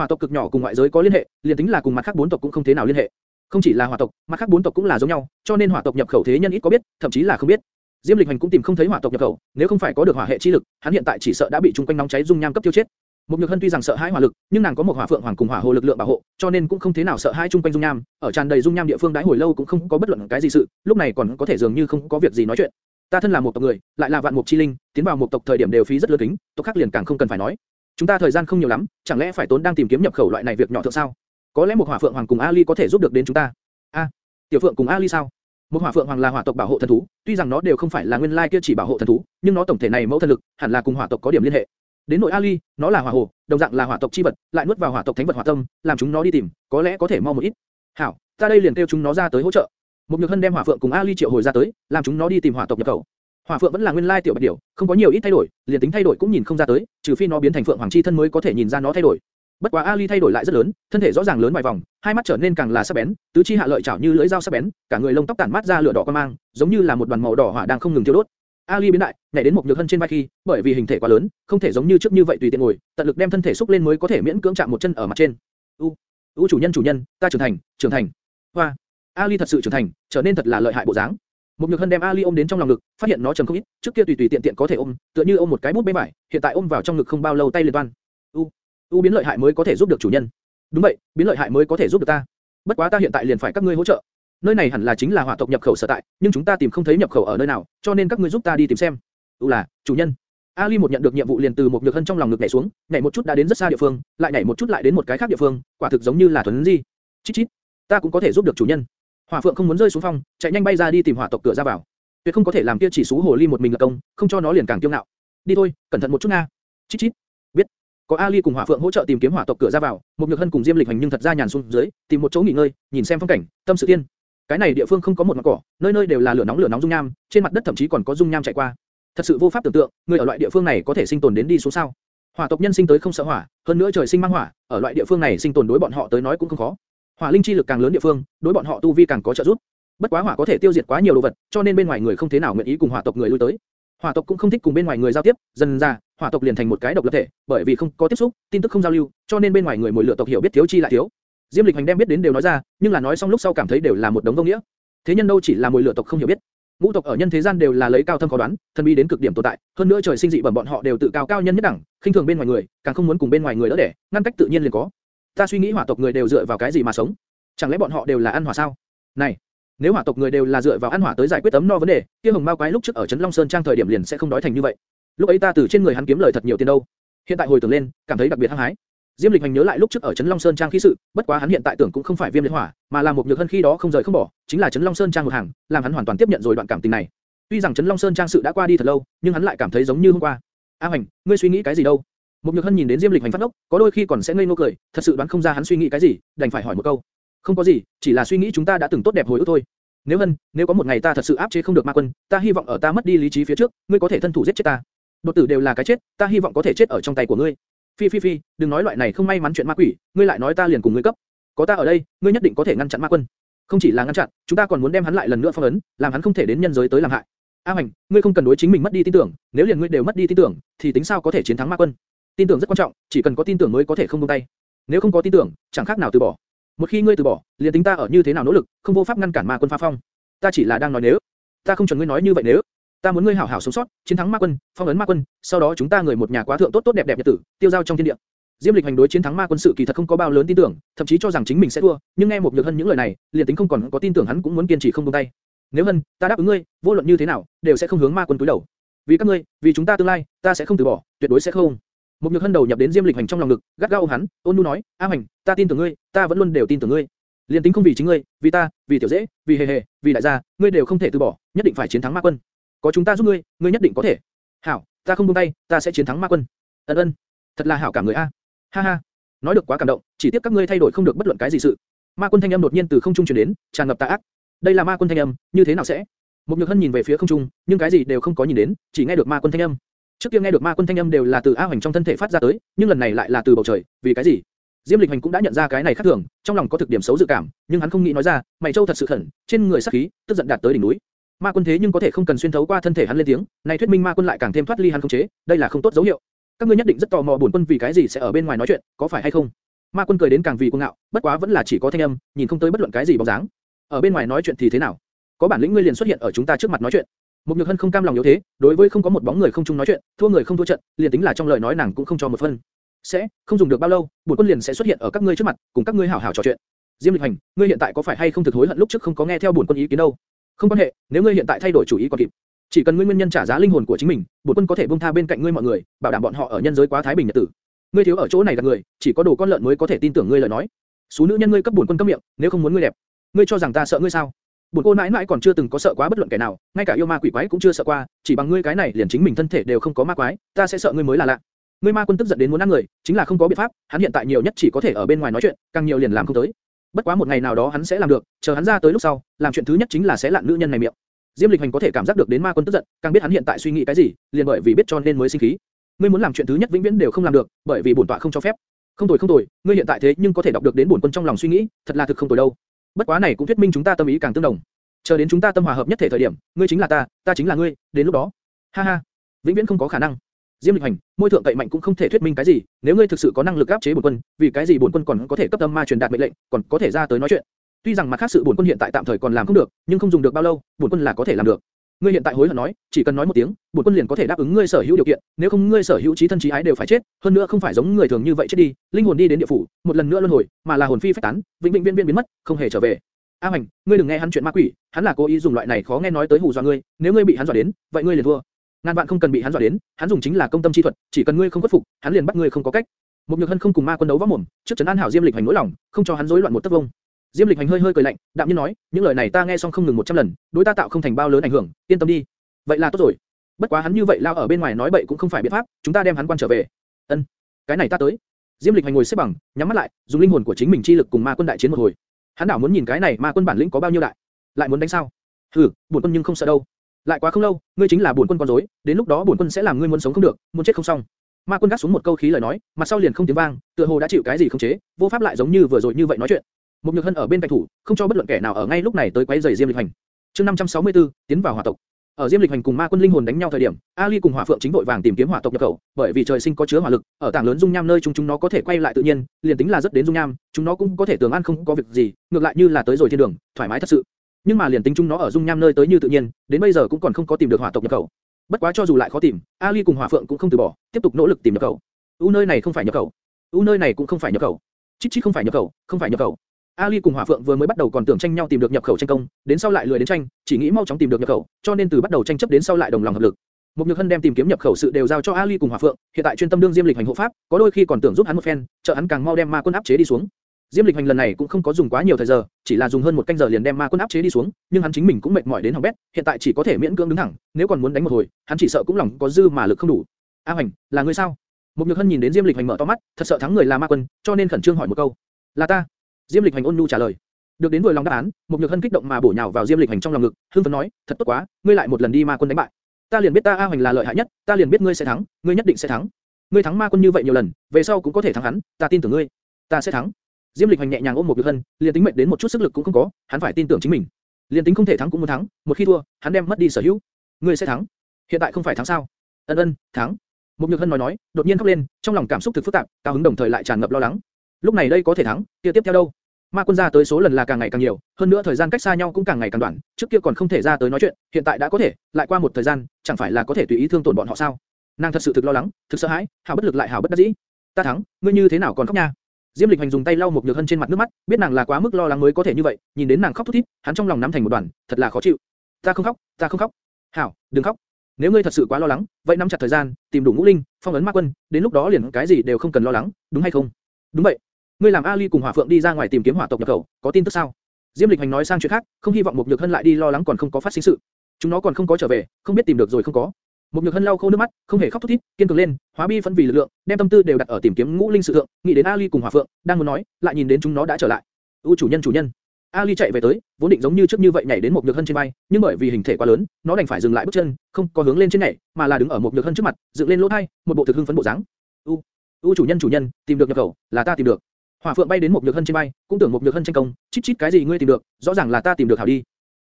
Hỏa tộc cực nhỏ cùng ngoại giới có liên hệ, liền tính là cùng mặt khác bốn tộc cũng không thế nào liên hệ. Không chỉ là hỏa tộc, mặt khác bốn tộc cũng là giống nhau, cho nên hỏa tộc nhập khẩu thế nhân ít có biết, thậm chí là không biết. Diêm Lịch Hành cũng tìm không thấy hỏa tộc nhập khẩu, nếu không phải có được hỏa hệ chi lực, hắn hiện tại chỉ sợ đã bị trung quanh nóng cháy dung nham cấp tiêu chết. Mục Nhược Hân tuy rằng sợ hãi hỏa lực, nhưng nàng có một hỏa phượng hoàng cùng hỏa hồ lực lượng bảo hộ, cho nên cũng không thế nào sợ hãi trung quanh dung nham. Ở tràn đầy dung nham địa phương đãi hồi lâu cũng không có bất luận cái gì sự, lúc này còn có thể dường như không có việc gì nói chuyện. Ta thân là một tộc người, lại là vạn mục chi linh, tiến vào một tộc thời điểm đều phí rất lớn kính, tộc khác liền càng không cần phải nói. Chúng ta thời gian không nhiều lắm, chẳng lẽ phải tốn đang tìm kiếm nhập khẩu loại này việc nhỏ thượng sao? Có lẽ một hỏa phượng hoàng cùng Ali có thể giúp được đến chúng ta. A, tiểu phượng cùng Ali sao? Một hỏa phượng hoàng là hỏa tộc bảo hộ thần thú, tuy rằng nó đều không phải là nguyên lai kia chỉ bảo hộ thần thú, nhưng nó tổng thể này mẫu thần lực, hẳn là cùng hỏa tộc có điểm liên hệ. Đến nội Ali, nó là hỏa hồ, đồng dạng là hỏa tộc chi vật, lại nuốt vào hỏa tộc thánh vật hỏa tâm, làm chúng nó đi tìm, có lẽ có thể mau một ít. Hảo, ta đây liền kêu chúng nó ra tới hỗ trợ. Một nhược hân đem hỏa phượng cùng Ali triệu hồi ra tới, làm chúng nó đi tìm hỏa tộc nhập khẩu. Hỏa phượng vẫn là nguyên lai tiểu bạch điểu, không có nhiều ít thay đổi, liền tính thay đổi cũng nhìn không ra tới, trừ phi nó biến thành phượng hoàng chi thân mới có thể nhìn ra nó thay đổi. Bất quá Ali thay đổi lại rất lớn, thân thể rõ ràng lớn vài vòng, hai mắt trở nên càng là sắc bén, tứ chi hạ lợi chảo như lưỡi dao sắc bén, cả người lông tóc tản mát ra lửa đỏ quan mang, giống như là một đoàn màu đỏ hỏa đang không ngừng thiêu đốt. Ali biến đại, nhảy đến một nhược hân trên vai khi, bởi vì hình thể quá lớn, không thể giống như trước như vậy tùy tiện ngồi, tận lực đem thân thể xúc lên mới có thể miễn cưỡng chạm một chân ở mặt trên. U, u chủ nhân chủ nhân, ta trưởng thành, trưởng thành. Hoa, Ali thật sự trưởng thành, trở nên thật là lợi hại bộ dáng. Một nhược hân đem Ali ôm đến trong lòng ngực, phát hiện nó trầm không ít, trước kia tùy tùy tiện tiện có thể ôm, tựa như ôm một cái bút bê vải, hiện tại ôm vào trong ngực không bao lâu tay liền toan. U, u biến lợi hại mới có thể giúp được chủ nhân. Đúng vậy, biến lợi hại mới có thể giúp được ta. Bất quá ta hiện tại liền phải các ngươi hỗ trợ. Nơi này hẳn là chính là hỏa tộc nhập khẩu sở tại, nhưng chúng ta tìm không thấy nhập khẩu ở nơi nào, cho nên các ngươi giúp ta đi tìm xem. U là, chủ nhân. Ali một nhận được nhiệm vụ liền từ một nhược hân trong lòng ngực nhảy xuống, nhảy một chút đã đến rất xa địa phương, lại nhảy một chút lại đến một cái khác địa phương, quả thực giống như là thuần di. Chít chít, ta cũng có thể giúp được chủ nhân. Hỏa Phượng không muốn rơi xuống phong, chạy nhanh bay ra đi tìm hỏa tộc cửa ra vào. Tuyệt không có thể làm kia chỉ sú hồ ly một mình lập công, không cho nó liền càng kiêu ngạo. Đi thôi, cẩn thận một chút nga. Chít chít. Biết. Có Ali cùng Hỏa Phượng hỗ trợ tìm kiếm hỏa tộc cửa ra vào, một nhược hân cùng Diêm Lịch hành nhưng thật ra nhàn xuống dưới, tìm một chỗ nghỉ ngơi, nhìn xem phong cảnh, tâm sự tiên. Cái này địa phương không có một ngọn cỏ, nơi nơi đều là lửa nóng lửa nóng dung nham, trên mặt đất thậm chí còn có dung nham chạy qua. Thật sự vô pháp tưởng tượng, người ở loại địa phương này có thể sinh tồn đến đi xuống sao? Hỏa tộc nhân sinh tới không sợ hỏa, hơn nữa trời sinh mang hỏa, ở loại địa phương này sinh tồn đối bọn họ tới nói cũng không khó. Hỏa linh chi lực càng lớn địa phương, đối bọn họ tu vi càng có trợ giúp. Bất quá hỏa có thể tiêu diệt quá nhiều đồ vật, cho nên bên ngoài người không thế nào nguyện ý cùng hỏa tộc người lui tới. Hỏa tộc cũng không thích cùng bên ngoài người giao tiếp, dần ra, hỏa tộc liền thành một cái độc lập thể, bởi vì không có tiếp xúc, tin tức không giao lưu, cho nên bên ngoài người mỗi lửa tộc hiểu biết thiếu chi lại thiếu. Diêm Lịch Hành đem biết đến đều nói ra, nhưng là nói xong lúc sau cảm thấy đều là một đống vô nghĩa. Thế nhân đâu chỉ là mỗi lửa tộc không hiểu biết, ngũ tộc ở nhân thế gian đều là lấy cao thâm khó đoán, thần bí đến cực điểm tồn tại, hơn nữa trời sinh dị bẩm bọn họ đều tự cao cao nhân nhất đẳng, khinh thường bên ngoài người, càng không muốn cùng bên ngoài người đỡ đẻ, ngăn cách tự nhiên liền có. Ta suy nghĩ hỏa tộc người đều dựa vào cái gì mà sống? Chẳng lẽ bọn họ đều là ăn hỏa sao? Này, nếu hỏa tộc người đều là dựa vào ăn hỏa tới giải quyết tấm no vấn đề, kia hồng mao quái lúc trước ở trấn Long Sơn trang thời điểm liền sẽ không đói thành như vậy. Lúc ấy ta từ trên người hắn kiếm lời thật nhiều tiền đâu. Hiện tại hồi tưởng lên, cảm thấy đặc biệt hăng hái. Diêm Lịch Hành nhớ lại lúc trước ở Trấn Long Sơn Trang khí sự, bất quá hắn hiện tại tưởng cũng không phải Viêm Liệt Hỏa, mà là một nhược hân khi đó không rời không bỏ, chính là Trấn Long Sơn Trang một hàng, làm hắn hoàn toàn tiếp nhận rồi đoạn cảm tình này. Tuy rằng Trấn Long Sơn Trang sự đã qua đi thật lâu, nhưng hắn lại cảm thấy giống như hôm qua. A Hành, ngươi suy nghĩ cái gì đâu? Một nhược hân nhìn đến Diêm Lịch Hành phát ốc, có đôi khi còn sẽ ngây ngô cười, thật sự đoán không ra hắn suy nghĩ cái gì, đành phải hỏi một câu. Không có gì, chỉ là suy nghĩ chúng ta đã từng tốt đẹp hồi ức thôi. Nếu hân, nếu có một ngày ta thật sự áp chế không được ma quân, ta hy vọng ở ta mất đi lý trí phía trước, ngươi có thể thân thủ giết chết ta. Đột tử đều là cái chết, ta hy vọng có thể chết ở trong tay của ngươi. Phi phi phi, đừng nói loại này không may mắn chuyện ma quỷ, ngươi lại nói ta liền cùng ngươi cấp. Có ta ở đây, ngươi nhất định có thể ngăn chặn ma quân. Không chỉ là ngăn chặn, chúng ta còn muốn đem hắn lại lần nữa phong ấn, làm hắn không thể đến nhân giới tới làm hại. A Hoành, ngươi không cần đối chính mình mất đi tin tưởng, nếu liền ngươi đều mất đi tin tưởng, thì tính sao có thể chiến thắng ma quân? Tin tưởng rất quan trọng, chỉ cần có tin tưởng mới có thể không buông tay. Nếu không có tin tưởng, chẳng khác nào từ bỏ. Một khi ngươi từ bỏ, liền tính ta ở như thế nào nỗ lực, không vô pháp ngăn cản ma quân phá phong. Ta chỉ là đang nói nếu, ta không chuẩn ngươi nói như vậy nếu. Ta muốn ngươi hảo hảo sống sót, chiến thắng ma quân, phong ấn ma quân, sau đó chúng ta người một nhà quá thượng tốt tốt đẹp đẹp nhật tử, tiêu giao trong thiên địa. Diêm Lịch hành đối chiến thắng ma quân sự kỳ thật không có bao lớn tin tưởng, thậm chí cho rằng chính mình sẽ thua, nhưng nghe một nhược hân những lời này, liền tính không còn có tin tưởng hắn cũng muốn kiên trì không buông tay. Nếu hân, ta đáp ứng ngươi, vô luận như thế nào, đều sẽ không hướng ma quân túi đầu. Vì các ngươi, vì chúng ta tương lai, ta sẽ không từ bỏ, tuyệt đối sẽ không. Một nhược hân đầu nhập đến Diêm Lịch hành trong lòng ngực, gắt gao ôm hắn, ôn nhu nói, A hành, ta tin tưởng ngươi, ta vẫn luôn đều tin tưởng ngươi. Liên tính không vì chính ngươi, vì ta, vì tiểu dễ, vì hề hề, vì đại gia, ngươi đều không thể từ bỏ, nhất định phải chiến thắng ma quân. Có chúng ta giúp ngươi, ngươi nhất định có thể. Hảo, ta không buông tay, ta sẽ chiến thắng ma quân. Ân ân, thật là hảo cảm người a. Ha ha, nói được quá cảm động, chỉ tiếc các ngươi thay đổi không được bất luận cái gì sự. Ma quân thanh âm đột nhiên từ không trung truyền đến, tràn ngập tà ác. Đây là ma quân thanh âm, như thế nào sẽ? Một nhược hân nhìn về phía không trung, nhưng cái gì đều không có nhìn đến, chỉ nghe được ma quân thanh âm. Trước kia nghe được ma quân thanh âm đều là từ A Hoành trong thân thể phát ra tới, nhưng lần này lại là từ bầu trời, vì cái gì? Diêm Lịch Hành cũng đã nhận ra cái này khác thường, trong lòng có thực điểm xấu dự cảm, nhưng hắn không nghĩ nói ra, mày châu thật sự khẩn, trên người sát khí, tức giận đạt tới đỉnh núi. Ma quân thế nhưng có thể không cần xuyên thấu qua thân thể hắn lên tiếng, này thuyết minh ma quân lại càng thêm thoát ly hắn không chế, đây là không tốt dấu hiệu. Các ngươi nhất định rất tò mò bổn quân vì cái gì sẽ ở bên ngoài nói chuyện, có phải hay không? Ma quân cười đến càng vì cuồng ngạo, bất quá vẫn là chỉ có thanh âm, nhìn không tới bất luận cái gì bóng dáng. Ở bên ngoài nói chuyện thì thế nào? Có bản lĩnh ngươi liền xuất hiện ở chúng ta trước mặt nói chuyện. Một nhược hân không cam lòng yếu thế, đối với không có một bóng người không chung nói chuyện, thua người không thua trận, liền tính là trong lời nói nàng cũng không cho một phân. Sẽ, không dùng được bao lâu, bổn quân liền sẽ xuất hiện ở các ngươi trước mặt, cùng các ngươi hảo hảo trò chuyện. Diêm Lịch Hành, ngươi hiện tại có phải hay không thực hối hận lúc trước không có nghe theo bổn quân ý kiến đâu? Không quan hệ, nếu ngươi hiện tại thay đổi chủ ý còn kịp. Chỉ cần ngươi nguyên nhân trả giá linh hồn của chính mình, bổn quân có thể buông tha bên cạnh ngươi mọi người, bảo đảm bọn họ ở nhân giới quá thái bình nhật tử. Ngươi thiếu ở chỗ này là người, chỉ có đồ con lợn mới có thể tin tưởng ngươi lời nói. Số nữ nhân ngươi cấp bổn quân cấp miệng, nếu không muốn ngươi đẹp, ngươi cho rằng ta sợ ngươi sao? Bổn cô nãi nãi còn chưa từng có sợ quá bất luận kẻ nào, ngay cả yêu ma quỷ quái cũng chưa sợ qua, chỉ bằng ngươi cái này liền chính mình thân thể đều không có ma quái, ta sẽ sợ ngươi mới là lạ. Ngươi ma quân tức giận đến muốn ăn người, chính là không có biện pháp, hắn hiện tại nhiều nhất chỉ có thể ở bên ngoài nói chuyện, càng nhiều liền làm không tới. Bất quá một ngày nào đó hắn sẽ làm được, chờ hắn ra tới lúc sau, làm chuyện thứ nhất chính là sẽ lạn nữ nhân này miệng. Diêm Lịch Hành có thể cảm giác được đến ma quân tức giận, càng biết hắn hiện tại suy nghĩ cái gì, liền bởi vì biết cho nên mới sinh khí. Ngươi muốn làm chuyện thứ nhất vĩnh viễn đều không làm được, bởi vì bổn tọa không cho phép. Không tồi không tồi, ngươi hiện tại thế nhưng có thể đọc được đến bổn quân trong lòng suy nghĩ, thật là thực không tồi đâu. Bất quá này cũng thuyết minh chúng ta tâm ý càng tương đồng. Chờ đến chúng ta tâm hòa hợp nhất thể thời điểm, ngươi chính là ta, ta chính là ngươi, đến lúc đó, ha ha, vĩnh viễn không có khả năng. Diêm Lịch Hành, môi thượng cậy mạnh cũng không thể thuyết minh cái gì, nếu ngươi thực sự có năng lực áp chế bổn quân, vì cái gì bổn quân còn có thể cấp tâm ma truyền đạt mệnh lệnh, còn có thể ra tới nói chuyện. Tuy rằng mặt khác sự bổn quân hiện tại tạm thời còn làm không được, nhưng không dùng được bao lâu, bổn quân là có thể làm được. Ngươi hiện tại hối hận nói, chỉ cần nói một tiếng, bổn quân liền có thể đáp ứng ngươi sở hữu điều kiện, nếu không ngươi sở hữu trí thân trí ái đều phải chết, hơn nữa không phải giống người thường như vậy chết đi, linh hồn đi đến địa phủ, một lần nữa luân hồi, mà là hồn phi phách tán, vĩnh vĩnh viễn viễn biến mất, không hề trở về. A Hành, ngươi đừng nghe hắn chuyện ma quỷ, hắn là cố ý dùng loại này khó nghe nói tới hù dọa ngươi, nếu ngươi bị hắn dọa đến, vậy ngươi liền thua. ngàn vạn không cần bị hắn dọa đến, hắn dùng chính là công tâm chi thuật, chỉ cần ngươi không khuất phục, hắn liền bắt ngươi không có cách. Một Nhược Hân không cùng ma quân đấu võ mồm, trước trấn an hảo Diêm Lịch Hành nỗi lòng, không cho hắn rối loạn một tấc vông. Diêm Lịch Hành hơi hơi cười lạnh, đạm nhiên nói, những lời này ta nghe xong không ngừng 100 lần, đối ta tạo không thành bao lớn ảnh hưởng, yên tâm đi. Vậy là tốt rồi. Bất quá hắn như vậy lao ở bên ngoài nói bậy cũng không phải biện pháp, chúng ta đem hắn quan trở về. Ân, cái này ta tới. Diêm Lịch Hành ngồi xếp bằng, nhắm mắt lại, dùng linh hồn của chính mình chi lực cùng ma quân đại chiến một hồi. Hắn đảo muốn nhìn cái này ma quân bản lĩnh có bao nhiêu đại, lại muốn đánh sao? Hừ, bổn quân nhưng không sợ đâu. Lại quá không lâu, ngươi chính là bổn quân con rối, đến lúc đó bổn quân sẽ làm ngươi muốn sống không được, muốn chết không xong. Ma quân gắt xuống một câu khí lời nói, mặt sau liền không tiếng vang, tựa hồ đã chịu cái gì không chế, vô pháp lại giống như vừa rồi như vậy nói chuyện. Một nhược hân ở bên cạnh thủ, không cho bất luận kẻ nào ở ngay lúc này tới quấy rầy Diêm Lịch Hành. Chương 564, tiến vào hỏa tộc. Ở Diêm Lịch Hành cùng Ma Quân linh hồn đánh nhau thời điểm, Ali cùng Hỏa Phượng chính vội vàng tìm kiếm hỏa tộc nhập khẩu, bởi vì trời sinh có chứa hỏa lực, ở tảng lớn dung nham nơi chúng chúng nó có thể quay lại tự nhiên, liền tính là rất đến dung nham, chúng nó cũng có thể tưởng an không có việc gì, ngược lại như là tới rồi thiên đường, thoải mái thật sự. Nhưng mà liền tính chúng nó ở dung nham nơi tới như tự nhiên, đến bây giờ cũng còn không có tìm được hỏa tộc nhập khẩu. Bất quá cho dù lại khó tìm, Ali cùng Hỏa Phượng cũng không từ bỏ, tiếp tục nỗ lực tìm nhập khẩu. U nơi này không phải nhập khẩu, U nơi này cũng không phải nhập khẩu, Chít chít không phải nhập khẩu, không phải nhập khẩu. Ali cùng Hỏa Phượng vừa mới bắt đầu còn tưởng tranh nhau tìm được nhập khẩu tranh công, đến sau lại lười đến tranh, chỉ nghĩ mau chóng tìm được nhập khẩu, cho nên từ bắt đầu tranh chấp đến sau lại đồng lòng hợp lực. Mục Nhược Hân đem tìm kiếm nhập khẩu sự đều giao cho Ali cùng Hỏa Phượng, hiện tại chuyên tâm đương Diêm Lịch hành hộ pháp, có đôi khi còn tưởng giúp hắn một phen, trợ hắn càng mau đem ma quân áp chế đi xuống. Diêm Lịch hành lần này cũng không có dùng quá nhiều thời giờ, chỉ là dùng hơn một canh giờ liền đem ma quân áp chế đi xuống, nhưng hắn chính mình cũng mệt mỏi đến hỏng bét, hiện tại chỉ có thể miễn cưỡng đứng thẳng, nếu còn muốn đánh một hồi, hắn chỉ sợ cũng lòng có dư mà lực không đủ. A Hành, là ngươi sao? Mục Nhược Hân nhìn đến Diêm Lịch hành mở to mắt, thật sợ thắng người là ma quân, cho nên khẩn trương hỏi một câu. Là ta. Diêm Lịch hành ôn nhu trả lời. Được đến vừa lòng đáp án, Mục nhược hân kích động mà bổ nhào vào Diêm Lịch Hành trong lòng ngực, hưng phấn nói, thật tốt quá, ngươi lại một lần đi ma quân đánh bại. Ta liền biết ta A Hoành là lợi hại nhất, ta liền biết ngươi sẽ thắng, ngươi nhất định sẽ thắng. Ngươi thắng ma quân như vậy nhiều lần, về sau cũng có thể thắng hắn, ta tin tưởng ngươi, ta sẽ thắng. Diêm Lịch Hành nhẹ nhàng ôm Mục nhược hân, liền tính mệnh đến một chút sức lực cũng không có, hắn phải tin tưởng chính mình. Liền tính không thể thắng cũng muốn thắng, một khi thua, hắn đem mất đi sở hữu. Ngươi sẽ thắng. Hiện tại không phải thắng sao? Ân ân, thắng. Mục nhược hân nói nói, đột nhiên khóc lên, trong lòng cảm xúc thực phức tạp, cao hứng đồng thời lại tràn ngập lo lắng. Lúc này đây có thể thắng, kia tiếp theo đâu? Ma quân ra tới số lần là càng ngày càng nhiều, hơn nữa thời gian cách xa nhau cũng càng ngày càng đoạn, trước kia còn không thể ra tới nói chuyện, hiện tại đã có thể, lại qua một thời gian, chẳng phải là có thể tùy ý thương tổn bọn họ sao? Nàng thật sự thực lo lắng, thực sợ hãi, hảo bất lực lại hảo bất đắc dĩ. Ta thắng, ngươi như thế nào còn khóc nha? Diêm Lịch Hành dùng tay lau một nhược hân trên mặt nước mắt, biết nàng là quá mức lo lắng mới có thể như vậy, nhìn đến nàng khóc thút thít, hắn trong lòng nắm thành một đoàn, thật là khó chịu. Ta không khóc, ta không khóc. Hảo, đừng khóc. Nếu ngươi thật sự quá lo lắng, vậy nắm chặt thời gian, tìm đủ ngũ linh, phong ấn ma quân, đến lúc đó liền cái gì đều không cần lo lắng, đúng hay không? Đúng vậy. Ngươi làm Ali cùng Hỏa Phượng đi ra ngoài tìm kiếm hỏa tộc nhập khẩu, có tin tức sao? Diêm Lịch Hành nói sang chuyện khác, không hy vọng một Nhược Hân lại đi lo lắng còn không có phát sinh sự. Chúng nó còn không có trở về, không biết tìm được rồi không có. Một Nhược Hân lau khô nước mắt, không hề khóc thút thít, kiên cường lên, hóa bi phân vì lực lượng, đem tâm tư đều đặt ở tìm kiếm ngũ linh sự thượng, nghĩ đến Ali cùng Hỏa Phượng, đang muốn nói, lại nhìn đến chúng nó đã trở lại. U chủ nhân chủ nhân. Ali chạy về tới, vốn định giống như trước như vậy nhảy đến một Nhược Hân trên bay, nhưng bởi vì hình thể quá lớn, nó đành phải dừng lại bước chân, không có hướng lên trên nhảy, mà là đứng ở một Nhược Hân trước mặt, dựng lên lỗ tai, một bộ thực hưng phấn bộ dáng. U, U chủ nhân chủ nhân, tìm được nhập khẩu, là ta tìm được. Hỏa Phượng bay đến một nhược hân trên bay, cũng tưởng một nhược hân tranh công, chít chít cái gì ngươi tìm được, rõ ràng là ta tìm được hảo đi.